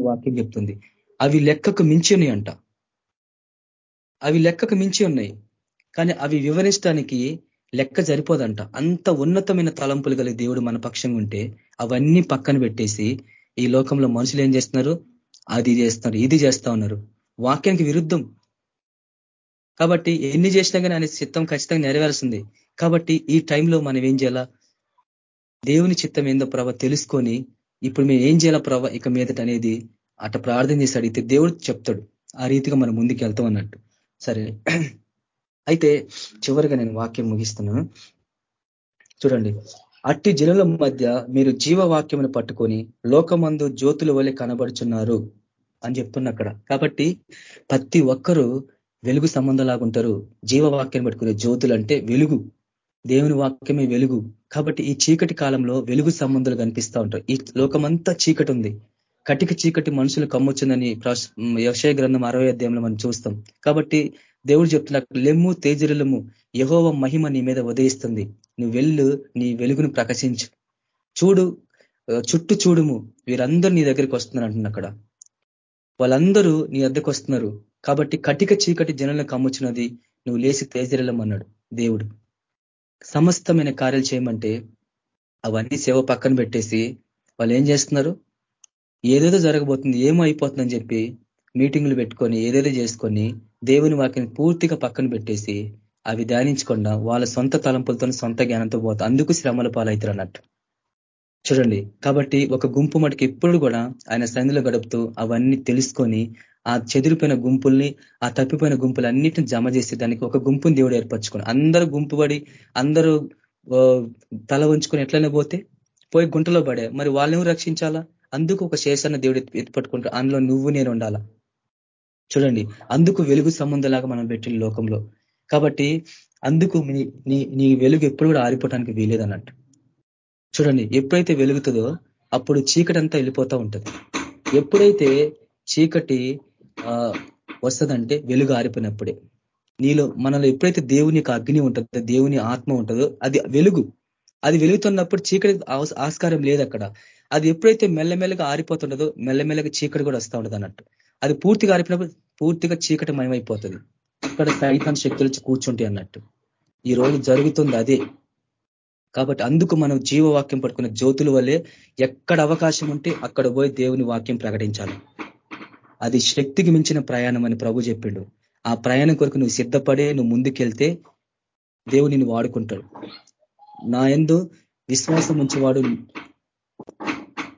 వాక్యం చెప్తుంది. అవి లెక్కకు మించి ఉన్నాయంట. అవి లెక్కకు మించి ఉన్నాయి. కానీ అవి వివరించడానికి లెక్క సరిపోదంట అంత ఉన్నతమైన తలంపులు కలిగి దేవుడు మన పక్షంగా ఉంటే అవన్నీ పక్కన పెట్టేసి ఈ లోకంలో మనుషులు ఏం చేస్తున్నారు? అది చేస్తున్నారు ఇది చేస్తా ఉన్నారు. వాక్యానికి విరుద్ధం. కాబట్టి ఎన్ని చేసినా కానీ ఆయన చిత్తం ఖచ్చితంగా నెరవేరుస్తుంది. కాబట్టి ఈ టైంలో మనం ఏం చేయాలా? దేవుని చిత్తం ఏందో ప్రభ తెలుసుకొని ఇప్పుడు మేము ఏం చేయాలా ప్రభ? ఇక మీదట అనేది అట ప్రార్థన చేసి అడిగితే దేవుడు చెప్తాడు. ఆ రీతిగా మనం ముందుకు వెళ్తాం అన్నట్టు. సరే. అయితే చివరిగా నేను వాక్యం ముగిస్తున్నాను. చూడండి. అట్టి జనుల మధ్య మీరు జీవవాక్యమును పట్టుకొని లోకమందు జ్యోతుల వలె కనబడుచున్నారు అని చెప్తున్న అక్కడ. కాబట్టి ప్రతి ఒక్కరూ వెలుగు సంబంధంలాగుంటారు జీవవాక్యం పట్టుకునే జ్యోతులు అంటే వెలుగు. దేవుని వాక్యమే వెలుగు. కాబట్టి ఈ చీకటి కాలంలో వెలుగు సంబంధాలు కనిపిస్తూ ఉంటారు ఈ లోకమంతా చీకటి ఉంది. కటిక చీకటి మనుషులు కమ్మొచ్చిందని వ్యవసాయ గ్రంథం అరవై అధ్యాయంలో మనం చూస్తాం. కాబట్టి దేవుడు చెప్తున్నా లెమ్ము తేజరులము యహోవ మహిమ నీ మీద ఉదయిస్తుంది. నువ్వు వెళ్ళు నీ వెలుగును ప్రకాశించు. చూడు చుట్టూ చూడుము వీరందరూ నీ దగ్గరికి వస్తున్నారు అంటున్నా అక్కడ. వాళ్ళందరూ నీ వద్దకు వస్తున్నారు. కాబట్టి కటిక చీకటి జనులను కమ్ముచున్నది నువ్వు లేచి తేజరలం అన్నాడు దేవుడు. సమస్తమైన కార్యాలు చేయమంటే అవన్నీ సేవ పక్కన పెట్టేసి వాళ్ళు ఏం చేస్తున్నారు? ఏదేదో జరగబోతుంది ఏమో అయిపోతుందని చెప్పి మీటింగ్లు పెట్టుకొని ఏదేదో చేసుకొని దేవుని వాక్యం పూర్తిగా పక్కన పెట్టేసి అవి ధ్యానించకుండా వాళ్ళ సొంత తలంపులతో సొంత జ్ఞానంతో పోతా అందుకు శ్రమల పాలవుతారు అన్నట్టు. చూడండి కాబట్టి ఒక గుంపు మటుకు ఎప్పుడు కూడా ఆయన సన్నిధిలో గడుపుతూ అవన్నీ తెలుసుకొని ఆ చెదిరిపోయిన గుంపుల్ని ఆ తప్పిపోయిన గుంపులు అన్నిటిని జమ చేసి దానికి ఒక గుంపుని దేవుడు ఏర్పరచుకుని అందరూ గుంపుబడి అందరూ తల ఉంచుకొని ఎట్లనే పోతే పోయి గుంటలో పడే మరి వాళ్ళని రక్షించాలా? అందుకు ఒక శేషాన్ని దేవుడు ఎత్తుపట్టుకుంటారు అందులో నువ్వు నేను ఉండాలా? చూడండి అందుకు వెలుగు సంబంధంలాగా మనం పెట్టిన లోకంలో. కాబట్టి అందుకు నీ నీ వెలుగు ఎప్పుడు కూడా ఆరిపోవటానికి వీలేదన్నట్టు చూడండి ఎప్పుడైతే వెలుగుతుందో అప్పుడు చీకటి అంతా వెళ్ళిపోతూ ఉంటుంది. ఎప్పుడైతే చీకటి వస్తుందంటే వెలుగు ఆరిపోయినప్పుడే. నీలో మనలో ఎప్పుడైతే దేవుని అగ్ని ఉంటుందో దేవుని ఆత్మ ఉంటుందో అది వెలుగు. అది వెలుగుతున్నప్పుడు చీకటి ఆస్కారం లేదు అక్కడ అది ఎప్పుడైతే మెల్లమెల్లగా ఆరిపోతుండదో మెల్లమెల్లగా చీకటి కూడా వస్తూ ఉంటుంది అన్నట్టు అది పూర్తిగా ఆరిపోయినప్పుడు పూర్తిగా చీకటి మయమైపోతుంది. ఇక్కడ సైతాన్ శక్తులు కూర్చుంటే అన్నట్టు. ఈ రోజు జరుగుతుంది అదే. కాబట్టి అందుకు మనం జీవవాక్యం పట్టుకున్న జ్యోతుల వల్లే ఎక్కడ అవకాశం ఉంటే అక్కడ పోయి దేవుని వాక్యం ప్రకటించాలి. అది శక్తికి మించిన ప్రయాణం అని ప్రభు చెప్పిండు. ఆ ప్రయాణం కొరకు నువ్వు సిద్ధపడే నువ్వు ముందుకెళ్తే దేవుని వాడుకుంటాడు. నా ఎందు విశ్వాసం ఉంచేవాడు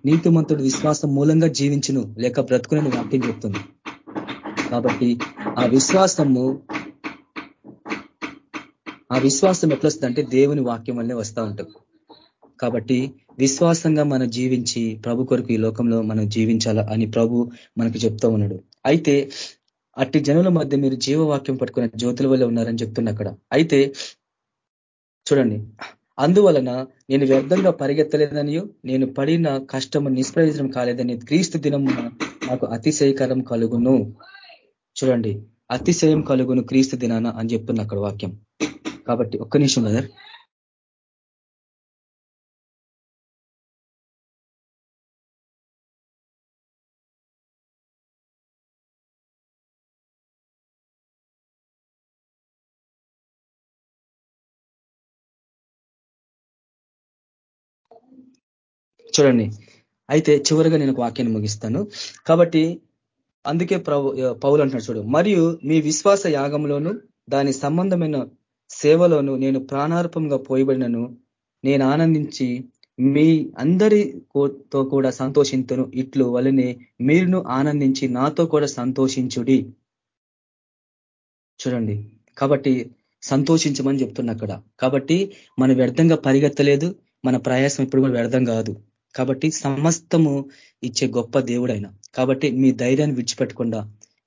నీతిమంతుడు విశ్వాసం మూలంగా జీవించును లేక బ్రతుకునని వాక్యం చెప్తుంది. కాబట్టి ఆ విశ్వాసము ఆ విశ్వాసం ఎట్లొస్తుందంటే దేవుని వాక్యం వల్లే వస్తూ ఉంటుంది. కాబట్టి విశ్వాసంగా మనం జీవించి ప్రభు కొరకు ఈ లోకంలో మనం జీవించాలా అని ప్రభు మనకు చెప్తా ఉన్నాడు. అయితే అట్టి జనుల మధ్య మీరు జీవవాక్యం పట్టుకునే జ్యోతుల వల్ల ఉన్నారని చెప్తున్నా అక్కడ. అయితే చూడండి అందువలన నేను వ్యర్థంగా పరిగెత్తలేదనియో నేను పడిన కష్టము నిష్ప్రయోజనం కాలేదని క్రీస్తు దినమున నాకు అతిశయకరం కలుగును. చూడండి అతిశయం కలుగును క్రీస్తు దినాన అని చెప్తుంది అక్కడ వాక్యం. కాబట్టి ఒక్క నిమిషం బ్రదర్ చూడండి. అయితే చివరిగా నేను వాక్యాన్ని ముగిస్తాను. కాబట్టి అందుకే పౌలు అంటున్నాడు చూడు. మరియు మీ విశ్వాస యాగంలోను దాని సంబంధమైన సేవలోను నేను ప్రాణార్పంగా పోయబడినను నేను ఆనందించి మీ అందరితో కూడా సంతోషింతును. ఇట్లు వలనే మీరును ఆనందించి నాతో కూడా సంతోషించుడి. చూడండి. కాబట్టి సంతోషించమని చెప్తున్నా అక్కడ. కాబట్టి మనం వ్యర్థంగా పరిగెత్తలేదు. మన ప్రయాసం ఇప్పుడు కూడా వ్యర్థం కాదు. కాబట్టి సమస్తము ఇచ్చే గొప్ప దేవుడైన. కాబట్టి మీ ధైర్యాన్ని విడిచిపెట్టకుండా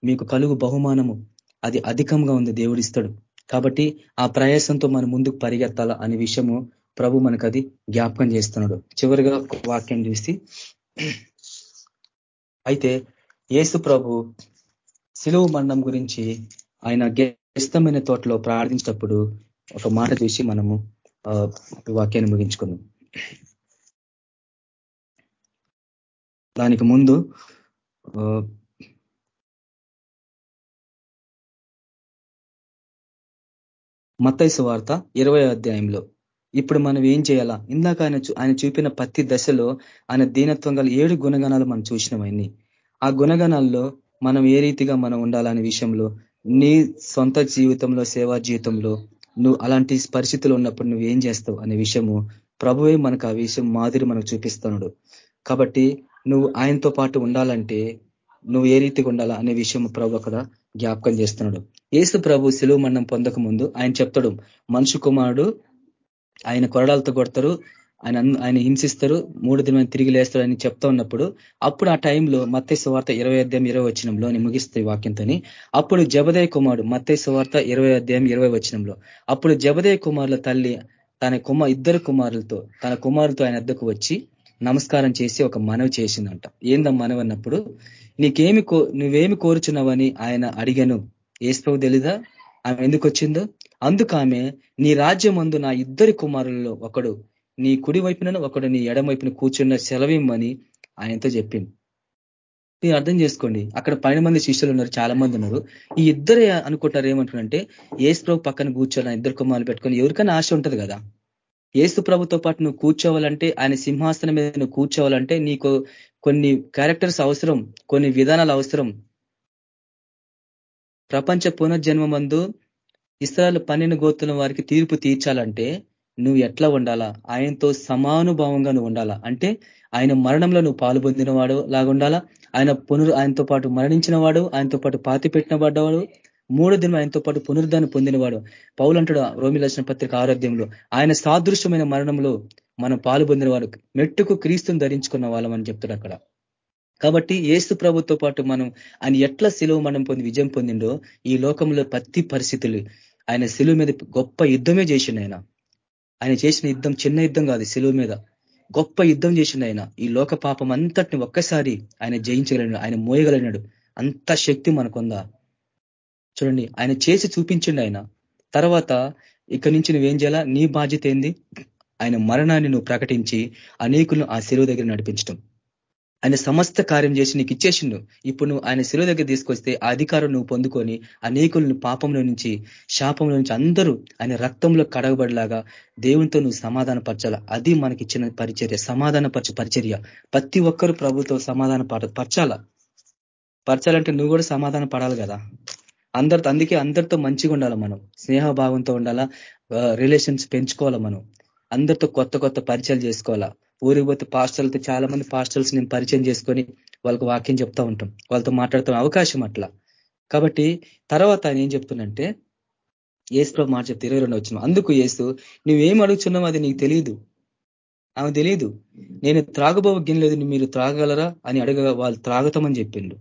మీకు కలుగు బహుమానము అది అధికంగా ఉంది దేవుడిస్తాడు. కాబట్టి ఆ ప్రయాసంతో మనం ముందుకు పరిగెత్తాలా అనే విషయము ప్రభు మనకు అది జ్ఞాపకం చేస్తున్నాడు. చివరిగా వాక్యం చూసి. అయితే యేసు ప్రభు సిలువు మరణం గురించి ఆయన గెస్తమైన తోటలో ప్రార్థించినప్పుడు ఒక మాట చూసి మనము వాక్యాన్ని ముగించుకుందాం. దానికి ముందు మత్తైసు వార్త ఇరవై అధ్యాయంలో. ఇప్పుడు మనం ఏం చేయాలా? ఇందాక ఆయన ఆయన చూపిన ప్రతి దశలో ఆయన దీనత్వం గల ఏడు గుణగణాలు మనం చూసినవన్నీ ఆ గుణగణాల్లో మనం ఏ రీతిగా మనం ఉండాలనే విషయంలో నీ సొంత జీవితంలో సేవా జీవితంలో నువ్వు అలాంటి పరిస్థితులు ఉన్నప్పుడు నువ్వు ఏం చేస్తావు అనే విషయము ప్రభువే మనకు ఆ విషయం మాదిరి మనకు చూపిస్తున్నాడు. కాబట్టి నువ్వు ఆయనతో పాటు ఉండాలంటే నువ్వు ఏ రీతిగా ఉండాలా అనే విషయం ప్రభు అక్కడ జ్ఞాపకం చేస్తున్నాడు. ఏసు ప్రభు సెలువు మరణం పొందక ముందు ఆయన చెప్తాడు మనుషు కుమారుడు ఆయన కొరడాలతో కొడతారు ఆయన ఆయన హింసిస్తారు మూడు దిన తిరిగి లేస్తారు అని చెప్తా ఉన్నప్పుడు అప్పుడు ఆ టైంలో మత్తే వార్త ఇరవై అధ్యాయం ఇరవై వచ్చినంలో ముగిస్తాయి వాక్యంతోని అప్పుడు జబదయ కుమారుడు మత్తే వార్త ఇరవై అధ్యాయం ఇరవై వచ్చినంలో అప్పుడు జబదయ కుమారుల తల్లి తన కుమ ఇద్దరు కుమారులతో తన కుమారులతో ఆయన అద్దకు వచ్చి నమస్కారం చేసి ఒక మనవి చేసిందంట. ఏందా మనవి అన్నప్పుడు? నీకేమి కో నువ్వేమి కోరుచున్నావని ఆయన అడిగను. ఏసుకో తెలీదా? ఆమె ఎందుకు వచ్చిందో? అందుకు ఆమె నీ రాజ్యం అందు నా ఇద్దరి కుమారులలో ఒకడు నీ కుడి వైపున ఒకడు నీ ఎడం వైపున కూర్చున్న సెలవిమ్మని ఆయనతో చెప్పింది. మీరు అర్థం చేసుకోండి. అక్కడ పైన మంది శిష్యులు ఉన్నారు చాలా మంది ఉన్నారు. ఈ ఇద్దరే అనుకుంటారు ఏమంటున్నారంటే ఏసు ప్రభు పక్కన కూర్చోాలని ఇద్దరు కుమారులు పెట్టుకొని ఎవరికైనా ఆశ ఉంటది కదా. ఏసు ప్రభుతో పాటు నువ్వు కూర్చోవాలంటే ఆయన సింహాసనం మీద నువ్వు కూర్చోవాలంటే నీకు కొన్ని క్యారెక్టర్స్ అవసరం కొన్ని విధానాలు అవసరం. ప్రపంచ పునర్జన్మ మందు ఇస్రాయల్ పన్నెండు గోతుల వారికి తీర్పు తీర్చాలంటే నువ్వు ఎట్లా ఉండాలా? ఆయనతో సమానుభావంగా నువ్వు ఉండాలా? అంటే ఆయన మరణంలో నువ్వు పాలు పొందినవాడు లాగా ఉండాలా? ఆయన పునరు ఆయనతో పాటు మరణించిన వాడు ఆయనతో పాటు పాతి పెట్టిన పడ్డవాడు మూడు దినం ఆయనతో పాటు పునరుద్ధాన్ని పొందినవాడు. పౌలంటుడు అంటాడు రోమి లక్షణ పత్రిక ఆరోగ్యంలో ఆయన సాదృశ్యమైన మరణంలో మనం పాలు పొందినవాడు. మెట్టుకు క్రీస్తుని ధరించుకున్న వాళ్ళం అని చెప్తాడు అక్కడ. కాబట్టి ఏసు ప్రభుతో పాటు మనం ఆయన ఎట్లా సెలవు మనం పొంది విజయం పొందిండో ఈ లోకంలో ప్రతి పరిస్థితులు ఆయన సెలువు మీద గొప్ప యుద్ధమే చేసిండు ఆయన. ఆయన చేసిన యుద్ధం చిన్న యుద్ధం కాదు సెలువు మీద. గొప్ప యుద్ధం చేసిండు ఆయన. ఈ లోక పాపం అంతటిని ఒక్కసారి ఆయన జయించగలిగినాడు ఆయన మోయగలిగినాడు. అంత శక్తి మనకుందా చూడండి. ఆయన చేసి చూపించిండు ఆయన. తర్వాత ఇక్కడి నుంచి నువ్వేం చేయాలా? నీ బాధ్యత ఏంది? ఆయన మరణాన్ని నువ్వు ప్రకటించి అనేకులను ఆ శిలువ దగ్గర నడిపించడం ఆయన సమస్త కార్యం చేసి నీకు ఇచ్చేసిండు. ఇప్పుడు నువ్వు ఆయన శిలువ దగ్గర తీసుకొస్తే ఆ అధికారం నువ్వు పొందుకొని అనేకులను పాపంలో నుంచి శాపంలో నుంచి అందరూ ఆయన రక్తంలో కడగబడిలాగా దేవునితో నువ్వు సమాధాన పరచాల అది మనకి ఇచ్చిన పరిచర్య. సమాధాన పరచ పరిచర్య. ప్రతి ఒక్కరు ప్రభుతో సమాధాన పరచాల? పరచాలంటే నువ్వు కూడా సమాధాన పడాలి కదా? అందరితో అందుకే అందరితో మంచిగా ఉండాలి మనం. స్నేహభావంతో ఉండాలా? రిలేషన్స్ పెంచుకోవాలా మనం. అందరితో కొత్త కొత్త పరిచయాలు చేసుకోవాలా? ఊరికి పోతే పాస్టర్లతో చాలా మంది పాస్టర్స్ నేను పరిచయం చేసుకొని వాళ్ళకి వాక్యం చెప్తా ఉంటాం. వాళ్ళతో మాట్లాడుతున్న అవకాశం అట్లా. కాబట్టి తర్వాత ఆయన ఏం చెప్తున్నంటే ఏసు ప్రభు మాట చెప్తే ఇరవై రెండు వచ్చిన అందుకు ఏసు నువ్వేం అడుగుతున్నావు అది నీకు తెలియదు ఆమె తెలియదు నేను త్రాగబో గిన్నెలేదు మీరు త్రాగలరా అని అడగ వాళ్ళు త్రాగుతామని చెప్పిండు.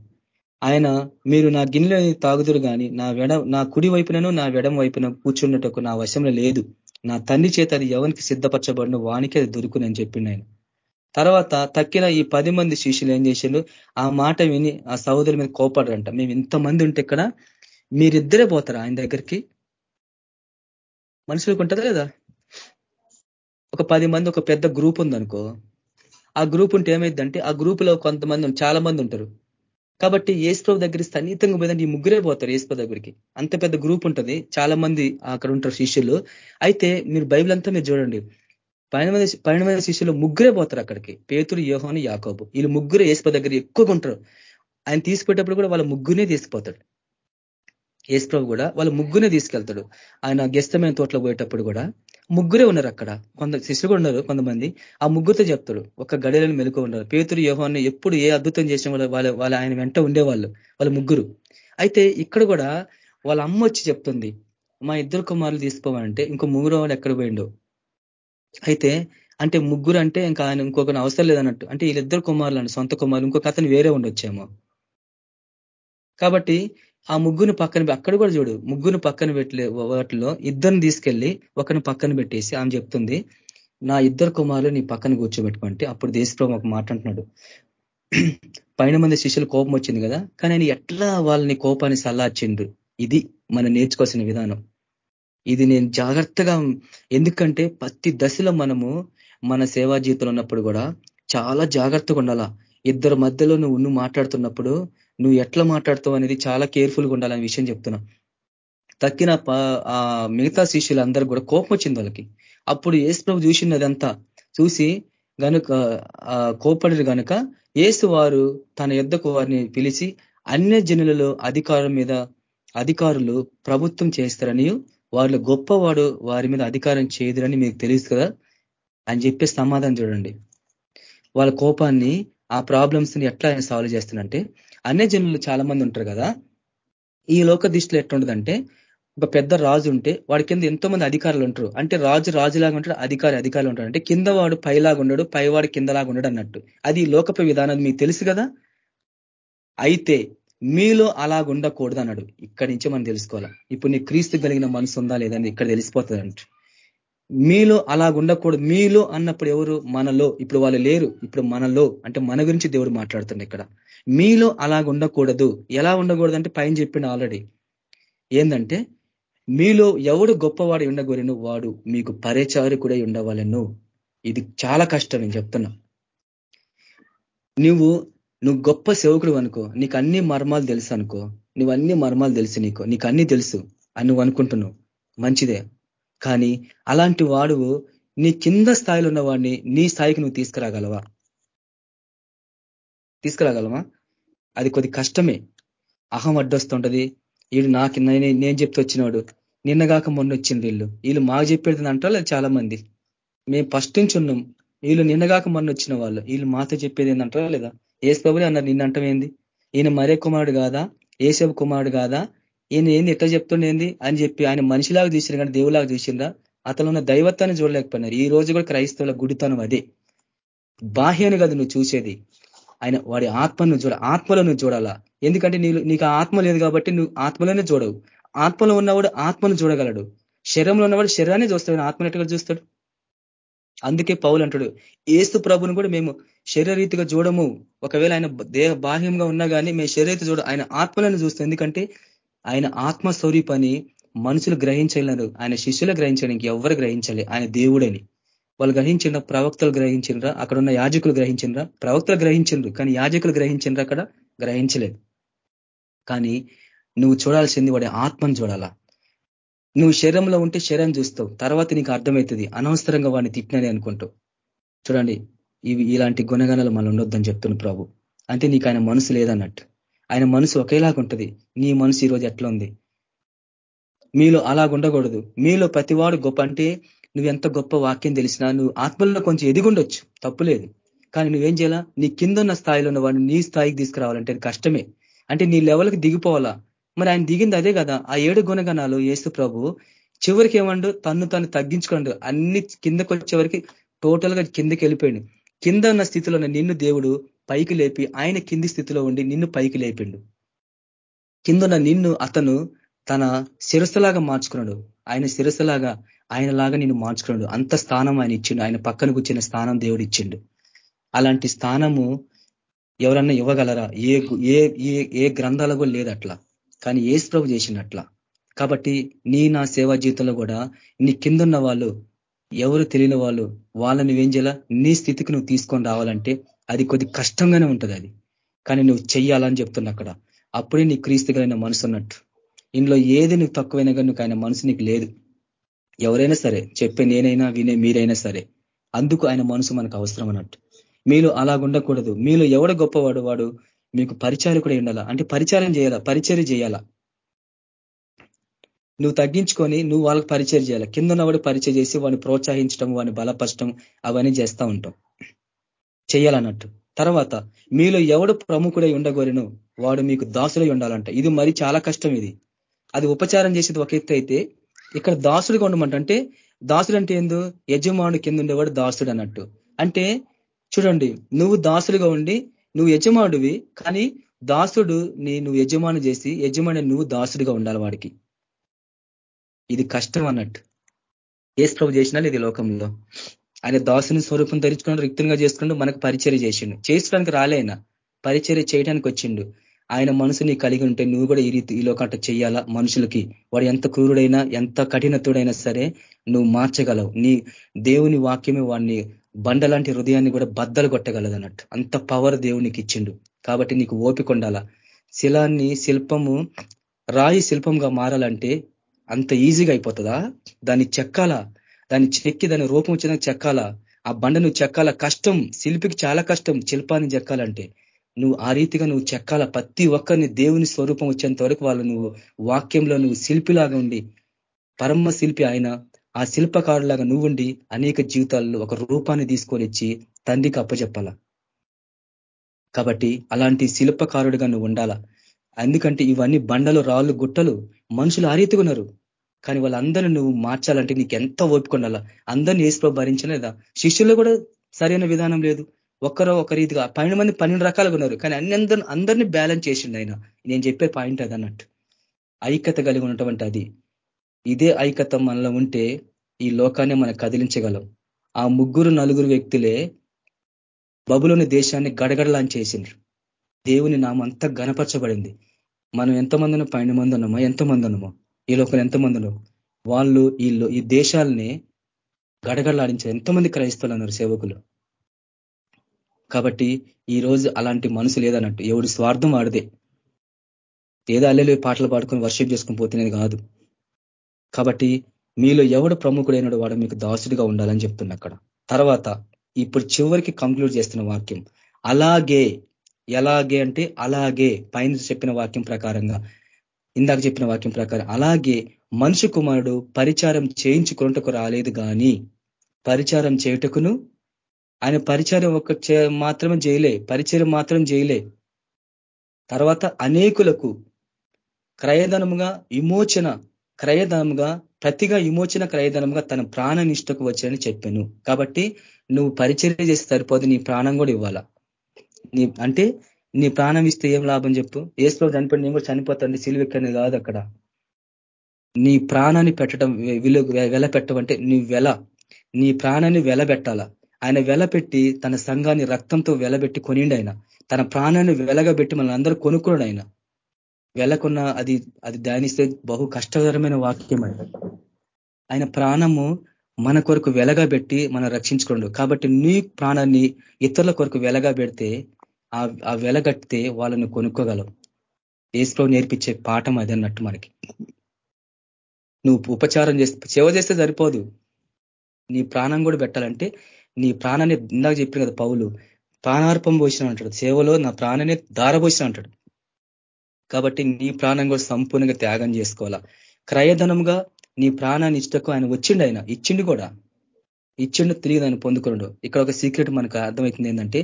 ఆయన మీరు నా గిన్నెలని తాగుదురు కానీ నా వెడ నా కుడి వైపునను నా వెడం వైపున కూర్చున్నట్టుకు నా వశంలో లేదు. నా తండ్రి చేత అది ఎవరికి సిద్ధపరచబడిన? వానికి అది దొరుకునని చెప్పిండు ఆయన. తర్వాత తక్కిన ఈ పది మంది శిష్యులు ఏం చేసిండు ఆ మాట విని ఆ సహోదరుల మీద కోపడరంట. మేము ఇంతమంది ఉంటే ఇక్కడ మీరిద్దరే పోతారా ఆయన దగ్గరికి? మనుషులకు ఉంటుందా లేదా? ఒక పది మంది ఒక పెద్ద గ్రూప్ ఉందనుకో. ఆ గ్రూప్ ఉంటే ఏమైందంటే ఆ గ్రూప్లో కొంతమంది చాలా మంది ఉంటారు. కాబట్టి ఏసుప్రభు దగ్గర సన్నిహితంగా పోయిందంటే ఈ ముగ్గురే పోతారు ఏసుప్రభు దగ్గరికి. అంత పెద్ద గ్రూప్ ఉంటుంది. చాలా మంది అక్కడ ఉంటారు శిష్యులు. అయితే మీరు బైబిల్ అంతా మీరు చూడండి. పన్నెండు మంది శిష్యులు ముగ్గురే పోతారు అక్కడికి. పేతురు యోహాను యాకోబు. వీళ్ళు ముగ్గురు ఏసుప్రభు దగ్గర ఎక్కువగా ఉంటారు. ఆయన తీసుకుపోయేటప్పుడు కూడా వాళ్ళ ముగ్గురునే తీసుకుపోతాడు. ఏసుప్రభు కూడా వాళ్ళ ముగ్గురే తీసుకెళ్తాడు. ఆయన గెస్తమైన తోటలో పోయేటప్పుడు కూడా ముగ్గురే ఉన్నారు అక్కడ. కొంత శిష్యులు ఉన్నారు కొంతమంది. ఆ ముగ్గురితో చెప్తాడు. ఒక గడిలను మెలుకు ఉన్నారు. పేతురు యోహాన్ని ఎప్పుడు ఏ అద్భుతం చేసిన వాళ్ళ వాళ్ళ ఆయన వెంట ఉండేవాళ్ళు. వాళ్ళ ముగ్గురు. అయితే ఇక్కడ కూడా వాళ్ళ అమ్మ వచ్చి చెప్తుంది. మా ఇద్దరు కుమారులు తీసుకోవాలంటే ఇంకో ముగ్గురు వాళ్ళు ఎక్కడ పోయిండు. అయితే అంటే ముగ్గురు అంటే ఇంకా ఆయన ఇంకొకరిని అవసరం లేదన్నట్టు. అంటే వీళ్ళిద్దరు కుమారులు సొంత కుమారులు. ఇంకొక అతను వేరే ఉండొచ్చేమో. కాబట్టి ఆ ముగ్గురు పక్కన అక్కడ కూడా చూడు ముగ్గురు పక్కన పెట్టలే వాటిలో ఇద్దరిని తీసుకెళ్ళి ఒకరిని పక్కన పెట్టేసి ఆమె చెప్తుంది నా ఇద్దరు కుమారులు నీ పక్కన కూర్చోబెట్టుకుంటే అప్పుడు దేశప్రభు ఒక మాట అంటున్నాడు. *clears throat* పైన మంది శిష్యులు కోపం వచ్చింది కదా కానీ ఆయన ఎట్లా వాళ్ళని కోపాన్ని సల్లార్చిండు ఇది మనం నేర్చుకోవాల్సిన విధానం. ఇది నేను జాగ్రత్తగా ఎందుకంటే ప్రతి దశలో మనము మన సేవా జీవితంలో ఉన్నప్పుడు కూడా చాలా జాగ్రత్తగా ఉండాలా? ఇద్దరు మధ్యలో నువ్వు నువ్వు మాట్లాడుతున్నప్పుడు నువ్వు ఎట్లా మాట్లాడుతావు అనేది చాలా కేర్ఫుల్గా ఉండాలనే విషయం చెప్తున్నా. తక్కిన మిగతా శిష్యులందరూ కూడా కోపం వచ్చింది వాళ్ళకి. అప్పుడు ఏసు ప్రభు చూసినదంతా చూసి గనుక కోపడిరు గనుక ఏసు వారు తన యుద్ధకు వారిని పిలిచి అన్య జనులలో అధికారం మీద అధికారులు ప్రభుత్వం చేస్తారని వాళ్ళు గొప్పవాడు వారి మీద అధికారం చేయదురని మీకు తెలుసు కదా అని చెప్పే సమాధానం చూడండి. వాళ్ళ కోపాన్ని ఆ ప్రాబ్లమ్స్ని ఎట్లా సాల్వ్ చేస్తున్నంటే అన్య జనులు చాలా మంది ఉంటారు కదా ఈ లోక దృష్టిలో ఎట్లుండదంటే ఒక పెద్ద రాజు ఉంటే వాడి కింద ఎంతో మంది అధికారులు ఉంటారు. అంటే రాజు రాజులాగా ఉంటాడు అధికారి అధికారులు ఉంటాడు అంటే కింద వాడు పైలాగా ఉండడు పైవాడు కిందలాగా ఉండడు అన్నట్టు. అది లోకపు విధానం మీకు తెలుసు కదా? అయితే మీలో అలాగ ఉండకూడదు అన్నాడు. ఇక్కడి నుంచే మనం తెలుసుకోవాలి? ఇప్పుడు నీ క్రీస్తు కలిగిన మనసు ఉందా లేదని ఇక్కడ తెలిసిపోతుంది అంట మీలో అలాగ ఉండకూడదు. మీలో అన్నప్పుడు ఎవరు? మనలో. ఇప్పుడు వాళ్ళు లేరు. ఇప్పుడు మనలో. అంటే మన గురించి దేవుడు మాట్లాడుతుంది ఇక్కడ. మీలో అలాగ ఉండకూడదు. ఎలా ఉండకూడదు అంటే పైన చెప్పిన ఆల్రెడీ ఏంటంటే మీలో ఎవడు గొప్పవాడు ఉండగోరిను వాడు మీకు కూడా ఉండవాలను. ఇది చాలా కష్టం నేను చెప్తున్నా. నువ్వు నువ్వు గొప్ప సేవకుడు అనుకో నీకు అన్ని మర్మాలు తెలుసు అనుకో నువ్వు అన్ని మర్మాలు తెలుసు నీకు నీకు అన్ని తెలుసు అని నువ్వు అనుకుంటున్నావు. మంచిదే. కానీ అలాంటి వాడు నీ కింద స్థాయిలో ఉన్నవాడిని నీ స్థాయికి నువ్వు తీసుకురాగలవా? తీసుకురాగలవా? అది కొద్ది కష్టమే. అహం అడ్డొస్తుంటది. వీడు నాకు నేను చెప్తూ వచ్చినవాడు నిన్నగాక మొన్న వచ్చింది వీళ్ళు. వీళ్ళు మాకు చెప్పేది అంటారు చాలా మంది మేము ఫస్ట్ నుంచి ఉన్నాం. వీళ్ళు నిన్నగాక మొన్న వచ్చిన వాళ్ళు. వీళ్ళు మాతో చెప్పేది ఏంటంటారా లేదా? ఏసు అన్నారు నిన్నంటమేంది ఈయన మరే కుమారుడు కాదా? ఏసేపు కుమారుడు కాదా? ఈయన ఏంది ఎట్లా చెప్తుండేంది అని చెప్పి ఆయన మనిషిలాగా చూసిన కానీ దేవులాగా చూసిందా అతను ఉన్న దైవత్వాన్ని చూడలేకపోయినారు. ఈ రోజు కూడా క్రైస్తవుల గుడితనం అదే. బాహ్యాన్ని కాదు నువ్వు చూసేది. ఆయన వాడి ఆత్మను చూడ ఆత్మలను చూడాలా? ఎందుకంటే నీకు నీకు ఆత్మ లేదు కాబట్టి నువ్వు ఆత్మలోనే చూడవు. ఆత్మలో ఉన్నవాడు ఆత్మను చూడగలడు. శరీరంలో ఉన్నవాడు శరీరాన్ని చూస్తాడు ఆత్మనట్టుగా చూస్తాడు? అందుకే పౌలు అంటాడు ఏసు ప్రభుని కూడా మేము శరీరరీతిగా చూడము. ఒకవేళ ఆయన దేహ బాహ్యంగా ఉన్నా కానీ మేము శరీరత చూడ ఆయన ఆత్మలను చూస్తాం. ఎందుకంటే ఆయన ఆత్మస్వరూపని మనుషులు గ్రహించలేరు ఆయన శిష్యులు గ్రహించడానికి ఎవరు గ్రహించాలి? ఆయన దేవుడని. వాళ్ళు గ్రహించిండ్రా ప్రవక్తలు గ్రహించిండ్రా అక్కడ ఉన్న యాజకులు గ్రహించిండ్రా ప్రవక్తలు గ్రహించిండ్రు కానీ యాజకులు గ్రహించిండ్రా అక్కడ? గ్రహించలేదు. కానీ నువ్వు చూడాల్సింది వాడి ఆత్మను చూడాలా? నువ్వు శరీరంలో ఉంటే శరీరం చూస్తావు. తర్వాత నీకు అర్థమవుతుంది. అనవసరంగా వాడిని తిట్టినని అనుకుంటావు చూడండి ఇవి ఇలాంటి గుణగణాలు మనం ఉండొద్దని చెప్తున్న ప్రభు. అంటే నీకు ఆయన మనసు లేదన్నట్టు. ఆయన మనసు ఒకేలాగా ఉంటుంది. నీ మనసు ఈరోజు ఎట్లా ఉంది? మీలో అలాగ ఉండకూడదు మీలో ప్రతివాడు గొప్ప అంటే నువ్వు ఎంత గొప్ప వాక్యం తెలిసినా నువ్వు ఆత్మల్లో కొంచెం ఎదిగుండొచ్చు. తప్పులేదు. కానీ నువ్వేం చేయాలా? నీ కింద ఉన్న స్థాయిలో ఉన్న వాడిని నీ స్థాయికి తీసుకురావాలంటే కష్టమే. అంటే నీ లెవెల్కి దిగిపోవాలా? మరి ఆయన దిగింది అదే కదా. ఆ ఏడు గుణగణాలు ఏసు ప్రభు చివరికి ఏమండు? తన్ను తను తగ్గించుకోండు అన్ని కిందకు వచ్చేవరకు టోటల్గా కిందకి వెళ్ళిపోయాడు. కింద ఉన్న స్థితిలో నిన్ను దేవుడు పైకి లేపి ఆయన కింది స్థితిలో ఉండి నిన్ను పైకి లేపిండు. కిందన్న నిన్ను అతను తన శిరస్సులాగా మార్చుకున్నాడు. ఆయన శిరస్సులాగా ఆయనలాగా నేను మార్చుకున్నాడు. అంత స్థానం ఆయన ఇచ్చిండు. ఆయన పక్కన కూర్చిన స్థానం దేవుడు ఇచ్చిండు. అలాంటి స్థానము ఎవరన్నా ఇవ్వగలరా? ఏ ఏ ఏ గ్రంథాల కూడా లేదు అట్లా కానీ ఏసు ప్రభు చేసినట్లా కాబట్టి నీ నా సేవా జీవితంలో కూడా నీ కిందున్న వాళ్ళు ఎవరు తెలియని వాళ్ళు వాళ్ళని ఏం చేయాలా? నీ స్థితికి నువ్వు తీసుకొని రావాలంటే అది కొద్ది కష్టంగానే ఉంటుంది అది. కానీ నువ్వు చెయ్యాలని చెప్తున్నా అక్కడ. అప్పుడే నీ క్రీస్తుగలైన మనసు ఉన్నట్టు. ఇందులో ఏది నువ్వు తక్కువైనా కానీ నువ్వు ఆయన మనసు నీకు లేదు. ఎవరైనా సరే చెప్పే నేనైనా వినే మీరైనా సరే అందుకు ఆయన మనసు మనకు అవసరం అన్నట్టు. మీలో అలాగుండకూడదు మీలో ఎవడ గొప్పవాడు వాడు మీకు పరిచారం కూడా ఉండాలా? అంటే పరిచారం చేయాలా? పరిచయం చేయాలా? నువ్వు తగ్గించుకొని నువ్వు వాళ్ళకి పరిచయం చేయాలి? కింద ఉన్నవాడు పరిచయం చేసి వాడిని ప్రోత్సహించడం వాడిని బలపరచడం అవన్నీ చేస్తూ ఉంటాం. చేయాలన్నట్టు. తర్వాత మీలో ఎవడు ప్రముఖుడై ఉండగోరిను వాడు మీకు దాసుడై ఉండాలంట. ఇది మరి చాలా కష్టం ఇది. అది ఉపచారం చేసేది ఒక ఎత్తు అయితే ఇక్కడ దాసుడిగా ఉండమంటే. దాసుడు అంటే ఏందో యజమానుడు కింద ఉండేవాడు దాసుడు అన్నట్టు. అంటే చూడండి నువ్వు దాసులుగా ఉండి నువ్వు యజమానుడివి కానీ దాసుడు నీ నువ్వు యజమాని చేసి యజమాని నువ్వు దాసుడిగా ఉండాలి వాడికి. ఇది కష్టం అన్నట్టు. ఏసు ప్రభు చేసినా ఇది లోకంలో. ఆయన దాసుని స్వరూపం ధరించుకున్నాడు రిక్తంగా చేసుకుంటూ మనకు పరిచయం చేసిండు. చేసుకోవడానికి రాలేనా పరిచర్య చేయడానికి వచ్చిండు. ఆయన మనసుని కలిగి ఉంటే నువ్వు కూడా ఈ రీతి ఈ లోకంట చేయాలా? మనుషులకి వాడు ఎంత క్రూరుడైనా ఎంత కఠినతుడైనా సరే నువ్వు మార్చగలవు. నీ దేవుని వాక్యమే వాడిని బండలాంటి హృదయాన్ని కూడా బద్దలు కొట్టగలదు అన్నట్టు అంత పవర్ దేవునికి ఇచ్చిండు. కాబట్టి నీకు ఓపిక ఉండాలా? శిలాన్ని శిల్పము రాయి శిల్పంగా మారాలంటే అంత ఈజీగా అయిపోతుందా? దాన్ని చెక్కాలా? దాన్ని చెక్కి దాని రూపం వచ్చిన చెక్కాలా? ఆ బండను చెక్కాల? కష్టం శిల్పికి చాలా కష్టం శిల్పాన్ని చెక్కాలంటే. నువ్వు ఆ రీతిగా నువ్వు చెక్కాల? ప్రతి ఒక్కరిని దేవుని స్వరూపం వచ్చేంత వరకు వాళ్ళు నువ్వు వాక్యంలో నువ్వు శిల్పిలాగా ఉండి పరమ శిల్పి ఆయన ఆ శిల్పకారులాగా నువ్వుండి అనేక జీవితాల్లో ఒక రూపాన్ని తీసుకొని ఇచ్చి తండ్రికి అప్పచెప్పాల? కాబట్టి అలాంటి శిల్పకారుడిగా నువ్వు ఉండాలా? ఎందుకంటే ఇవన్నీ బండలు రాళ్ళు గుట్టలు మనుషులు ఆ రీతిగా ఉన్నారు. కానీ వాళ్ళందరూ నువ్వు మార్చాలంటే నీకు ఎంత ఓపిక ఉండాలా? అందరినీ ఏసులో భరించలేదా? శిష్యుల్లో కూడా సరైన విధానం లేదు. ఒక్కరో ఒక రీతిగా పన్నెండు మంది పన్నెండు రకాలుగా ఉన్నారు. కానీ అన్ని అందరిని అందరినీ బ్యాలెన్స్ చేసిండు ఆయన. నేను చెప్పే పాయింట్ అది అన్నట్టు. ఐక్యత కలిగి ఉన్నటువంటి అది. ఇదే ఐక్యత మనలో ఉంటే ఈ లోకాన్ని మనం కదిలించగలం. ఆ ముగ్గురు నలుగురు వ్యక్తులే బబులోని దేశాన్ని గడగడలా చేసిండ్రు. దేవుని నామంతా గనపరచబడింది మనం ఎంతమందినో పన్నెండు మంది ఉన్నామో ఎంతమంది ఉన్నామో ఈ లోకల్ ఎంతమంది ఉన్నాం వాళ్ళు ఈ ఈ దేశాలని గడగడలాడించారు. ఎంతమంది క్రైస్తవులు అన్నారు సేవకులు? కాబట్టి ఈ రోజు అలాంటి మనసు లేదన్నట్టు ఎవడు స్వార్థం వాడిదే ఏదో అల్లెలు పాటలు పాడుకొని వర్షిప్ చేసుకుని పోతున్నది కాదు. కాబట్టి మీలో ఎవడు ప్రముఖుడైనడు వాడు మీకు దాసుడిగా ఉండాలని చెప్తున్నా అక్కడ. తర్వాత ఇప్పుడు చివరికి కంక్లూడ్ చేస్తున్న వాక్యం అలాగే ఎలాగే అంటే అలాగే పైన చెప్పిన వాక్యం ప్రకారంగా ఇందాక చెప్పిన వాక్యం ప్రకారం అలాగే మనుషు కుమారుడు పరిచారం చేయించుకున్నటకు రాలేదు కానీ పరిచారం చేయుటకును ఆయన పరిచయం ఒక మాత్రమే చేయలే పరిచయం మాత్రం చేయలే. తర్వాత అనేకులకు క్రయధనముగా విమోచన క్రయధనముగా ప్రతిగా విమోచన క్రయధనముగా తన ప్రాణనిష్టకు వచ్చాయని చెప్పాను. కాబట్టి నువ్వు పరిచర్య చేసి సరిపోదు నీ ప్రాణం కూడా ఇవ్వాలా? నీ అంటే నీ ప్రాణం ఇస్తే ఏం లాభం చెప్పు? ఏసులో చనిపోయి నేను కూడా చనిపోతాను సిలువెక్కని కాదు అక్కడ. నీ ప్రాణాన్ని పెట్టడం విలు వెల పెట్టమంటే నీ వెల నీ ప్రాణాన్ని వెల పెట్టాలా ఆయన వెలపెట్టి తన సంఘాన్ని రక్తంతో వెలబెట్టి కొనిండి ఆయన తన ప్రాణాన్ని వెలగబెట్టి మనల్ని అందరూ కొనుక్కున్నాడు ఆయన వెలకున్న అది అది ధ్యానిస్తే బహు కష్టకరమైన వాక్యం ఆయన. ఆయన ప్రాణము మన కొరకు వెలగా పెట్టి మనం రక్షించుకోండు కాబట్టి నీ ప్రాణాన్ని ఇతరుల కొరకు వెలగా పెడితే ఆ వెలగట్టితే వాళ్ళని కొనుక్కోగలం. ఏసులో నేర్పించే పాఠం అది అన్నట్టు మనకి. నువ్వు ఉపచారం చేస్తే సేవ చేస్తే సరిపోదు. నీ ప్రాణం కూడా పెట్టాలంటే నీ ప్రాణాన్ని ఇందాక చెప్పిన కదా పౌలు ప్రాణార్పం పోసిన అంటాడు సేవలో నా ప్రాణాన్ని దారపోసిన అంటాడు. కాబట్టి నీ ప్రాణం కూడా సంపూర్ణంగా త్యాగం చేసుకోవాలా? క్రయధనంగా నీ ప్రాణాన్ని ఇచ్చటకు ఆయన వచ్చిండు ఆయన ఇచ్చిండు కూడా. ఇచ్చిండు తిరిగి దాన్ని పొందుకున్నాడు ఇక్కడ ఒక సీక్రెట్ మనకు అర్థమవుతుంది ఏంటంటే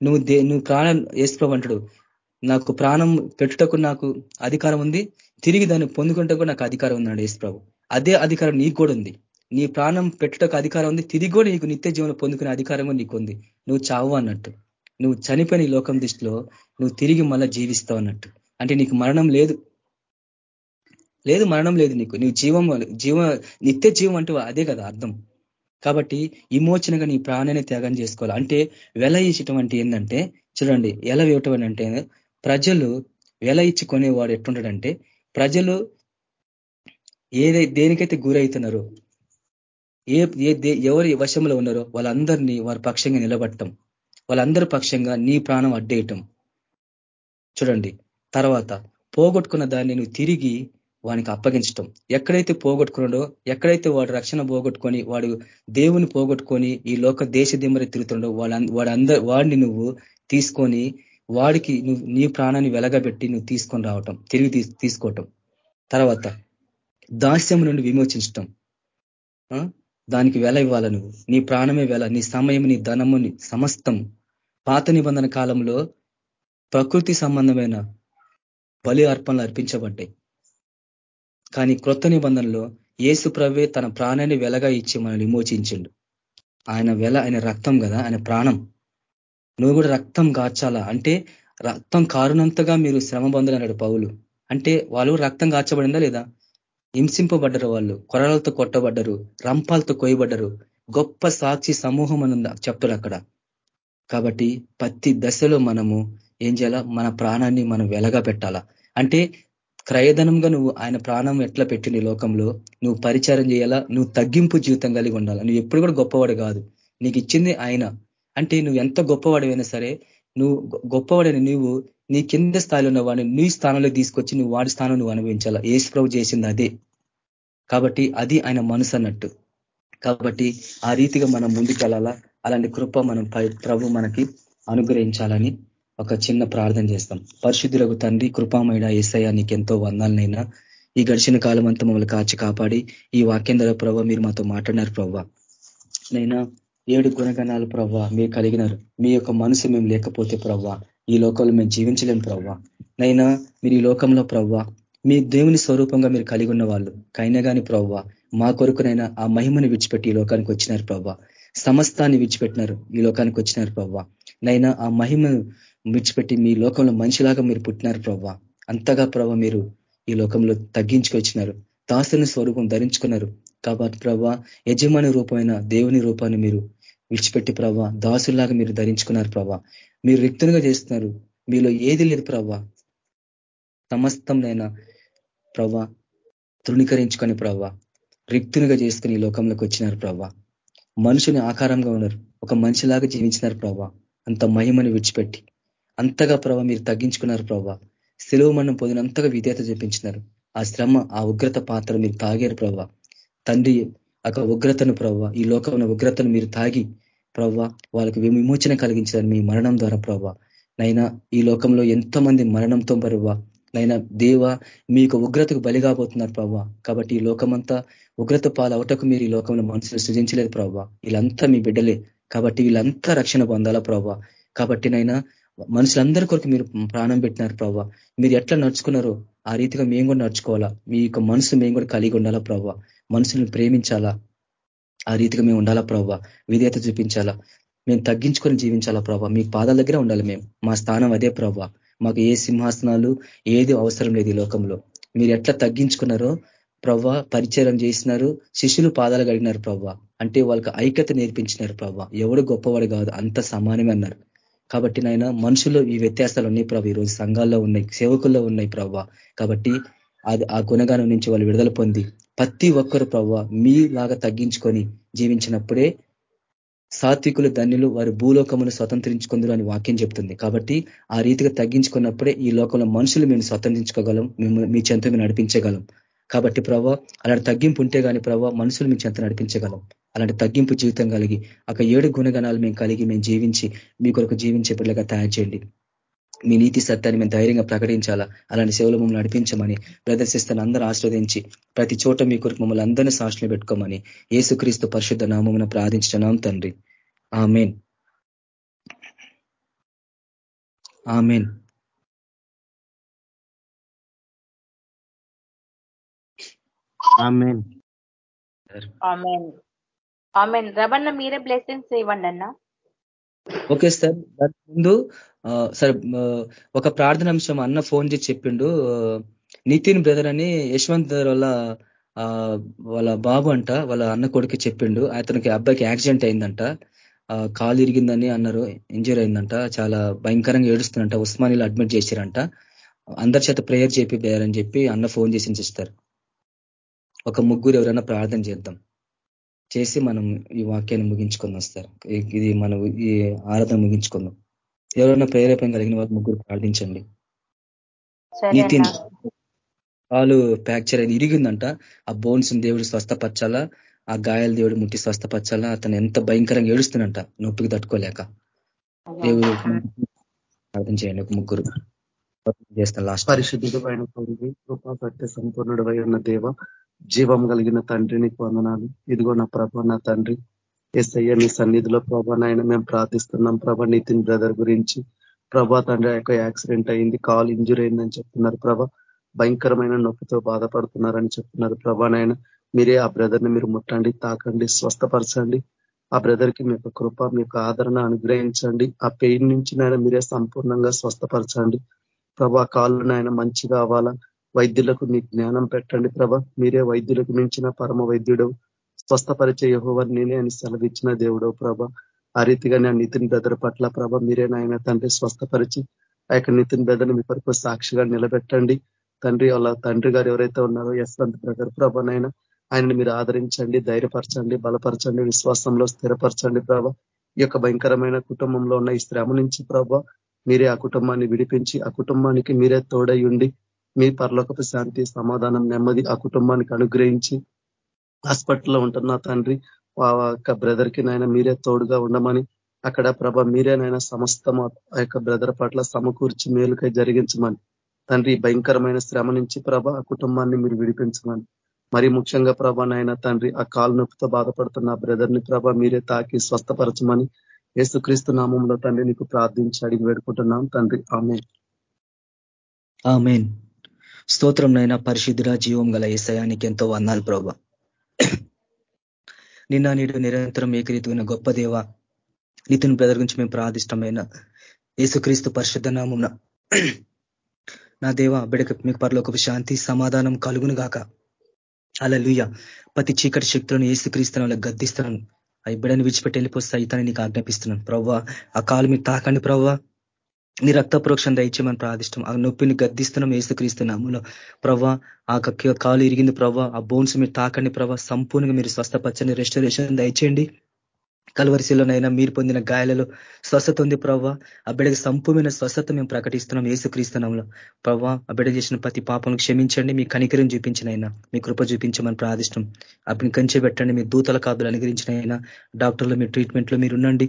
నువ్వు దే నువ్వు ప్రాణం వేసుకోవు అంటాడు నాకు ప్రాణం పెట్టుటకు నాకు అధికారం ఉంది తిరిగి దాన్ని పొందుకుంటే కూడా నాకు అధికారం ఉన్నాడు ప్రభు అదే అధికారం నీకు కూడా ఉంది. నీ ప్రాణం పెట్టుటకు అధికారం ఉంది. తిరిగి కూడా నీకు నిత్య జీవనం పొందుకునే అధికారం నీకు ఉంది నువ్వు చావు అన్నట్టు. నువ్వు చనిపోయిన లోకం దృష్టిలో నువ్వు తిరిగి మళ్ళా జీవిస్తావు అన్నట్టు. అంటే నీకు మరణం లేదు. లేదు మరణం లేదు నీకు. నీవు జీవం జీవ నిత్య జీవం అంటే అదే కదా అర్థం. కాబట్టి విమోచనగా నీ ప్రాణాన్ని త్యాగం చేసుకోవాలి. అంటే వెల ఇచ్చటం అంటే ఏంటంటే చూడండి ఎలా ఇవ్వటం అంటే ప్రజలు వెల ఇచ్చి కొనేవాడు ఎట్టుంటాడంటే ప్రజలు ఏదై దేనికైతే గురవుతున్నారో ఏ ఎవరి వశంలో ఉన్నారో వాళ్ళందరినీ వారి పక్షంగా నిలబట్టం వాళ్ళందరి పక్షంగా నీ ప్రాణం అడ్డేయటం. చూడండి తర్వాత పోగొట్టుకున్న దాన్ని నువ్వు తిరిగి వానికి అప్పగించటం. ఎక్కడైతే పోగొట్టుకున్నాడో ఎక్కడైతే వాడు రక్షణ పోగొట్టుకొని వాడు దేవుని పోగొట్టుకొని ఈ లోక దేశ దిమ్మరి తిరుగుతుండో వాళ్ళ వాడందరూ వాడిని నువ్వు తీసుకొని వాడికి నువ్వు నీ ప్రాణాన్ని వెలగబెట్టి నువ్వు తీసుకొని రావటం తిరిగి తీసుకోవటం. తర్వాత దాస్యం నుండి విమోచించటం. దానికి వెల ఇవ్వాల నువ్వు? నీ ప్రాణమే వెల నీ సమయం నీ ధనము సమస్తం. పాత నిబంధన కాలంలో ప్రకృతి సంబంధమైన బలి అర్పణలు అర్పించబడ్డాయి. కానీ క్రొత్త నిబంధనలో ఏసు ప్రవే తన ప్రాణాన్ని వెలగా ఇచ్చి మనల్ని విమోచించిండు. ఆయన వెల ఆయన రక్తం కదా ఆయన ప్రాణం. నువ్వు కూడా రక్తం గార్చాలా? అంటే రక్తం కారునంతగా మీరు శ్రమ పొందాలన్నాడు పౌలు. అంటే వాళ్ళు రక్తం గార్చబడిందా లేదా? హింసింపబడ్డరు వాళ్ళు కొరలతో కొట్టబడ్డరు రంపాలతో కొయ్యబడ్డరు గొప్ప సాక్షి సమూహం అని చెప్తారు అక్కడ. కాబట్టి ప్రతి దశలో మనము ఏం చేయాలా? మన ప్రాణాన్ని మనం వెలగా పెట్టాలా? అంటే క్రయధనంగా నువ్వు ఆయన ప్రాణం ఎట్లా పెట్టింది లోకంలో? నువ్వు పరిచారం చేయాలా? నువ్వు తగ్గింపు జీవితం కలిగి ఉండాలా? నువ్వు ఎప్పుడు కూడా గొప్పవాడు కాదు. నీకు ఇచ్చింది ఆయన. అంటే నువ్వు ఎంత గొప్పవాడివైనా సరే నువ్వు గొప్పవాడని నువ్వు నీ కింద స్థాయిలో ఉన్న వాడిని నీ స్థానంలో తీసుకొచ్చి నువ్వు వాడి స్థానం నువ్వు అనుభవించాలా? ఏసు ప్రభు చేసింది అదే. కాబట్టి అది ఆయన మనసు అన్నట్టు. కాబట్టి ఆ రీతిగా మనం ముందుకెళ్ళాలా? అలాంటి కృప మనం ప్రభు మనకి అనుగ్రహించాలని ఒక చిన్న ప్రార్థన చేస్తాం. పరిశుద్ధులకు తండ్రి కృపామైన ఏసయ్య నీకెంతో వందాలనైనా ఈ గడిచిన కాలం అంతా మమ్మల్ని కాచి కాపాడి ఈ వాక్యం ద్వారా ప్రభావ మీరు మాతో మాట్లాడినారు ప్రవ్వ నైనా ఏడు గుణగణాలు ప్రవ్వా మీరు కలిగినారు. మీ యొక్క మనసు మేము లేకపోతే ప్రవ్వా ఈ లోకంలో మేము జీవించలేం ప్రవ్వా. నైనా మీరు ఈ లోకంలో ప్రవ్వా. మీ దేవుని స్వరూపంగా మీరు కలిగి ఉన్న వాళ్ళు కైనా కానీ ప్రవ్వా మా కొరకునైనా ఆ మహిమని విడిచిపెట్టి ఈ లోకానికి వచ్చినారు ప్రవ్వా. సమస్తాన్ని విడిచిపెట్టినారు ఈ లోకానికి వచ్చినారు ప్రవ్వా. నైనా ఆ మహిమను విడిచిపెట్టి మీ లోకంలో మనిషిలాగా మీరు పుట్టినారు ప్రవ్వా. అంతగా ప్రభ మీరు ఈ లోకంలో తగ్గించుకొచ్చినారు. దాసుని స్వరూపం ధరించుకున్నారు. కాబట్టి ప్రభా యజమాని రూపమైన దేవుని రూపాన్ని మీరు విడిచిపెట్టి ప్రభా దాసుల్లాగా మీరు ధరించుకున్నారు ప్రభ. మీరు రిక్తునిగా చేస్తున్నారు. మీలో ఏది లేదు ప్రభా. సమస్తంనైనా ప్రభా తృణీకరించుకొని ప్రభా రిక్తునిగా చేసుకుని ఈ లోకంలోకి వచ్చినారు ప్రభ. మనుషుని ఆకారంగా ఉన్నారు. ఒక మనిషిలాగా జీవించినారు ప్రభా. అంత మహిమని విడిచిపెట్టి అంతగా ప్రభా మీరు తగ్గించుకున్నారు ప్రభా. సెలవు మనం పొందినంతగా విధేయత చూపించినారు. ఆ శ్రమ ఆ ఉగ్రత పాత్ర మీరు తాగారు ప్రభా. తండ్రి ఒక ఉగ్రతను ప్రవ్వ ఈ లోకంలో ఉగ్రతను మీరు తాగి ప్రవ్వ వాళ్ళకి విమోచన కలిగించారు మీ మరణం ద్వారా ప్రవ్వ. నైనా ఈ లోకంలో ఎంతమంది మరణంతో పరువ నైనా దేవ మీకు ఉగ్రతకు బలిగాబోతున్నారు ప్రవ్వ. కాబట్టి ఈ లోకమంతా ఉగ్రత పాలవటకు మీరు ఈ లోకంలో మనసులు సృజించలేదు ప్రవ్వ. వీళ్ళంతా మీ బిడ్డలే. కాబట్టి వీళ్ళంతా రక్షణ పొందాలా ప్రవ్వ. కాబట్టి నైనా మనుషులందరి కొరకు మీరు ప్రాణం పెట్టినారు ప్రవ్వ. మీరు ఎట్లా నడుచుకున్నారో ఆ రీతిగా మేము కూడా నడుచుకోవాలా. మీ యొక్క మనసు మేము కూడా కలిగి ఉండాలా ప్రవ్వ. మనుషులను ప్రేమించాలా? ఆ రీతిగా మేము ఉండాలా ప్రభావ విధేయత చూపించాలా? మేము తగ్గించుకొని జీవించాలా ప్రభావ మీ పాదాల దగ్గర ఉండాలి మేము. మా స్థానం అదే ప్రభావ మాకు ఏ సింహాసనాలు ఏది అవసరం లేదు ఈ లోకంలో. మీరు ఎట్లా తగ్గించుకున్నారో ప్రవ్వ పరిచయం చేసినారు శిష్యులు పాదాలు కడిగినారు ప్రవ్వ. అంటే వాళ్ళకి ఐక్యత నేర్పించినారు ప్రవ్వ. ఎవడు గొప్పవాడు కాదు అంత సమానమే అన్నారు. కాబట్టి నాయన మనుషులు ఈ వ్యత్యాసాలు ఉన్నాయి ప్రభు ఈరోజు సంఘాల్లో ఉన్నాయి సేవకుల్లో ఉన్నాయి ప్రవ్వ. కాబట్టి ఆ గుణగానం నుంచి వాళ్ళు విడుదల పొంది ప్రతి ఒక్కరు ప్రవ్వ మీలాగా తగ్గించుకొని జీవించినప్పుడే సాత్వికులు ధన్యులు వారి భూలోకమును స్వతంత్రించుకుందరు అని వాక్యం చెప్తుంది. కాబట్టి ఆ రీతిగా తగ్గించుకున్నప్పుడే ఈ లోకంలో మనుషులు మేము స్వతంత్రించుకోగలం మేము మీ చెంత మేము నడిపించగలం. కాబట్టి ప్రభావ అలాంటి తగ్గింపు ఉంటే కానీ ప్రభావ మనుషులు మీ చెంత నడిపించగలం. అలాంటి తగ్గింపు జీవితం కలిగి ఒక ఏడు గుణగణాలు మేము కలిగి మేము జీవించి మీ కొరకు జీవించే పిల్లగా తయారు చేయండి. మీ నీతి సత్యాన్ని మేము ధైర్యంగా ప్రకటించాలా? అలాంటి సేవలు మమ్మల్ని నడిపించమని ప్రదర్శిస్తాను అందరూ ఆస్వాదించి ప్రతి చోట మీ కొరకు మమ్మల్ని అందరినీ సాక్షులు పెట్టుకోమని ఏసుక్రీస్తు పరిశుద్ధ నామమున ప్రార్థించడం తండ్రి. ఆమెన్. ఆమెన్. ఆమెన్. ఆమెన్. రవణ మీరే బ్లెస్సింగ్స్ ఇవ్వండి అన్న. Okay sir. ముందు సరే ఒక ప్రార్థన అంశం అన్న ఫోన్ చేసి చెప్పిండు. నితిన్ బ్రదర్ అని యశ్వంత్ వాళ్ళ వాళ్ళ బాబు అంట వాళ్ళ అన్న కొడుకు చెప్పిండు. అతనికి అబ్బాయికి యాక్సిడెంట్ అయిందంట. కాలు ఇరిగిందని అన్నారు ఇంజూర్ అయిందంట. చాలా భయంకరంగా ఏడుస్తుందంట. ఉస్మానిలో అడ్మిట్ చేశారంట. అందరి చేత ప్రేయర్ చేపిపోయారని చెప్పి అన్న ఫోన్ చేసి చేస్తారు ఒక ముగ్గురు ఎవరైనా ప్రార్థన చేద్దాం. చేసి మనం ఈ వాక్యాన్ని ముగించుకుందాం వస్తారు ఇది మనం ఈ ఆరాధన ముగించుకుందాం. ఎవరైనా ప్రేరేపణ కలిగిన వారు ముగ్గురు ప్రార్థించండి నితిన్ కాలు ఫ్రాక్చర్ అయింది ఇరిగిందంట. ఆ బోన్స్ దేవుడు స్వస్థపరచాలా? ఆ గాయాల దేవుడు ముట్టి స్వస్థపరచాలా? అతను ఎంత భయంకరంగా ఏడుస్తున్నంట నొప్పికి తట్టుకోలేక. దేవుడు ప్రార్థన చేయండి ఒక ముగ్గురు. చేస్తాను లాస్ట్. పైన కృపా సత్య సంపూర్ణుడు ఉన్న దేవ జీవం కలిగిన తండ్రి నీకు వందనాలు. ఇదిగో నా ప్రభ నా తండ్రి. ఎస్ఐ మీ సన్నిధిలో ప్రభా నాయన మేము ప్రార్థిస్తున్నాం. ప్రభా నితిన్ బ్రదర్ గురించి ప్రభా తండ్రి యొక్క యాక్సిడెంట్ అయింది కాల్ ఇంజురీ అయిందని చెప్తున్నారు ప్రభా. భయంకరమైన నొప్పితో బాధపడుతున్నారని చెప్తున్నారు ప్రభా నాయన. మీరే ఆ బ్రదర్ని మీరు ముట్టండి తాకండి స్వస్థపరచండి. ఆ బ్రదర్కి మీ యొక్క కృప మీ యొక్క ఆదరణ అనుగ్రహించండి. ఆ పెయిన్ నుంచి నాయన మీరే సంపూర్ణంగా స్వస్థపరచండి. ప్రభా కాళ్ళు నాయన మంచిగా అవ్వాలా? వైద్యులకు మీ జ్ఞానం పెట్టండి ప్రభ. మీరే వైద్యులకు మించిన పరమ వైద్యుడు స్వస్థపరిచే యహోవర్ నేనే అని సెలవిచ్చిన దేవుడు ప్రభ. ఆ రీతిగా నేను నితిన్ బ్రదర్ పట్ల ప్రభ మీరే నాయన తండ్రి స్వస్థపరిచి ఆ యొక్క నితిన్ బ్రదర్ని మీ కొరకు సాక్షిగా నిలబెట్టండి. తండ్రి వాళ్ళ తండ్రి గారు ఎవరైతే ఉన్నారో యశ్వంత్ బ్రదర్ ప్రభ నాయన ఆయనను మీరు ఆదరించండి ధైర్యపరచండి బలపరచండి విశ్వాసంలో స్థిరపరచండి ప్రభ. ఈ యొక్క భయంకరమైన కుటుంబంలో ఉన్న ఈ శ్రమ నుంచి ప్రభ మీరే ఆ కుటుంబాన్ని విడిపించి ఆ కుటుంబానికి మీరే తోడై ఉండి మీ పరలోకపు శాంతి సమాధానం నెమ్మది ఆ కుటుంబానికి అనుగ్రహించి హాస్పిటల్లో ఉంటున్న తండ్రి ఆ యొక్క బ్రదర్కి నాయన మీరే తోడుగా ఉండమని అక్కడ ప్రభ మీరేనైనా సమస్తం ఆ యొక్క బ్రదర్ పట్ల సమకూర్చి మేలుకై జరిగించమని తండ్రి భయంకరమైన శ్రమ నుంచి ప్రభ ఆ కుటుంబాన్ని మీరు విడిపించమని మరి ముఖ్యంగా ప్రభ నాయన తండ్రి ఆ కాలు నొప్పితో బాధపడుతున్న బ్రదర్ని ప్రభ మీరే తాకి స్వస్థపరచమని యేసుక్రీస్తు నామంలో తండ్రి నీకు ప్రార్థించి అడిగి వేడుకుంటున్నాం తండ్రి. ఆమె ఆమెన్. స్తోత్రం నైనా పరిశుద్ధుడ జీవం గల ఏసయానికి ఎంతో వందాలు ప్రభా. నిన్న నీడు నిరంతరం ఏకరీతిగా గొప్ప దేవ నితిన్ బ్రదర్ గురించి మేము ప్రార్థిష్టమైన యేసుక్రీస్తు పరిశుద్ధ నామం నా దేవ బిడక మీకు పరలోక శాంతి సమాధానం కలుగును గాక. అలా లుయ్య ప్రతి చీకటి శక్తులను ఏసుక్రీస్తున్న వాళ్ళకి గద్దిస్తున్నాను. ఆ బిడని విడిచిపెట్టి వెళ్ళిపోతే సైతాన్ని నీకు ఆజ్ఞాపిస్తున్నాను. ప్రవ్వా ఆ కాలు మీరు తాకండి ప్రవ్వా. నీ రక్త ప్రోక్షణ దయచేయమని ప్రార్థిష్టం ఆ నొప్పిని గద్దిస్తున్నాం ఏసుక్రీస్తున్నాములో ప్రవ్వా ఆ కాలు ఇరిగింది ప్రవ్వా ఆ బోన్స్ మీరు తాకండి ప్రవ్వా. సంపూర్ణంగా మీరు స్వస్థపచ్చని రెస్టరేషన్ దయచేయండి. కలవరిశిలోనైనా మీరు పొందిన గాయాలలో స్వస్థత ఉంది ప్రవ్వ. ఆ బిడ్డకి సంపూర్ణ స్వస్థత మేము ప్రకటిస్తున్నాం ఏసుక్రీస్తునంలో ప్రవ్వ ఆ బిడ్డ చేసిన ప్రతి పాపను క్షమించండి మీ కనికరం చూపించినైనా మీ కృప చూపించమని ప్రార్థిష్టం అప్పుడు కంచె పెట్టండి మీ దూతల కాపులు అనుగ్రహించినైనా డాక్టర్లు మీ ట్రీట్మెంట్లో మీరు ఉండండి.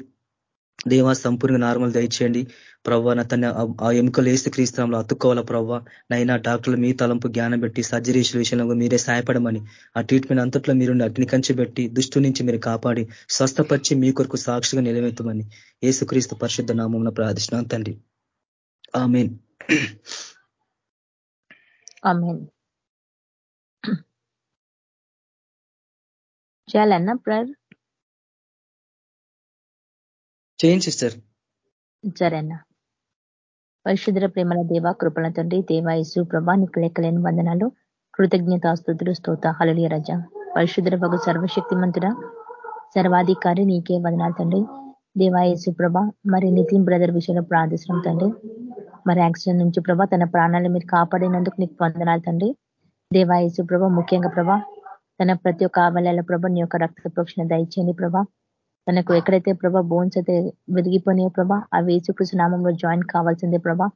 దేవా సంపూర్ణ నార్మల్ దయచేయండి. ప్రవ్వ నా తన ఆ ఎముకలు వేసి క్రీస్తులంలో అతుక్కోవాలా ప్రవ్వ? నైనా డాక్టర్లు మీ తలంపు జ్ఞానం పెట్టి సర్జరీస్ విషయంలో మీరే సహాయపడమని ఆ ట్రీట్మెంట్ అంతట్లో మీరు అగ్ని కంచి పెట్టి దుష్టు నుంచి మీరు కాపాడి స్వస్థపరిచి మీ కొరకు సాక్షిగా నిలవెత్తమని ఏసుక్రీస్తు పరిశుద్ధ నామం ప్రార్థిస్తున్నాం తండ్రి. ఆమెన్. చేయాలన్నా చేయండి సిస్టర్. సరే అన్న పరిశుద్ర ప్రేమల దేవ కృపణ తండ్రి దేవాయసు ప్రభా నీకు లెక్కలేని వందనాలు కృతజ్ఞతాస్తుతులు స్తోత హలలియ రజ. పరిశుద్ర భగు సర్వశక్తిమంతుడ సర్వాధికారి నీకే వందనాలు తండ్రి. దేవాయసు ప్రభ మరి నితిన్ బ్రదర్ విషయంలో ప్రార్థిస్తున్నాం తండ్రి. మరి యాక్సిడెంట్ నుంచి ప్రభా తన ప్రాణాలు మీరు కాపాడినందుకు నీకు వందనాలు తండ్రి. దేవాయసు ప్రభ ముఖ్యంగా ప్రభా తన ప్రతి ఒక్క ఆవలాల ప్రభ నీ యొక్క రక్త ప్రోక్షణ దయచేయండి ప్రభా. తనకు ఎక్కడైతే ప్రభా బోన్స్ అయితే విరిగిపోయినాయో ప్రభా ఆ వేసుకృష్ణ నామంలో జాయిన్ కావాల్సిందే ప్రభా.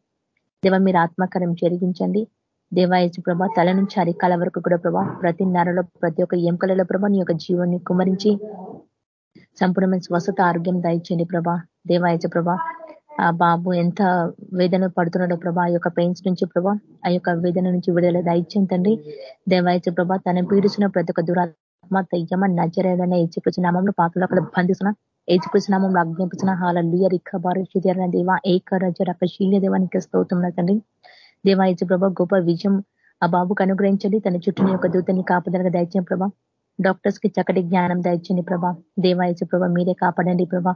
దేవ మీరు ఆత్మకారం జరిగించండి దేవాయచు ప్రభా తల నుంచి అరికాల వరకు కూడా ప్రభా ప్రతి నరలో ప్రతి ఒక్క ఎంకలలో ప్రభా నీ యొక్క జీవాన్ని కుమరించి సంపూర్ణమైన స్వస్థత ఆరోగ్యం దయచేయండి ప్రభా. దేవాయచ ప్రభా ఆ బాబు ఎంత వేదన పడుతున్నాడో ప్రభా ఆ యొక్క పెయిన్స్ నుంచి ప్రభా ఆ యొక్క వేదన నుంచి విడుదల దయచేంతండి దేవాయచ ప్రభా తన పీడిస్తున్న ప్రతి ఒక్క దురా ఆత్మ దయ్యమ నజరేడనే ఏచుకృష్ణ నామంలో పాత్రలో అక్కడ బంధిస్తున్న నామంలో అగ్నిపుచ్చిన హాల లియ రిక్క బారుషిదేరణ దేవ ఏక రజ రక శీల్య దేవానికి స్తోతున్నా తండ్రి. దేవా ఏచు ప్రభా గొప్ప విజయం ఆ బాబుకు అనుగ్రహించండి. తన చుట్టూ యొక్క దూతని కాపుదలగా దయచేయం ప్రభా. డాక్టర్స్కి చక్కటి జ్ఞానం దయచండి ప్రభా. దేవాయచు ప్రభా మీరే కాపాడండి ప్రభా.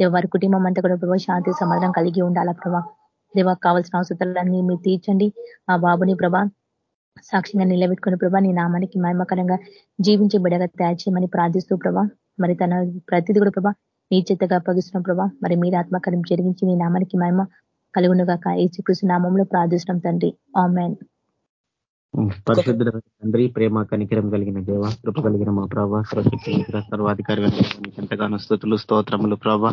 దేవ వారి కుటుంబం అంతా కూడా ప్రభా శాంతి సమాధానం కలిగి ఉండాలా ప్రభా. దేవ కావాల్సిన అవసరాలన్నీ మీరు తీర్చండి. ఆ బాబుని ప్రభా సాక్షిగా నిలబెట్టుకుని ప్రభా నీ నామానికి మహిమకరంగా జీవించే బిడగా తయారు చేయమని ప్రార్థిస్తూ ప్రభా. మరి తన ప్రతిది కూడా ప్రభా నీ చేతగా అప్పగిస్తున్న ప్రభా. మరి మీరు ఆత్మకరం జరిగించి నీ నామానికి మహిమ కలుగునుగాక. ఏ శ్రీకృష్ణ నామంలో ప్రార్థిస్తున్నాం తండ్రి. ఆమెన్. పరిశుద్ధ తండ్రి ప్రేమ కనికరం కలిగిన దేవ కృప కలిగిన మా ప్రభా సర్వాధికారి ఎంతగానో స్థుతులు స్తోత్రములు ప్రభా.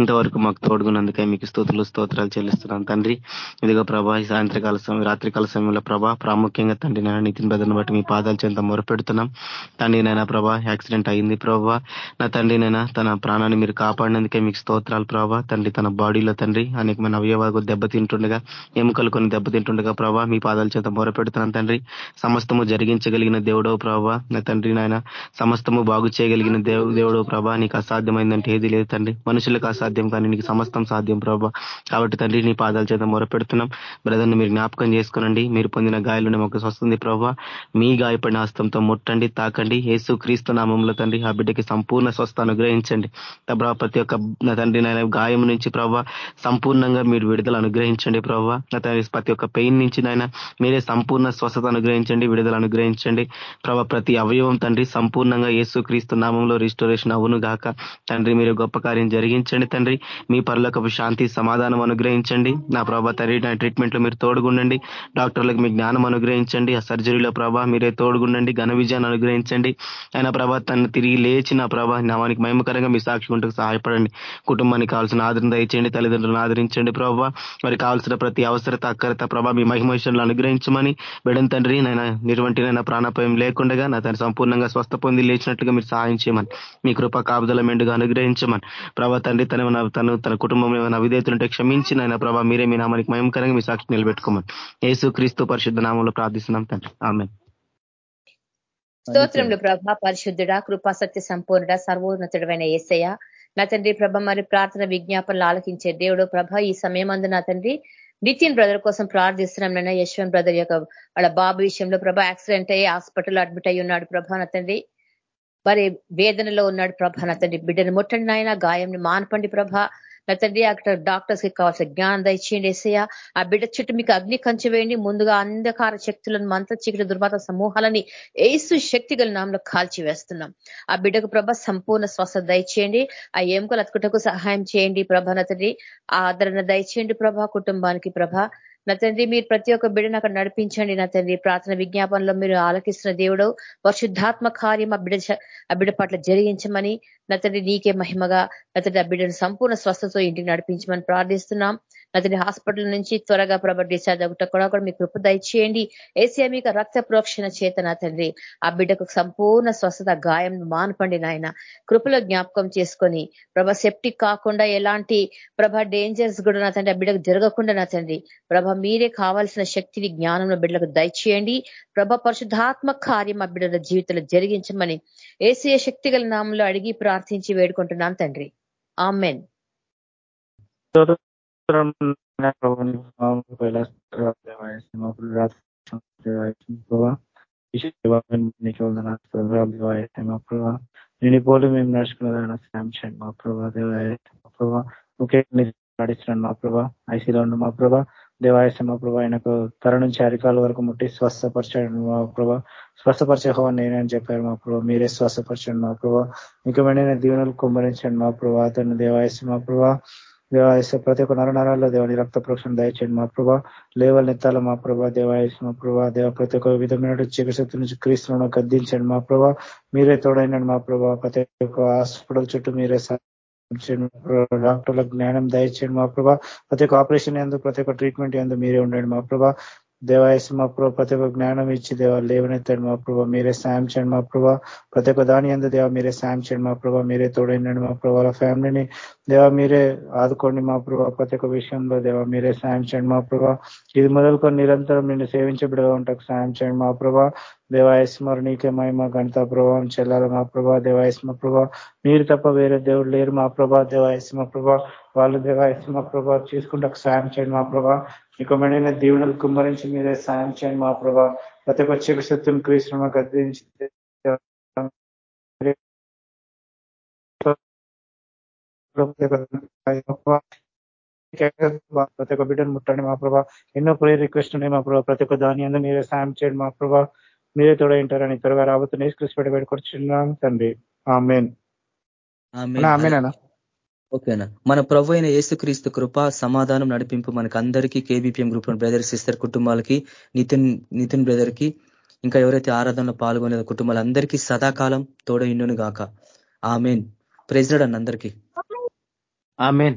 ఇంతవరకు మాకు తోడుగున్నందుకే మీకు స్థుతులు స్తోత్రాలు చెల్లిస్తున్నాం తండ్రి. ఇదిగో ప్రభా ఈ సాయంత్రకాల సమయం రాత్రికాల సమయంలో ప్రభా ప్రాముఖ్యంగా తండ్రి నేను నితిన్ బదను బట్టి మీ పాదాలు చెంత మొరపెడుతున్నాం. తండ్రి నైనా ప్రభా యాక్సిడెంట్ అయింది ప్రభా. నా తండ్రి నైనా తన ప్రాణాన్ని మీరు కాపాడినందుకే మీకు స్తోత్రాలు ప్రభా. తండ్రి తన బాడీలో తండ్రి అనేకమైన అవయవాలు దెబ్బతింటుండగా ఎముకలు కొన్ని దెబ్బతింటుండగా ప్రభా మీ పాదాల చేత మొరపెడుతున్నాను తండ్రి. తండ్రి సమస్తము జరిగించగలిగిన దేవుడో ప్రభా. నా తండ్రి నాయన సమస్తము బాగు చేయగలిగిన దేవుడవు ప్రభా. నీకు అసాధ్యమైందంటే ఏది లేదు తండ్రి. మనుషులకు అసాధ్యం కానీ నీకు సమస్తం సాధ్యం ప్రభా. కాబట్టి తండ్రి నీ పాదాల చేత మొరపెడుతున్నాం. బ్రదర్ని మీరు జ్ఞాపకం చేసుకోనండి. మీరు పొందిన గాయాలు మాకు వస్తుంది ప్రభా. మీ గాయపడిన హస్తంతో ముట్టండి తాకండి. యేసు క్రీస్తు నామంలో తండ్రి ఆ బిడ్డకి సంపూర్ణ స్వస్థ అనుగ్రహించండి. ప్రభా ప్రతి ఒక్క నా తండ్రి నాయన గాయం నుంచి ప్రభా సంపూర్ణంగా మీరు విడుదల అనుగ్రహించండి ప్రభా. నా తండ్రి ప్రతి ఒక్క పెయిన్ నుంచి నాయన మీరే సంపూర్ణ స్వస్థ స్వస్థత అనుగ్రహించండి విడుదల అనుగ్రహించండి. ప్రభ ప్రతి అవయవం తండ్రి సంపూర్ణంగా ఏసు క్రీస్తు నామంలో రిజిస్టరేషన్ అవును గాక. తండ్రి మీరు గొప్ప కార్యం జరిగించండి తండ్రి. మీ పరులకు శాంతి సమాధానం అనుగ్రహించండి. నా ప్రభా తండ్రి నా ట్రీట్మెంట్లో మీరు తోడుగుండండి. డాక్టర్లకు మీ జ్ఞానం అనుగ్రహించండి. ఆ సర్జరీలో ప్రభా మీరే తోడుగుండండి. ఘన విజయాన్ని అనుగ్రహించండి. ఆయన ప్రభా తను తిరిగి లేచి నా ప్రభా నామానికి మహిమకరంగా మీ సాక్షి ఉంటూ సహాయపడండి. కుటుంబానికి కావాల్సిన ఆదరణ దయచేయండి తల్లిదండ్రులను ఆదరించండి ప్రభావ మరి కావాల్సిన ప్రతి అవసరత అక్కరత ప్రభా మీ మహిమేశ్వరులు అనుగ్రహించమని బిడ్డ తండ్రి నేను నిర్వంటి నైనా ప్రాణాపాయం లేకుండా నా తను సంపూర్ణంగా స్వస్థ పొంది లేచినట్లుగా మీరు సహాయం చేయమని మీ కృప కాపుదల మెండుగా అనుగ్రహించమని. ప్రభా తండ్రి తన తను తన కుటుంబంలో ఏమైనా విధేతులుంటే క్షమించి నాయన ప్రభా మీరే మీ నామానికి మయంకరంగా మీ సాక్షి నిలబెట్టుకోమని. యేసు క్రీస్తు పరిశుద్ధ నామంలో ప్రార్థిస్తున్నాం తండ్రి. ఆమె స్తోత్రంలో ప్రభ పరిశుద్ధుడ కృపా సత్య సంపూర్ణ సర్వోన్నతుడమైన ఏసయ్య. నా తండ్రి ప్రభ మరి ప్రార్థన విజ్ఞాపనలు ఆలకించే దేవుడు ప్రభ ఈ సమయం అందు నా తండ్రి నితిన్ బ్రదర్ కోసం ప్రార్థిస్తున్నాం నన్న. యశ్వంత్ బ్రదర్ యొక్క వాళ్ళ బాబు విషయంలో ప్రభా యాక్సిడెంట్ అయ్యి హాస్పిటల్ అడ్మిట్ అయ్యి ఉన్నాడు ప్రభా తండ్రి. మరి వేదనలో ఉన్నాడు ప్రభా తండ్రి. బిడ్డను ముట్టండి నాయన. గాయంని మానపండి ప్రభా. నా తండ్రి అక్కడ డాక్టర్స్కి కావాల్సిన జ్ఞానం దయచేయండి ఏసయ్య ఆ బిడ్డ చుట్టూ మీకు అగ్ని కంచి వేయండి ముందుగా అంధకార శక్తులను మంత్ర చీకటి దుర్మాత సమూహాలని ఏసు శక్తి గల నామంలో కాల్చి వేస్తున్నాం ఆ బిడ్డకు ప్రభ సంపూర్ణ స్వస్థ దయచేయండి ఆ ఏముకలు అతుకుటకు సహాయం చేయండి ప్రభ నతడి ఆదరణ దయచేయండి ప్రభ కుటుంబానికి ప్రభ నా తండ్రి మీరు ప్రతి ఒక్క బిడ్డను అక్కడ నడిపించండి నా తండ్రి. ప్రార్థన విజ్ఞాపనలో మీరు ఆలకిస్తున్న దేవుడు పరిశుద్ధాత్మ కార్యం ఆ బిడ్డ ఆ బిడ్డ పట్ల జరిగించమని నా తండ్రి నీకే మహిమగా నా తండ్రి ఆ బిడ్డను సంపూర్ణ స్వస్థతో ఇంటికి నడిపించమని ప్రార్థిస్తున్నాం. అతని హాస్పిటల్ నుంచి త్వరగా ప్రభ డిశ్చార్జ్ అవ్వట కూడా కూడా మీ కృప దయచేయండి. ఏసీఆ మీకు రక్త ప్రోక్షణ చేతన తండ్రి. ఆ బిడ్డకు సంపూర్ణ స్వస్థత గాయం మానపండి నాయన. కృపలో జ్ఞాపకం చేసుకొని ప్రభ సెప్టిక్ కాకుండా ఎలాంటి ప్రభ డేంజర్స్ కూడా నా తండ్రి ఆ బిడ్డకు జరగకుండా నా తండ్రి. ప్రభ మీరే కావాల్సిన శక్తిని జ్ఞానంలో బిడ్డలకు దయచేయండి. ప్రభ పరిశుద్ధాత్మ కార్యం ఆ బిడ్డల జీవితంలో జరిగించమని ఏసీయ శక్తి గల నామంలో అడిగి ప్రార్థించి వేడుకుంటున్నాం తండ్రి. ఆమెన్. నేను పోలు మేము నడుచుకున్న సాయం చేయండి మా ప్రభా దేవాయ మా ప్రభా ఒకే మా ప్రభా ఐసీలో ఉన్న మా ప్రభా దేవాయసం మా ప్రభా ఆయనకు తర నుంచి అరికాల వరకు ముట్టి స్వస్థపరచండి మా ప్రభా స్వస్థపరిచే హోవా నేనని చెప్పారు మా ప్రభా మీరే స్వస్థపరచండి మా ప్రభా ఇంకా వెంటనే దీవెనలు కుమ్మరించండి మా ప్రభా అతను దేవాయసం మా ప్రభా దేవాయస ప్రతి ఒక్క నరనరాల్లో దేవాని రక్త ప్రోక్షణ దయచేయండి. మా ప్రభా లేవల్ నెత్తాల మా ప్రభా దేవాయస మా ప్రభా దేవ ప్రతి ఒక్క విధమైన చికిత్స నుంచి క్రీస్తులను గద్దించండి. మా ప్రభా మీరే తోడైనండి. మా ప్రభా ప్రతి ఒక్క హాస్పిటల్ చుట్టూ మీరే డాక్టర్లకు జ్ఞానం దయచేయండి. మా ప్రభా ప్రతి ఒక్క ఆపరేషన్ ఎందు ప్రతి ఒక్క ట్రీట్మెంట్ ఎందు మీరే ఉండండి. మా ప్రభా దేవాయసు మా ప్రభావ ప్రతి ఒక్క జ్ఞానం ఇచ్చి దేవ లేవనెత్తండి మా ప్రభావ మీరే సాయం చేయండి మా ప్రభావ ప్రతి ఒక్క దాని ఎందు దేవ మీరే సాయం చేయండి మా ప్రభావ మీరే తోడైండండి మా ప్రభావ ఫ్యామిలీని దేవ మీరే ఆదుకోండి మా ప్రభావ ప్రతి ఒక్క విషయంలో దేవ మీరే సాయం చేయండి మా ప్రభావ ఇది మొదలుకొని నిరంతరం నిన్ను సేవించబడిగా ఉంటాకు సాయం చేయండి మా ప్రభావ దేవాయస్మరు నీకే మహిమ గణిత ప్రభావం చెల్లాలి మా ప్రభా దేవాయస్మ ప్రభా మీరు తప్ప వేరే దేవుడు లేరు మా ప్రభా దేవాయస్మ ప్రభా వాళ్ళు దేవాయస్మ ప్రభా చూసుకుంటూ సాయం చేయండి మా ప్రభా మీకు మెడైన దీవెనలు కుమ్మరించి మీరే సాయం చేయండి మా ప్రభా ప్రతి ఒక్క చికిత్సత్వం క్రీస్తున్న గద్దించి ప్రతి ఒక్క బిడ్డను ముట్టండి మా ప్రభా ఎన్నో ప్రేర్ రిక్వెస్ట్ ఉన్నాయి మా ప్రభా ప్రతి ఒక్క దాని అందు మీరే సాయం చేయండి మా ప్రభా మీరే తోడైంటారని త్వరగా రాబోతున్న నేసుకృష్ణ పెట్టి పెట్టుకొచ్చున్నాం తండ్రి. ఆమెన్. ఆమెనా. ఓకేనా మన ప్రభు అయిన యేసుక్రీస్తు కృప సమాధానం నడిపింపు మనకు అందరికీ కేబీపీఎం గ్రూప్ బ్రదర్ సిస్టర్ కుటుంబాలకి నితిన్ నితిన్ బ్రదర్కి ఇంకా ఎవరైతే ఆరాధనలో పాల్గొనే కుటుంబాలందరికీ సదాకాలం తోడ ఇండును గాక. ఆమెన్. ప్రెసిడెంట్ అందరికీ. ఆమెన్.